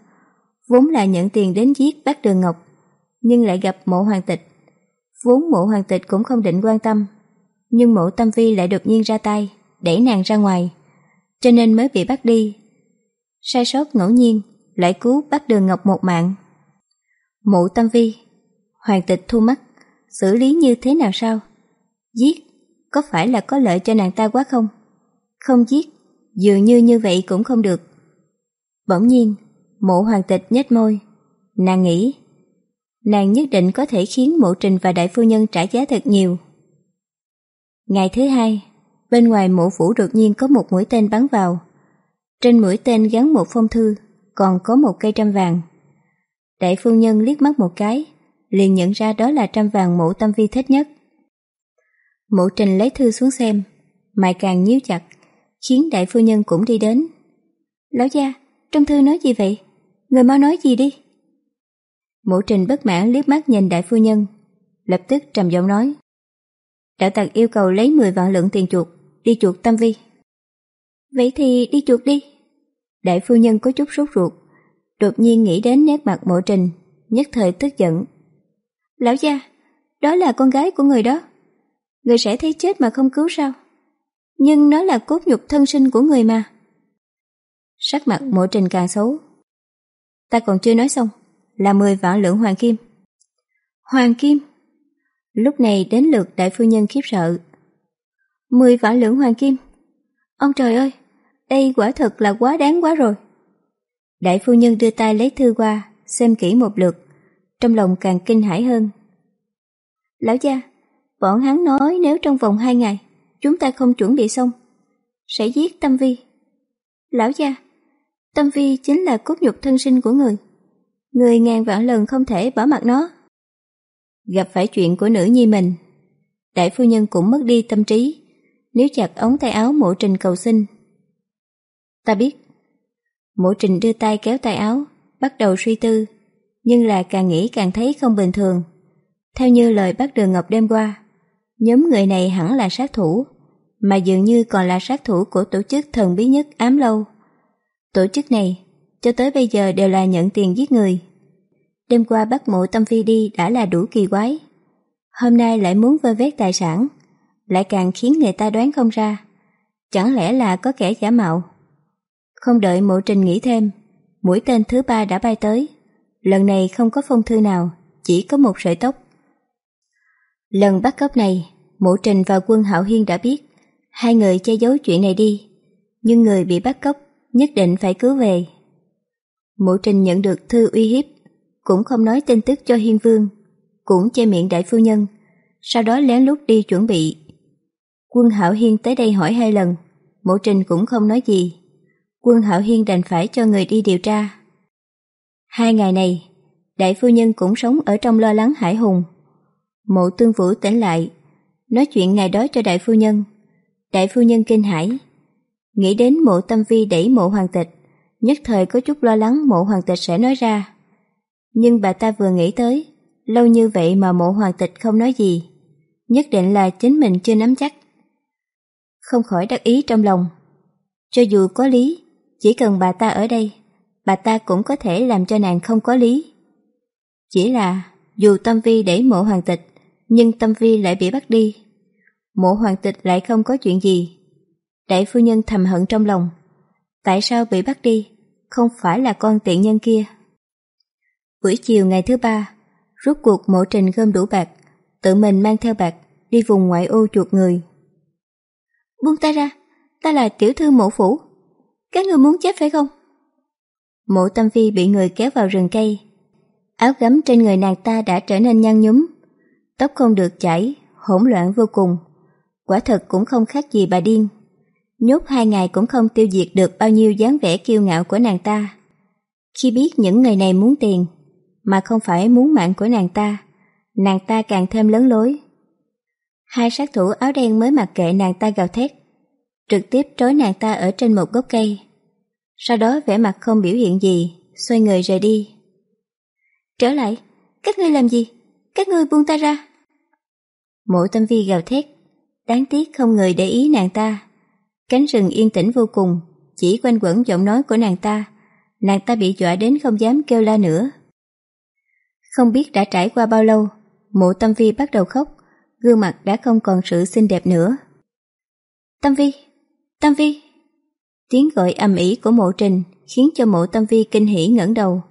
Vốn là nhận tiền đến giết bác Đường Ngọc, nhưng lại gặp mộ hoàng tịch. Vốn mộ hoàng tịch cũng không định quan tâm, nhưng mộ tâm vi lại đột nhiên ra tay, đẩy nàng ra ngoài, cho nên mới bị bắt đi. Sai sót ngẫu nhiên, lại cứu bác Đường Ngọc một mạng. Mộ tâm vi, hoàng tịch thu mắt, xử lý như thế nào sao? Giết, có phải là có lợi cho nàng ta quá không? Không giết, dường như như vậy cũng không được. Bỗng nhiên, mộ hoàng tịch nhếch môi. Nàng nghĩ, nàng nhất định có thể khiến mộ trình và đại phu nhân trả giá thật nhiều. Ngày thứ hai, bên ngoài mộ phủ đột nhiên có một mũi tên bắn vào. Trên mũi tên gắn một phong thư, còn có một cây trăm vàng. Đại phu nhân liếc mắt một cái, liền nhận ra đó là trăm vàng mộ tâm vi thích nhất. Mộ trình lấy thư xuống xem, mày càng nhíu chặt, khiến đại phu nhân cũng đi đến. Lão gia, trong thư nói gì vậy? Người mau nói gì đi? Mộ trình bất mãn liếc mắt nhìn đại phu nhân, lập tức trầm giọng nói. Đạo tặc yêu cầu lấy 10 vạn lượng tiền chuột, đi chuột tâm vi. Vậy thì đi chuột đi. Đại phu nhân có chút sốt ruột, đột nhiên nghĩ đến nét mặt mộ trình, nhất thời tức giận. Lão gia, đó là con gái của người đó. Người sẽ thấy chết mà không cứu sao? Nhưng nó là cốt nhục thân sinh của người mà. Sắc mặt mỗi trình càng xấu. Ta còn chưa nói xong, là 10 vạn lượng hoàng kim. Hoàng kim? Lúc này đến lượt đại phu nhân khiếp sợ. Mười vạn lượng hoàng kim. Ông trời ơi, đây quả thật là quá đáng quá rồi. Đại phu nhân đưa tay lấy thư qua, xem kỹ một lượt, trong lòng càng kinh hãi hơn. Lão gia, bọn hắn nói nếu trong vòng hai ngày chúng ta không chuẩn bị xong, sẽ giết Tâm Vi. Lão gia, Tâm Vi chính là cốt nhục thân sinh của người. Người ngàn vạn lần không thể bỏ mặt nó. Gặp phải chuyện của nữ nhi mình, đại phu nhân cũng mất đi tâm trí, nếu chặt ống tay áo mộ trình cầu xin. Ta biết. Mộ trình đưa tay kéo tay áo, bắt đầu suy tư, nhưng là càng nghĩ càng thấy không bình thường. Theo như lời bác Đường Ngọc đêm qua, nhóm người này hẳn là sát thủ, mà dường như còn là sát thủ của tổ chức thần bí nhất ám lâu. Tổ chức này, cho tới bây giờ đều là nhận tiền giết người. Đêm qua bắt mộ tâm phi đi đã là đủ kỳ quái. Hôm nay lại muốn vơ vét tài sản, lại càng khiến người ta đoán không ra. Chẳng lẽ là có kẻ giả mạo? Không đợi mộ trình nghĩ thêm, mũi tên thứ ba đã bay tới. Lần này không có phong thư nào, chỉ có một sợi tóc. Lần bắt cóc này, mộ trình và quân hạo hiên đã biết, Hai người che giấu chuyện này đi, nhưng người bị bắt cóc nhất định phải cứu về. Mộ trình nhận được thư uy hiếp, cũng không nói tin tức cho Hiên Vương, cũng che miệng đại phu nhân, sau đó lén lút đi chuẩn bị. Quân Hảo Hiên tới đây hỏi hai lần, mộ trình cũng không nói gì. Quân Hảo Hiên đành phải cho người đi điều tra. Hai ngày này, đại phu nhân cũng sống ở trong lo lắng hải hùng. Mộ tương vũ tỉnh lại, nói chuyện ngày đó cho đại phu nhân. Đại phu nhân kinh hãi, nghĩ đến mộ tâm vi đẩy mộ hoàng tịch, nhất thời có chút lo lắng mộ hoàng tịch sẽ nói ra. Nhưng bà ta vừa nghĩ tới, lâu như vậy mà mộ hoàng tịch không nói gì, nhất định là chính mình chưa nắm chắc. Không khỏi đắc ý trong lòng. Cho dù có lý, chỉ cần bà ta ở đây, bà ta cũng có thể làm cho nàng không có lý. Chỉ là, dù Tâm Vi đẩy mộ hoàng tịch, nhưng Tâm Vi lại bị bắt đi. Mộ hoàng tịch lại không có chuyện gì. Đại phu nhân thầm hận trong lòng. Tại sao bị bắt đi? Không phải là con tiện nhân kia. Buổi chiều ngày thứ ba, rút cuộc mộ trình gom đủ bạc, tự mình mang theo bạc, đi vùng ngoại ô chuột người. Buông ta ra, ta là tiểu thư mộ phủ. Các người muốn chết phải không? Mộ tâm phi bị người kéo vào rừng cây. Áo gấm trên người nàng ta đã trở nên nhăn nhúm. Tóc không được chảy, hỗn loạn vô cùng. Quả thật cũng không khác gì bà điên. Nhốt hai ngày cũng không tiêu diệt được bao nhiêu dáng vẻ kiêu ngạo của nàng ta. Khi biết những người này muốn tiền, mà không phải muốn mạng của nàng ta, nàng ta càng thêm lớn lối. Hai sát thủ áo đen mới mặc kệ nàng ta gào thét, trực tiếp trói nàng ta ở trên một gốc cây. Sau đó vẻ mặt không biểu hiện gì, xoay người rời đi. Trở lại, các ngươi làm gì? Các ngươi buông ta ra. Mộ tâm vi gào thét, đáng tiếc không người để ý nàng ta. Cánh rừng yên tĩnh vô cùng, chỉ quanh quẩn giọng nói của nàng ta. Nàng ta bị dọa đến không dám kêu la nữa. Không biết đã trải qua bao lâu, mộ tâm vi bắt đầu khóc, gương mặt đã không còn sự xinh đẹp nữa. Tâm vi, tâm vi. Tiếng gọi âm ỉ của mộ trình khiến cho mộ tâm vi kinh hỉ ngẩng đầu.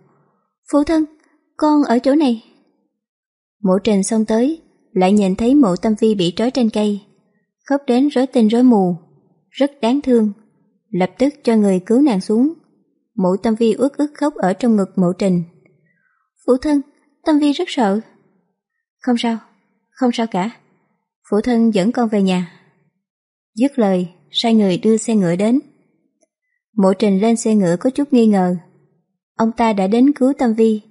Phụ thân, con ở chỗ này. Mộ trình xông tới, lại nhìn thấy mộ tâm vi bị trói trên cây, khóc đến rối tinh rối mù, rất đáng thương. Lập tức cho người cứu nàng xuống. Mụ tâm vi ướt ướt khóc ở trong ngực mộ trình. Phụ thân, tâm vi rất sợ. Không sao, không sao cả. Phụ thân dẫn con về nhà. Dứt lời, sai người đưa xe ngựa đến. Mộ trình lên xe ngựa có chút nghi ngờ. Ông ta đã đến cứu Tâm Vi.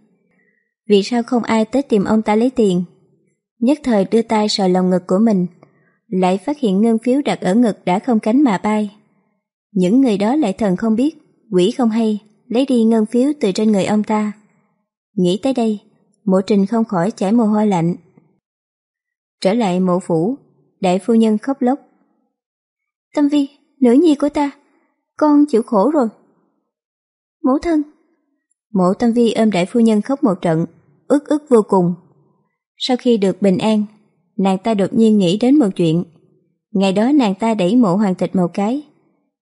Vì sao không ai tới tìm ông ta lấy tiền? Nhất thời đưa tay sờ lòng ngực của mình, lại phát hiện ngân phiếu đặt ở ngực đã không cánh mà bay. Những người đó lại thần không biết, quỷ không hay, lấy đi ngân phiếu từ trên người ông ta. Nghĩ tới đây, mộ trình không khỏi chảy mồ hôi lạnh. Trở lại mộ phủ, đại phu nhân khóc lóc. Tâm vi, nữ nhi của ta, con chịu khổ rồi. Mẫu thân. Mộ tâm vi ôm đại phu nhân khóc một trận, ức ức vô cùng. Sau khi được bình an, nàng ta đột nhiên nghĩ đến một chuyện. Ngày đó nàng ta đẩy mộ hoàng tịch một cái.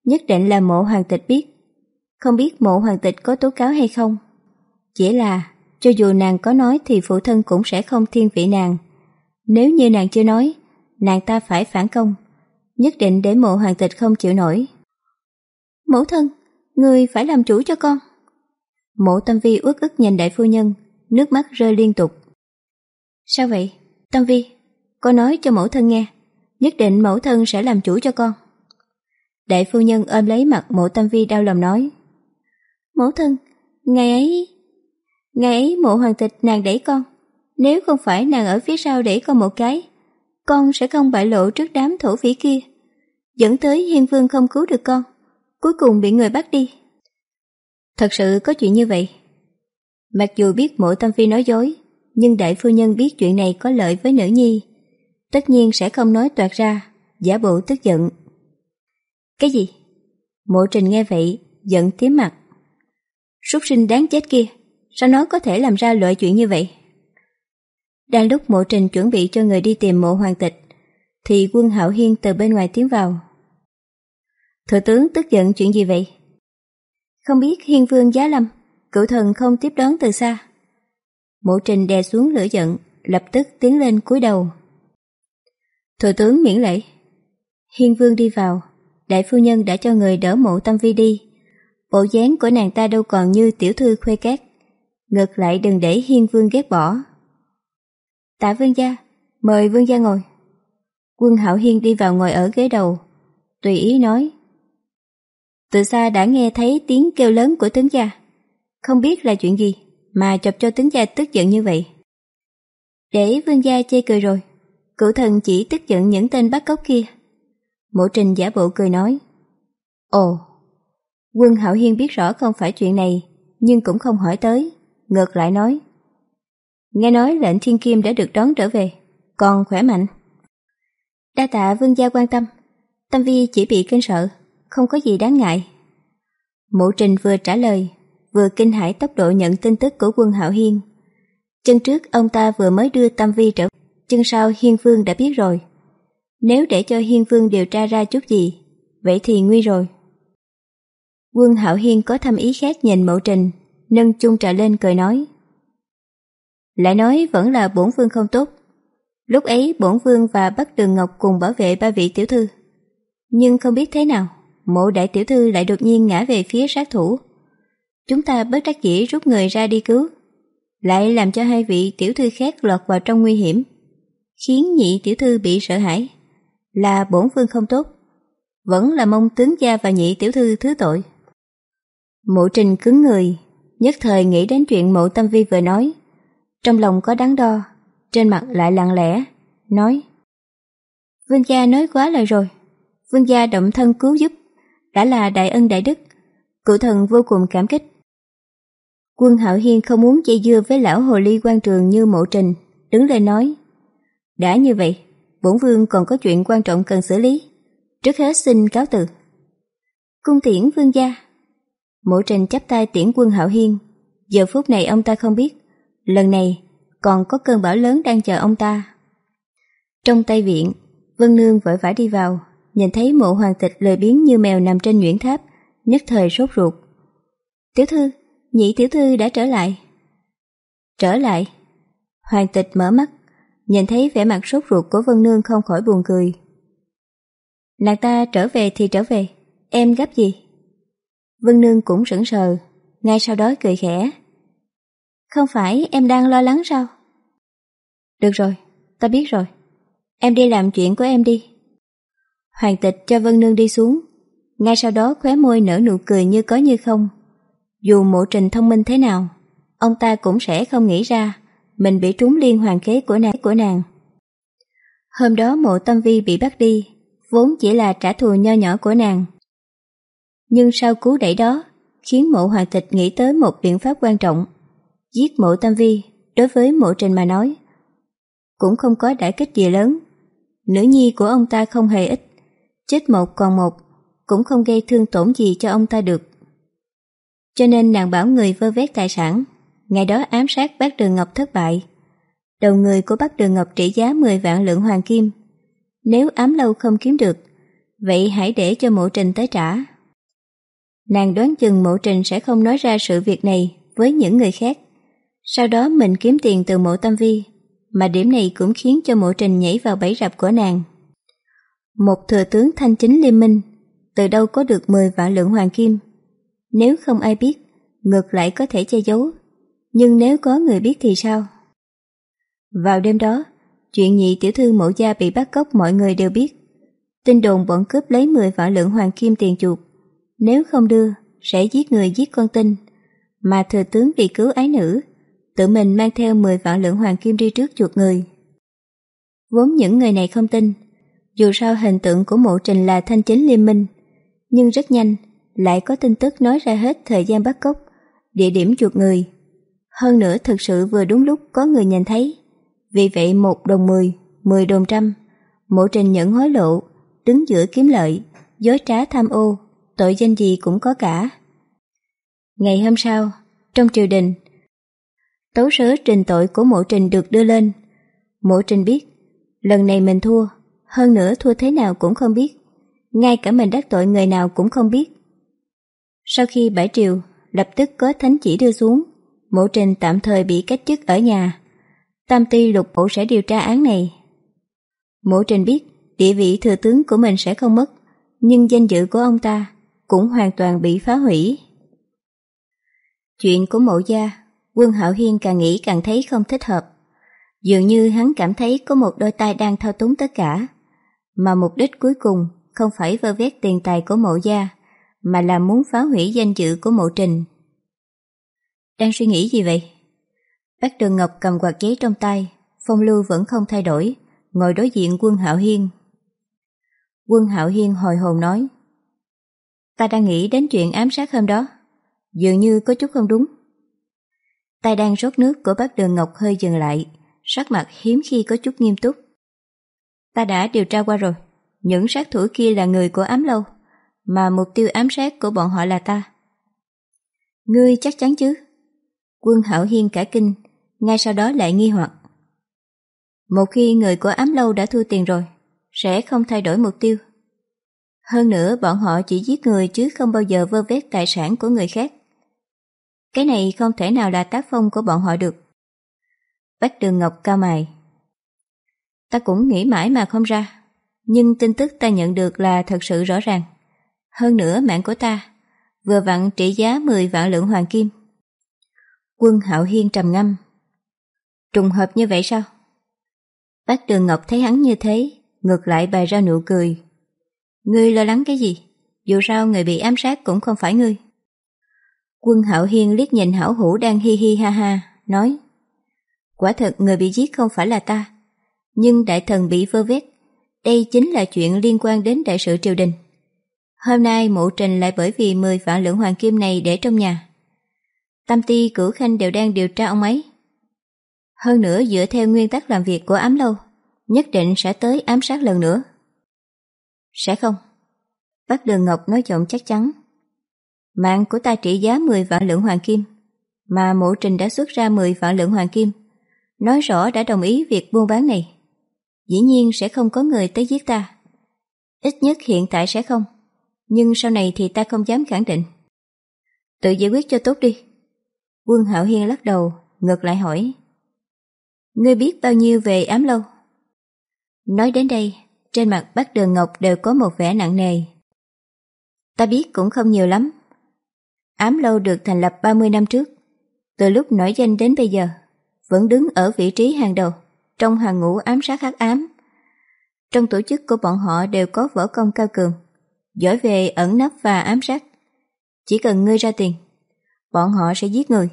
Nhất định là mộ hoàng tịch biết. Không biết mộ hoàng tịch có tố cáo hay không. Chỉ là, cho dù nàng có nói thì phụ thân cũng sẽ không thiên vị nàng. Nếu như nàng chưa nói, nàng ta phải phản công. Nhất định để mộ hoàng tịch không chịu nổi. Mẫu thân, người phải làm chủ cho con. Mộ tâm vi uất ức nhìn đại phu nhân, nước mắt rơi liên tục. Sao vậy? Tâm vi, con nói cho mẫu thân nghe, nhất định mẫu thân sẽ làm chủ cho con. Đại phu nhân ôm lấy mặt mộ tâm vi đau lòng nói. Mẫu thân, ngày ấy... Ngày ấy mộ hoàng tịch nàng đẩy con, nếu không phải nàng ở phía sau đẩy con một cái, con sẽ không bại lộ trước đám thổ phỉ kia, dẫn tới hiên vương không cứu được con cuối cùng bị người bắt đi. Thật sự có chuyện như vậy. Mặc dù biết mộ tâm phi nói dối, nhưng đại phu nhân biết chuyện này có lợi với nữ nhi, tất nhiên sẽ không nói toạt ra, giả bộ tức giận. Cái gì? Mộ trình nghe vậy, giận tím mặt. Súc sinh đáng chết kia, sao nó có thể làm ra loại chuyện như vậy? Đang lúc mộ trình chuẩn bị cho người đi tìm mộ hoàng tịch, thì quân hạo hiên từ bên ngoài tiến vào. Thừa tướng tức giận chuyện gì vậy? Không biết hiên vương giá lâm, cựu thần không tiếp đón từ xa. Mộ trình đè xuống lửa giận, lập tức tiến lên cúi đầu. Thừa tướng miễn lễ. Hiên Vương đi vào, đại phu nhân đã cho người đỡ mộ tâm vi đi. Bộ dáng của nàng ta đâu còn như tiểu thư khuê cát. Ngược lại đừng để Hiên Vương ghét bỏ. Tạ Vương gia, mời Vương gia ngồi. Quân hảo Hiên đi vào ngồi ở ghế đầu, tùy ý nói. Từ xa đã nghe thấy tiếng kêu lớn của tướng gia. Không biết là chuyện gì mà chọc cho tướng gia tức giận như vậy. Để vương gia chê cười rồi, cửu thần chỉ tức giận những tên bắt cóc kia. Mộ trình giả bộ cười nói. Ồ, quân Hảo Hiên biết rõ không phải chuyện này, nhưng cũng không hỏi tới, ngược lại nói. Nghe nói lệnh thiên kim đã được đón trở về, còn khỏe mạnh. Đa tạ vương gia quan tâm, Tâm Vi chỉ bị kinh sợ, không có gì đáng ngại. Mộ trình vừa trả lời, vừa kinh hãi tốc độ nhận tin tức của quân Hạo Hiên. Chân trước ông ta vừa mới đưa Tâm Vi trở, chân sau Hiên Vương đã biết rồi. Nếu để cho Hiên Vương điều tra ra chút gì, vậy thì nguy rồi. Quân Hạo Hiên có thâm ý khác nhìn mẫu trình, nâng chung trà lên cười nói. Lại nói vẫn là bổn vương không tốt. Lúc ấy bổn vương và Bắc Đường Ngọc cùng bảo vệ ba vị tiểu thư. Nhưng không biết thế nào, mộ đại tiểu thư lại đột nhiên ngã về phía sát thủ. Chúng ta bất đắc dĩ rút người ra đi cứu, lại làm cho hai vị tiểu thư khác lọt vào trong nguy hiểm, khiến nhị tiểu thư bị sợ hãi. Là bổn vương không tốt, vẫn là mong tướng gia và nhị tiểu thư thứ tội. Mộ trình cứng người, nhất thời nghĩ đến chuyện mộ tâm vi vừa nói. Trong lòng có đắn đo, trên mặt lại lặng lẽ, nói Vương gia nói quá lời rồi, vương gia động thân cứu giúp, đã là đại ân đại đức, cựu thần vô cùng cảm kích. Quân Hạo Hiên không muốn dây dưa với lão hồ ly quan trường như mộ trình, đứng lên nói. Đã như vậy, bổn vương còn có chuyện quan trọng cần xử lý. Trước hết xin cáo từ. Cung tiễn vương gia. Mộ trình chắp tay tiễn quân Hạo Hiên. Giờ phút này ông ta không biết, lần này còn có cơn bão lớn đang chờ ông ta. Trong tay viện, Vân Nương vội vã đi vào, nhìn thấy mộ hoàng tịch lười biến như mèo nằm trên nhuyễn tháp, nhất thời sốt ruột. Tiểu thư, nhị tiểu thư đã trở lại. Trở lại. Hoàng tịch mở mắt, nhìn thấy vẻ mặt sốt ruột của Vân Nương không khỏi buồn cười. Nàng ta trở về thì trở về, em gấp gì? Vân Nương cũng sững sờ, ngay sau đó cười khẽ. Không phải em đang lo lắng sao? Được rồi, ta biết rồi. Em đi làm chuyện của em đi. Hoàng tịch cho Vân Nương đi xuống, ngay sau đó khóe môi nở nụ cười như có như không. Dù mộ trình thông minh thế nào, ông ta cũng sẽ không nghĩ ra mình bị trúng liên hoàn kế của nàng. của nàng. Hôm đó mộ tâm vi bị bắt đi, vốn chỉ là trả thù nho nhỏ của nàng. Nhưng sau cú đẩy đó, khiến mộ hoàng tịch nghĩ tới một biện pháp quan trọng. Giết mộ tâm vi, đối với mộ trình mà nói, cũng không có đả kích gì lớn. Nữ nhi của ông ta không hề ít, chết một còn một, cũng không gây thương tổn gì cho ông ta được. Cho nên nàng bảo người vơ vét tài sản, ngày đó ám sát bác Đường Ngọc thất bại. Đầu người của bác Đường Ngọc trị giá 10 vạn lượng hoàng kim. Nếu ám lâu không kiếm được, vậy hãy để cho mộ trình tới trả. Nàng đoán chừng mộ trình sẽ không nói ra sự việc này với những người khác. Sau đó mình kiếm tiền từ mộ tâm vi, mà điểm này cũng khiến cho mộ trình nhảy vào bẫy rập của nàng. Một thừa tướng thanh chính liên minh, từ đâu có được 10 vạn lượng hoàng kim. Nếu không ai biết, ngược lại có thể che giấu. Nhưng nếu có người biết thì sao? Vào đêm đó, chuyện nhị tiểu thư mộ gia bị bắt cóc mọi người đều biết. Tin đồn bọn cướp lấy 10 vạn lượng hoàng kim tiền chuột. Nếu không đưa, sẽ giết người giết con tin. Mà thừa tướng vì cứu ái nữ, tự mình mang theo 10 vạn lượng hoàng kim đi trước chuột người. Vốn những người này không tin, dù sao hình tượng của mộ trình là thanh chính liên minh, nhưng rất nhanh lại có tin tức nói ra hết thời gian bắt cóc, địa điểm chuột người. Hơn nữa thực sự vừa đúng lúc có người nhìn thấy. Vì vậy một đồng mười, mười đồng trăm, mộ trình nhận hối lộ, đứng giữa kiếm lợi, dối trá tham ô, tội danh gì cũng có cả. Ngày hôm sau, trong triều đình, tấu sớ trình tội của mộ trình được đưa lên. Mộ trình biết, lần này mình thua, hơn nữa thua thế nào cũng không biết. Ngay cả mình đắc tội người nào cũng không biết. Sau khi bãi triều, lập tức có thánh chỉ đưa xuống, mộ trình tạm thời bị cách chức ở nhà. Tam ti lục bộ sẽ điều tra án này. Mộ trình biết, địa vị thừa tướng của mình sẽ không mất, nhưng danh dự của ông ta cũng hoàn toàn bị phá hủy. Chuyện của mộ gia, quân Hạo Hiên càng nghĩ càng thấy không thích hợp. Dường như hắn cảm thấy có một đôi tay đang thao túng tất cả, mà mục đích cuối cùng không phải vơ vét tiền tài của mộ gia, mà là muốn phá hủy danh dự của mộ trình. Đang suy nghĩ gì vậy? Bác Đường Ngọc cầm quạt giấy trong tay, phong lưu vẫn không thay đổi, ngồi đối diện quân Hạo Hiên. Quân Hạo Hiên hồi hồn nói, Ta đang nghĩ đến chuyện ám sát hôm đó, dường như có chút không đúng. Tay đang rót nước của bác Đường Ngọc hơi dừng lại, sắc mặt hiếm khi có chút nghiêm túc. Ta đã điều tra qua rồi, những sát thủ kia là người của ám lâu, mà mục tiêu ám sát của bọn họ là ta. Ngươi chắc chắn chứ? Quân Hảo Hiên cả kinh, ngay sau đó lại nghi hoặc. Một khi người của ám lâu đã thu tiền rồi, sẽ không thay đổi mục tiêu. Hơn nữa bọn họ chỉ giết người chứ không bao giờ vơ vét tài sản của người khác. Cái này không thể nào là tác phong của bọn họ được. Bách Đường Ngọc cao mày. Ta cũng nghĩ mãi mà không ra, nhưng tin tức ta nhận được là thật sự rõ ràng. Hơn nữa mạng của ta, vừa vặn trị giá 10 vạn lượng hoàng kim. Quân Hạo Hiên trầm ngâm. Trùng hợp như vậy sao? Bác Đường Ngọc thấy hắn như thế, ngược lại bày ra nụ cười. Ngươi lo lắng cái gì? Dù sao người bị ám sát cũng không phải ngươi. Quân Hạo Hiên liếc nhìn Hảo Hữu đang hi hi ha ha, nói Quả thật người bị giết không phải là ta, nhưng đại thần bị vơ vét. Đây chính là chuyện liên quan đến đại sự triều đình. Hôm nay mộ trình lại bởi vì 10 vạn lượng hoàng kim này để trong nhà. Tam Ti Cửu Khanh đều đang điều tra ông ấy. Hơn nữa dựa theo nguyên tắc làm việc của ám lâu, nhất định sẽ tới ám sát lần nữa. Sẽ không? Bác Đường Ngọc nói giọng chắc chắn. Mạng của ta trị giá 10 vạn lượng hoàng kim, mà mộ trình đã xuất ra 10 vạn lượng hoàng kim. Nói rõ đã đồng ý việc buôn bán này. Dĩ nhiên sẽ không có người tới giết ta. Ít nhất hiện tại sẽ không, nhưng sau này thì ta không dám khẳng định. Tự giải quyết cho tốt đi. Quân Hạo Hiên lắc đầu, ngược lại hỏi. Ngươi biết bao nhiêu về ám lâu? Nói đến đây, trên mặt bác Đường Ngọc đều có một vẻ nặng nề. Ta biết cũng không nhiều lắm. Ám lâu được thành lập 30 năm trước, từ lúc nổi danh đến bây giờ, vẫn đứng ở vị trí hàng đầu, trong hàng ngũ ám sát hắc ám. Trong tổ chức của bọn họ đều có võ công cao cường, giỏi về ẩn nấp và ám sát. Chỉ cần ngươi ra tiền, bọn họ sẽ giết người.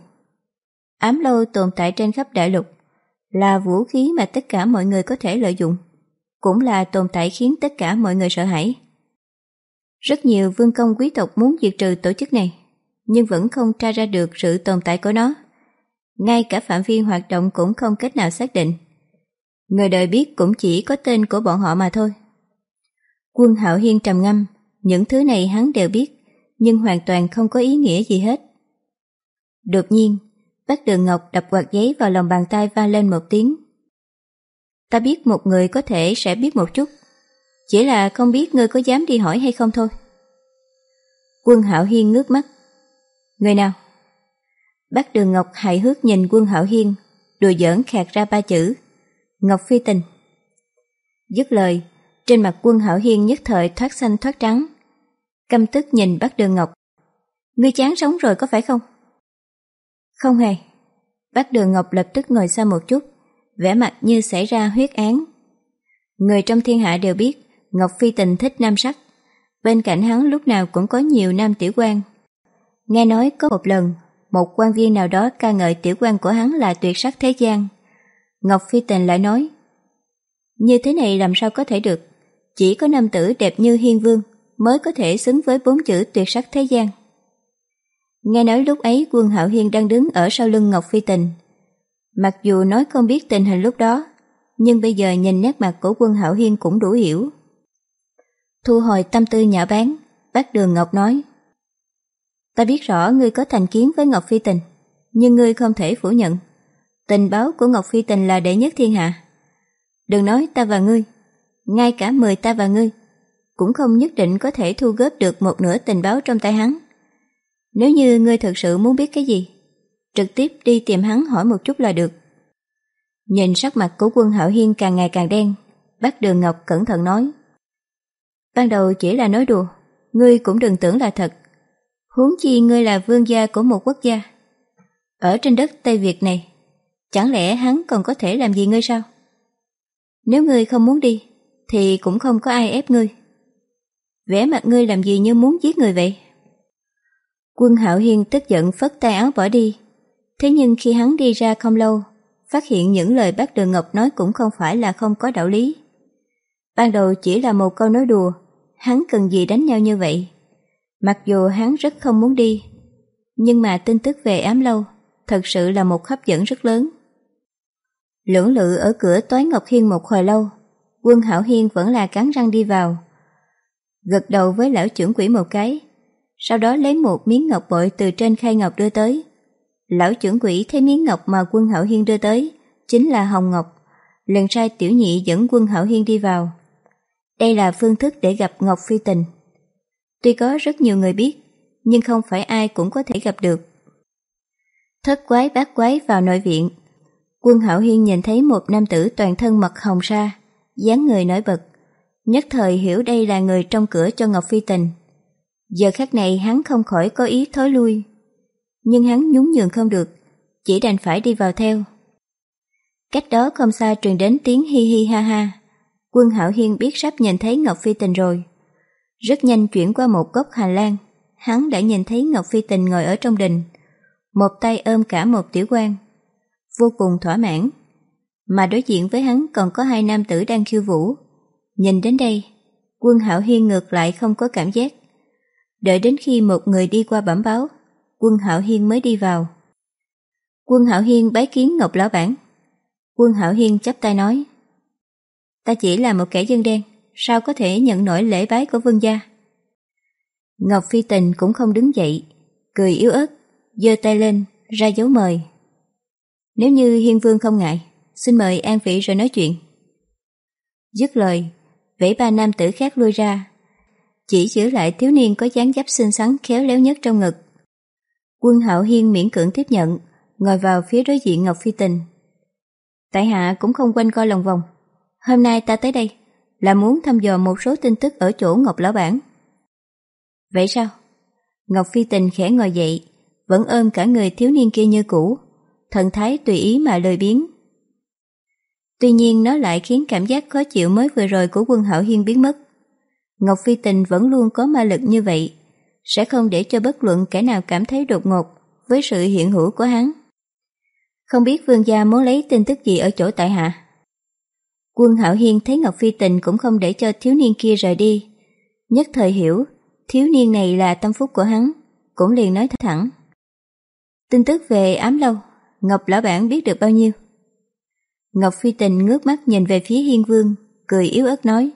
Ám lâu tồn tại trên khắp đại lục, là vũ khí mà tất cả mọi người có thể lợi dụng, cũng là tồn tại khiến tất cả mọi người sợ hãi. Rất nhiều vương công quý tộc muốn diệt trừ tổ chức này, nhưng vẫn không tra ra được sự tồn tại của nó. Ngay cả phạm vi hoạt động cũng không cách nào xác định. Người đời biết cũng chỉ có tên của bọn họ mà thôi. Quân Hạo Hiên trầm ngâm, những thứ này hắn đều biết, nhưng hoàn toàn không có ý nghĩa gì hết. Đột nhiên, Bác Đường Ngọc đập quạt giấy vào lòng bàn tay va lên một tiếng. Ta biết một người có thể sẽ biết một chút, chỉ là không biết ngươi có dám đi hỏi hay không thôi. Quân Hạo Hiên ngước mắt. Người nào? Bác Đường Ngọc hài hước nhìn quân Hạo Hiên, đùa giỡn khạc ra ba chữ. Ngọc Phi Tình. Dứt lời, trên mặt quân Hạo Hiên nhất thời thoát xanh thoát trắng. Căm tức nhìn bác Đường Ngọc. Ngươi chán sống rồi có phải không? Không hề. Bác Đường Ngọc lập tức ngồi xa một chút, vẻ mặt như xảy ra huyết án. Người trong thiên hạ đều biết Ngọc Phi Tình thích nam sắc. Bên cạnh hắn lúc nào cũng có nhiều nam tiểu quan. Nghe nói có một lần, một quan viên nào đó ca ngợi tiểu quan của hắn là tuyệt sắc thế gian. Ngọc Phi Tình lại nói, như thế này làm sao có thể được, chỉ có nam tử đẹp như hiên vương mới có thể xứng với bốn chữ tuyệt sắc thế gian. Nghe nói lúc ấy quân Hạo Hiên đang đứng ở sau lưng Ngọc Phi Tình. Mặc dù nói không biết tình hình lúc đó, nhưng bây giờ nhìn nét mặt của quân Hạo Hiên cũng đủ hiểu. Thu hồi tâm tư nhã bán, bác Đường Ngọc nói Ta biết rõ ngươi có thành kiến với Ngọc Phi Tình, nhưng ngươi không thể phủ nhận. Tình báo của Ngọc Phi Tình là đệ nhất thiên hạ. Đừng nói ta và ngươi, ngay cả mười ta và ngươi, cũng không nhất định có thể thu góp được một nửa tình báo trong tay hắn. Nếu như ngươi thật sự muốn biết cái gì, trực tiếp đi tìm hắn hỏi một chút là được. Nhìn sắc mặt của quân Hạo Hiên càng ngày càng đen, bác Đường Ngọc cẩn thận nói. Ban đầu chỉ là nói đùa, ngươi cũng đừng tưởng là thật. Huống chi ngươi là vương gia của một quốc gia. Ở trên đất Tây Việt này, chẳng lẽ hắn còn có thể làm gì ngươi sao? Nếu ngươi không muốn đi, thì cũng không có ai ép ngươi. Vẽ mặt ngươi làm gì như muốn giết người vậy? Quân Hạo Hiên tức giận phất tay áo bỏ đi. Thế nhưng khi hắn đi ra không lâu, phát hiện những lời bác Đường Ngọc nói cũng không phải là không có đạo lý. Ban đầu chỉ là một câu nói đùa, hắn cần gì đánh nhau như vậy. Mặc dù hắn rất không muốn đi, nhưng mà tin tức về ám lâu thật sự là một hấp dẫn rất lớn. Lưỡng lự ở cửa toái Ngọc Hiên một hồi lâu, quân Hảo Hiên vẫn là cắn răng đi vào. Gật đầu với lão trưởng quỷ một cái, sau đó lấy một miếng ngọc bội từ trên khay ngọc đưa tới. Lão trưởng quỷ thấy miếng ngọc mà quân Hảo Hiên đưa tới, chính là Hồng Ngọc. Lần sai tiểu nhị dẫn quân Hảo Hiên đi vào. Đây là phương thức để gặp Ngọc Phi Tình. Tuy có rất nhiều người biết, nhưng không phải ai cũng có thể gặp được. Thất quái bát quái vào nội viện. Quân Hảo Hiên nhìn thấy một nam tử toàn thân mật hồng sa, dáng người nổi bật. Nhất thời hiểu đây là người trong cửa cho Ngọc Phi Tình. Giờ khắc này hắn không khỏi có ý thối lui. Nhưng hắn nhún nhường không được, chỉ đành phải đi vào theo. Cách đó không xa truyền đến tiếng hi hi ha ha. Quân Hảo Hiên biết sắp nhìn thấy Ngọc Phi Tình rồi. Rất nhanh chuyển qua một góc hành lang, hắn đã nhìn thấy Ngọc Phi Tình ngồi ở trong đình, một tay ôm cả một tiểu quan. Vô cùng thỏa mãn. Mà đối diện với hắn còn có hai nam tử đang khiêu vũ. Nhìn đến đây, quân Hảo Hiên ngược lại không có cảm giác. Đợi đến khi một người đi qua bẩm báo, quân Hảo Hiên mới đi vào. Quân Hảo Hiên bái kiến Ngọc Lão Bản. Quân Hảo Hiên chắp tay nói, ta chỉ là một kẻ dân đen, sao có thể nhận nổi lễ bái của vương gia. Ngọc Phi Tình cũng không đứng dậy, cười yếu ớt, giơ tay lên, ra dấu mời. Nếu như Hiên Vương không ngại, xin mời An Phỉ rồi nói chuyện. Dứt lời, vẫy ba nam tử khác lui ra, chỉ giữ lại thiếu niên có dáng dấp xinh xắn khéo léo nhất trong ngực. Quân Hạo Hiên miễn cưỡng tiếp nhận, ngồi vào phía đối diện Ngọc Phi Tình. Tại hạ cũng không quanh coi lòng vòng. Hôm nay ta tới đây là muốn thăm dò một số tin tức ở chỗ Ngọc Lão Bản. Vậy sao? Ngọc Phi Tình khẽ ngồi dậy, vẫn ôm cả người thiếu niên kia như cũ, thần thái tùy ý mà lời biến. Tuy nhiên nó lại khiến cảm giác khó chịu mới vừa rồi của quân Hạo Hiên biến mất. Ngọc Phi Tình vẫn luôn có ma lực như vậy, sẽ không để cho bất luận kẻ nào cảm thấy đột ngột với sự hiện hữu của hắn. Không biết vương gia muốn lấy tin tức gì ở chỗ tại hạ. Quân Hạo Hiên thấy Ngọc Phi Tình cũng không để cho thiếu niên kia rời đi. Nhất thời hiểu, thiếu niên này là tâm phúc của hắn, cũng liền nói thẳng. Tin tức về ám lâu, Ngọc Lão Bản biết được bao nhiêu? Ngọc Phi Tình ngước mắt nhìn về phía Hiên Vương, cười yếu ớt nói.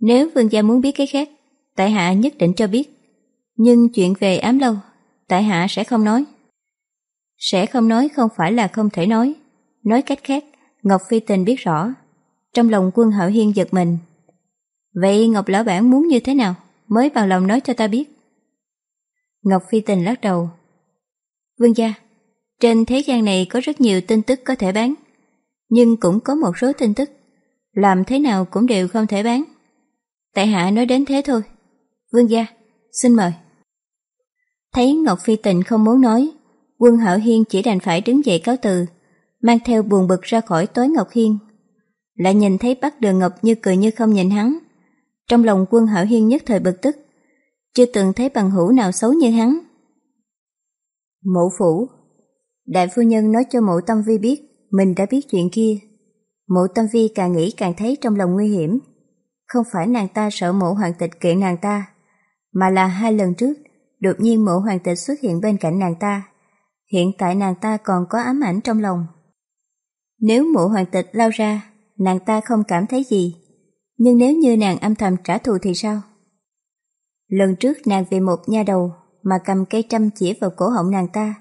Nếu vương gia muốn biết cái khác, tại hạ nhất định cho biết. Nhưng chuyện về ám lâu, tại hạ sẽ không nói. Sẽ không nói không phải là không thể nói. Nói cách khác, Ngọc Phi Tình biết rõ. Trong lòng quân hạo hiên giật mình. Vậy Ngọc Lão Bản muốn như thế nào mới bằng lòng nói cho ta biết? Ngọc Phi Tình lắc đầu. Vương gia, trên thế gian này có rất nhiều tin tức có thể bán, nhưng cũng có một số tin tức làm thế nào cũng đều không thể bán. Tại hạ nói đến thế thôi. Vương gia, xin mời. Thấy Ngọc Phi Tịnh không muốn nói, quân Hạo Hiên chỉ đành phải đứng dậy cáo từ, mang theo buồn bực ra khỏi tối Ngọc Hiên. Lại nhìn thấy bắt đường Ngọc như cười như không nhìn hắn. Trong lòng quân Hạo Hiên nhất thời bực tức, chưa từng thấy bằng hữu nào xấu như hắn. Mộ phủ Đại phu nhân nói cho mộ tâm vi biết mình đã biết chuyện kia. Mộ tâm vi càng nghĩ càng thấy trong lòng nguy hiểm. Không phải nàng ta sợ mộ hoàng tịch kiện nàng ta, mà là hai lần trước, đột nhiên mộ hoàng tịch xuất hiện bên cạnh nàng ta. Hiện tại nàng ta còn có ám ảnh trong lòng. Nếu mộ hoàng tịch lao ra, nàng ta không cảm thấy gì. Nhưng nếu như nàng âm thầm trả thù thì sao? Lần trước nàng vì một nha đầu mà cầm cây trăm chỉ vào cổ họng nàng ta.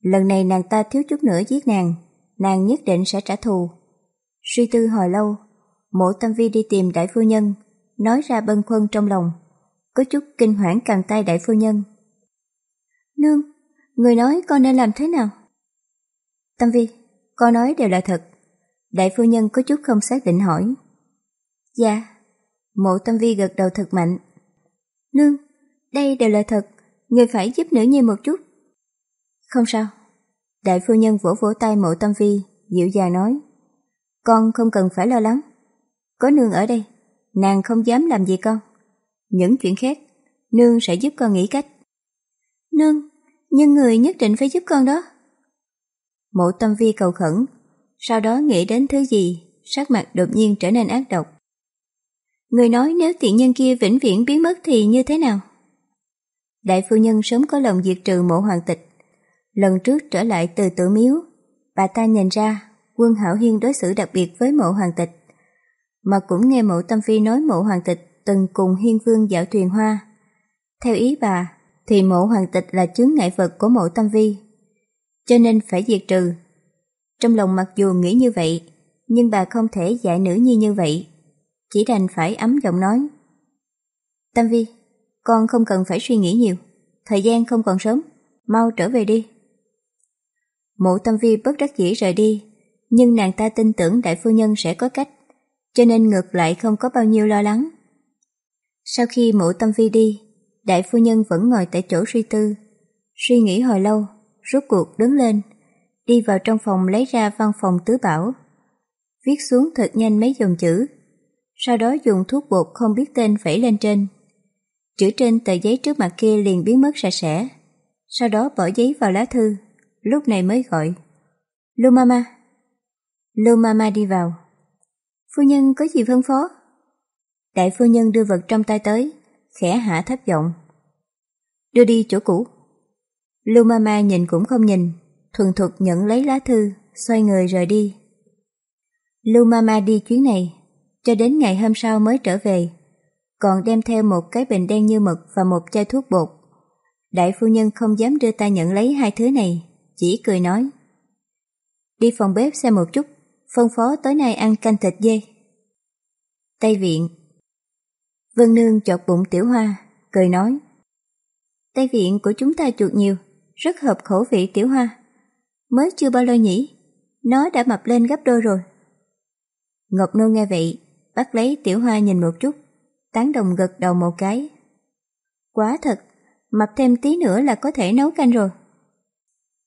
Lần này nàng ta thiếu chút nữa giết nàng, nàng nhất định sẽ trả thù. Suy tư hồi lâu, Mộ Tâm Vi đi tìm đại phu nhân, nói ra bân khuân trong lòng, có chút kinh hoảng cầm tay đại phu nhân. Nương, người nói con nên làm thế nào? Tâm Vi, con nói đều là thật. Đại phu nhân có chút không xác định hỏi. Dạ. Mộ tâm vi gật đầu thật mạnh. Nương, đây đều là thật, người phải giúp nữ nhi một chút. Không sao. Đại phu nhân vỗ vỗ tay mộ tâm vi, dịu dàng nói. Con không cần phải lo lắng. Có nương ở đây, nàng không dám làm gì con. Những chuyện khác, nương sẽ giúp con nghĩ cách. Nương, nhưng người nhất định phải giúp con đó. Mộ tâm vi cầu khẩn, sau đó nghĩ đến thứ gì, sắc mặt đột nhiên trở nên ác độc. Người nói nếu tiện nhân kia vĩnh viễn biến mất thì như thế nào? Đại phu nhân sớm có lòng diệt trừ mộ hoàng tịch. Lần trước trở lại từ tử miếu, bà ta nhìn ra quân hảo hiên đối xử đặc biệt với mộ hoàng tịch. Mà cũng nghe mộ tâm phi nói mộ hoàng tịch từng cùng hiên vương dạo thuyền hoa. Theo ý bà, thì mộ hoàng tịch là chướng ngại vật của mộ tâm vi, cho nên phải diệt trừ. Trong lòng mặc dù nghĩ như vậy, nhưng bà không thể dạy nữ nhi như vậy, chỉ đành phải ấm giọng nói. Tâm vi, con không cần phải suy nghĩ nhiều, thời gian không còn sớm, mau trở về đi. Mộ tâm vi bất đắc dĩ rời đi, nhưng nàng ta tin tưởng đại phu nhân sẽ có cách, cho nên ngược lại không có bao nhiêu lo lắng. Sau khi mộ tâm vi đi, đại phu nhân vẫn ngồi tại chỗ suy tư. Suy nghĩ hồi lâu, rút cuộc đứng lên, đi vào trong phòng lấy ra văn phòng tứ bảo. Viết xuống thật nhanh mấy dòng chữ, sau đó dùng thuốc bột không biết tên vẩy lên trên. Chữ trên tờ giấy trước mặt kia liền biến mất sạch sẽ, sau đó bỏ giấy vào lá thư, lúc này mới gọi. Lumama Lumama đi vào. Phu nhân có gì phân phó? Đại phu nhân đưa vật trong tay tới, khẽ hạ thấp giọng. Đưa đi chỗ cũ. Lưu Mama nhìn cũng không nhìn, thuần thục nhận lấy lá thư, xoay người rời đi. Lưu Mama đi chuyến này, cho đến ngày hôm sau mới trở về, còn đem theo một cái bình đen như mực và một chai thuốc bột. Đại phu nhân không dám đưa ta nhận lấy hai thứ này, chỉ cười nói. Đi phòng bếp xem một chút, phân phó tối nay ăn canh thịt dê. Tây viện Vân Nương chọt bụng tiểu hoa, cười nói. Tây viện của chúng ta chuột nhiều, rất hợp khẩu vị tiểu hoa. Mới chưa bao lâu nhỉ, nó đã mập lên gấp đôi rồi. Ngọc Nô nghe vậy, bắt lấy tiểu hoa nhìn một chút, tán đồng gật đầu một cái. Quá thật, mập thêm tí nữa là có thể nấu canh rồi.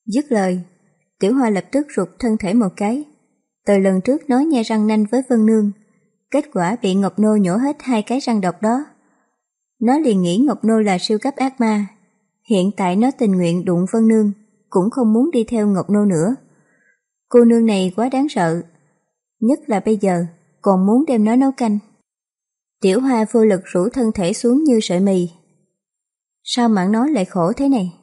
Dứt lời, tiểu hoa lập tức rụt thân thể một cái. Từ lần trước nói nhai răng nanh với Vân Nương, kết quả bị Ngọc Nô nhổ hết hai cái răng độc đó. Nó liền nghĩ Ngọc Nô là siêu cấp ác ma. Hiện tại nó tình nguyện đụng Vân Nương, cũng không muốn đi theo Ngọc Nô nữa. Cô nương này quá đáng sợ. Nhất là bây giờ, còn muốn đem nó nấu canh. Tiểu Hoa vô lực rủ thân thể xuống như sợi mì. Sao mặn nó lại khổ thế này?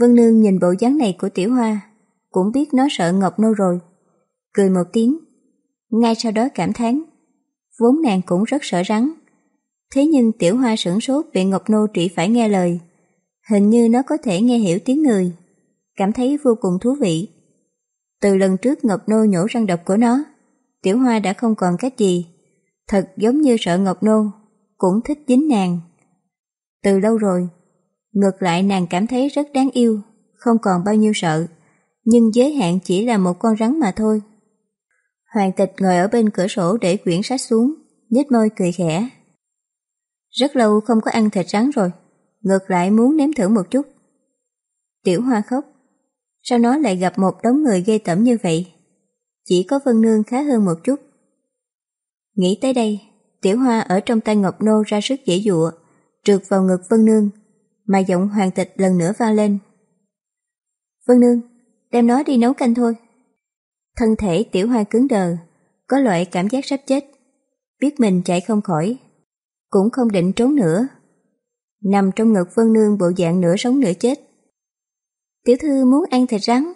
Vân Nương nhìn bộ dáng này của Tiểu Hoa, cũng biết nó sợ Ngọc Nô rồi. Cười một tiếng, ngay sau đó cảm thán. Vốn nàng cũng rất sợ rắn. Thế nhưng Tiểu Hoa sửng sốt bị Ngọc Nô trị phải nghe lời. Hình như nó có thể nghe hiểu tiếng người, cảm thấy vô cùng thú vị. Từ lần trước Ngọc Nô nhổ răng độc của nó, Tiểu Hoa đã không còn cách gì. Thật giống như sợ Ngọc Nô, cũng thích dính nàng. Từ lâu rồi, ngược lại nàng cảm thấy rất đáng yêu, không còn bao nhiêu sợ, nhưng giới hạn chỉ là một con rắn mà thôi. Hoàng tịch ngồi ở bên cửa sổ để quyển sách xuống, nhếch môi cười khẽ. Rất lâu không có ăn thịt rắn rồi, ngược lại muốn nếm thử một chút. Tiểu Hoa khóc, sao nó lại gặp một đống người ghê tởm như vậy? Chỉ có Vân Nương khá hơn một chút. Nghĩ tới đây, Tiểu Hoa ở trong tay Ngọc Nô ra sức dễ dụa, trượt vào ngực Vân Nương, mà giọng hoàng tịch lần nữa vang lên. Vân Nương, đem nó đi nấu canh thôi. Thân thể Tiểu Hoa cứng đờ, có loại cảm giác sắp chết, biết mình chạy không khỏi, cũng không định trốn nữa. Nằm trong ngực Vân Nương bộ dạng nửa sống nửa chết. Tiểu thư muốn ăn thịt rắn,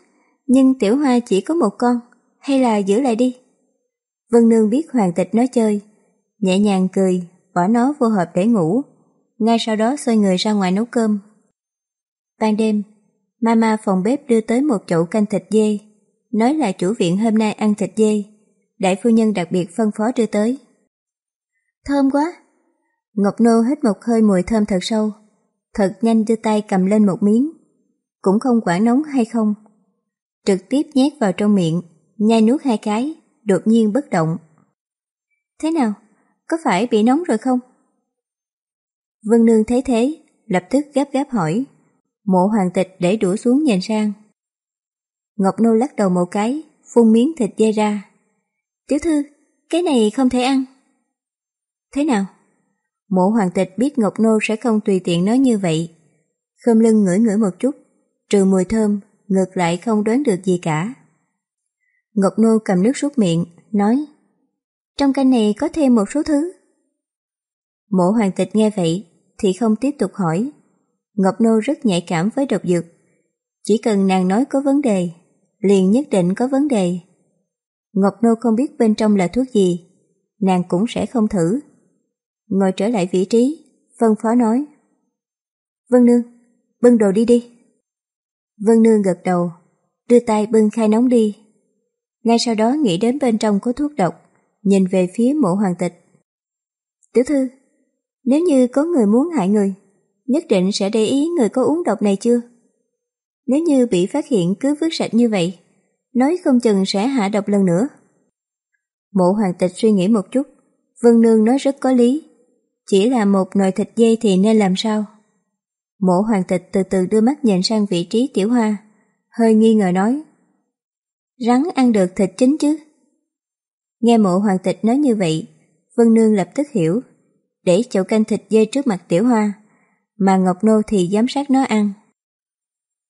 nhưng Tiểu Hoa chỉ có một con, hay là giữ lại đi? Vân Nương biết hoàng tịch nói chơi, nhẹ nhàng cười, bỏ nó vô hộp để ngủ, ngay sau đó xoay người ra ngoài nấu cơm. Ban đêm, Mama phòng bếp đưa tới một chậu canh thịt dê, nói là chủ viện hôm nay ăn thịt dê, đại phu nhân đặc biệt phân phó đưa tới. Thơm quá! Ngọc Nô hít một hơi mùi thơm thật sâu, thật nhanh đưa tay cầm lên một miếng, cũng không quản nóng hay không. Trực tiếp nhét vào trong miệng, nhai nuốt hai cái, đột nhiên bất động. Thế nào? Có phải bị nóng rồi không? Vân Nương thấy thế, lập tức gấp gáp hỏi. Mộ hoàng tịch để đũa xuống nhìn sang. Ngọc Nô lắc đầu một cái, phun miếng thịt dê ra. Tiểu thư, cái này không thể ăn. Thế nào? Mộ hoàng tịch biết Ngọc Nô sẽ không tùy tiện nói như vậy. Khơm lưng ngửi ngửi một chút, trừ mùi thơm, ngược lại không đoán được gì cả. Ngọc Nô cầm nước súc miệng, nói Trong canh này có thêm một số thứ. Mộ hoàng tịch nghe vậy, thì không tiếp tục hỏi. Ngọc Nô rất nhạy cảm với độc dược. Chỉ cần nàng nói có vấn đề, liền nhất định có vấn đề. Ngọc Nô không biết bên trong là thuốc gì, nàng cũng sẽ không thử. Ngồi trở lại vị trí, Vân Phó nói. Vân Nương, bưng đồ đi đi. Vân Nương gật đầu, đưa tay bưng khai nóng đi. Ngay sau đó nghĩ đến bên trong có thuốc độc, nhìn về phía mộ hoàng tịch. Tiểu thư, nếu như có người muốn hại người, nhất định sẽ để ý người có uống độc này chưa? Nếu như bị phát hiện cứ vứt sạch như vậy, nói không chừng sẽ hạ độc lần nữa. Mộ hoàng tịch suy nghĩ một chút, Vân Nương nói rất có lý. Chỉ là một nồi thịt dây thì nên làm sao? Mộ hoàng tịch từ từ đưa mắt nhìn sang vị trí tiểu hoa, hơi nghi ngờ nói. Rắn ăn được thịt chính chứ? Nghe mộ hoàng tịch nói như vậy, Vân Nương lập tức hiểu, để chậu canh thịt dê trước mặt tiểu hoa, mà Ngọc Nô thì giám sát nó ăn.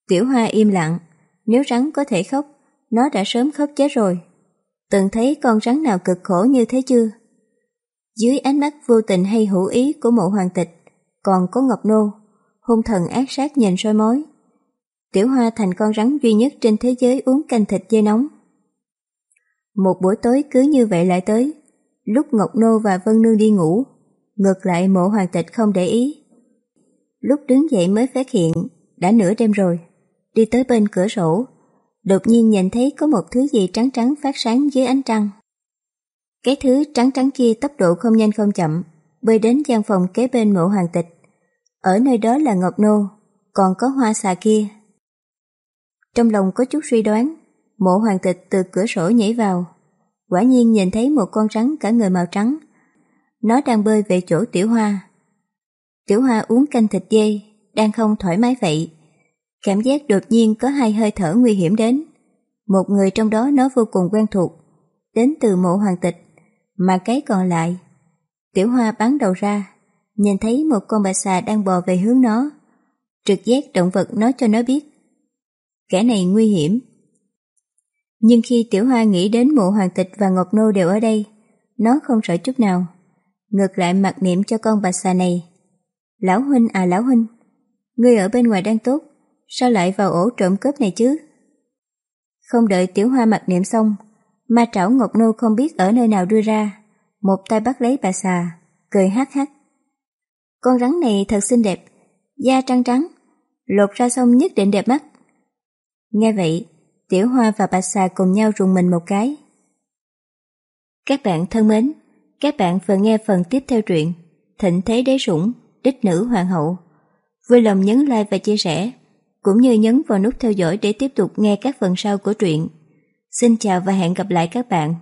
Tiểu hoa im lặng, nếu rắn có thể khóc, nó đã sớm khóc chết rồi. Từng thấy con rắn nào cực khổ như thế chưa? Dưới ánh mắt vô tình hay hữu ý của mộ hoàng tịch, còn có Ngọc Nô, hung thần ác sát nhìn soi mối. Tiểu Hoa thành con rắn duy nhất trên thế giới uống canh thịt dê nóng. Một buổi tối cứ như vậy lại tới, lúc Ngọc Nô và Vân Nương đi ngủ, ngược lại mộ hoàng tịch không để ý. Lúc đứng dậy mới phát hiện, đã nửa đêm rồi, đi tới bên cửa sổ, đột nhiên nhìn thấy có một thứ gì trắng trắng phát sáng dưới ánh trăng. Cái thứ trắng trắng kia tốc độ không nhanh không chậm, bơi đến gian phòng kế bên mộ hoàng tịch. Ở nơi đó là Ngọc Nô, còn có hoa xà kia. Trong lòng có chút suy đoán, mộ hoàng tịch từ cửa sổ nhảy vào. Quả nhiên nhìn thấy một con rắn cả người màu trắng. Nó đang bơi về chỗ tiểu hoa. Tiểu hoa uống canh thịt dê, đang không thoải mái vậy. Cảm giác đột nhiên có hai hơi thở nguy hiểm đến. Một người trong đó nó vô cùng quen thuộc, đến từ mộ hoàng tịch, mà cái còn lại. Tiểu hoa bắn đầu ra, nhìn thấy một con bạch xà đang bò về hướng nó. Trực giác động vật nói cho nó biết. Kẻ này nguy hiểm. Nhưng khi Tiểu Hoa nghĩ đến mộ hoàng tịch và Ngọc Nô đều ở đây, nó không sợ chút nào. Ngược lại mặc niệm cho con bạch xà này. Lão huynh à lão huynh, ngươi ở bên ngoài đang tốt, sao lại vào ổ trộm cướp này chứ? Không đợi Tiểu Hoa mặc niệm xong, ma trảo Ngọc Nô không biết ở nơi nào đưa ra, một tay bắt lấy bà xà, cười hát hát. Con rắn này thật xinh đẹp, da trắng trắng, lột ra xong nhất định đẹp mắt. Nghe vậy, Tiểu Hoa và bà Xà cùng nhau rùng mình một cái. Các bạn thân mến, các bạn vừa nghe phần tiếp theo truyện Thịnh Thế Đế Sủng, Đích Nữ Hoàng Hậu. Vui lòng nhấn like và chia sẻ, cũng như nhấn vào nút theo dõi để tiếp tục nghe các phần sau của truyện. Xin chào và hẹn gặp lại các bạn.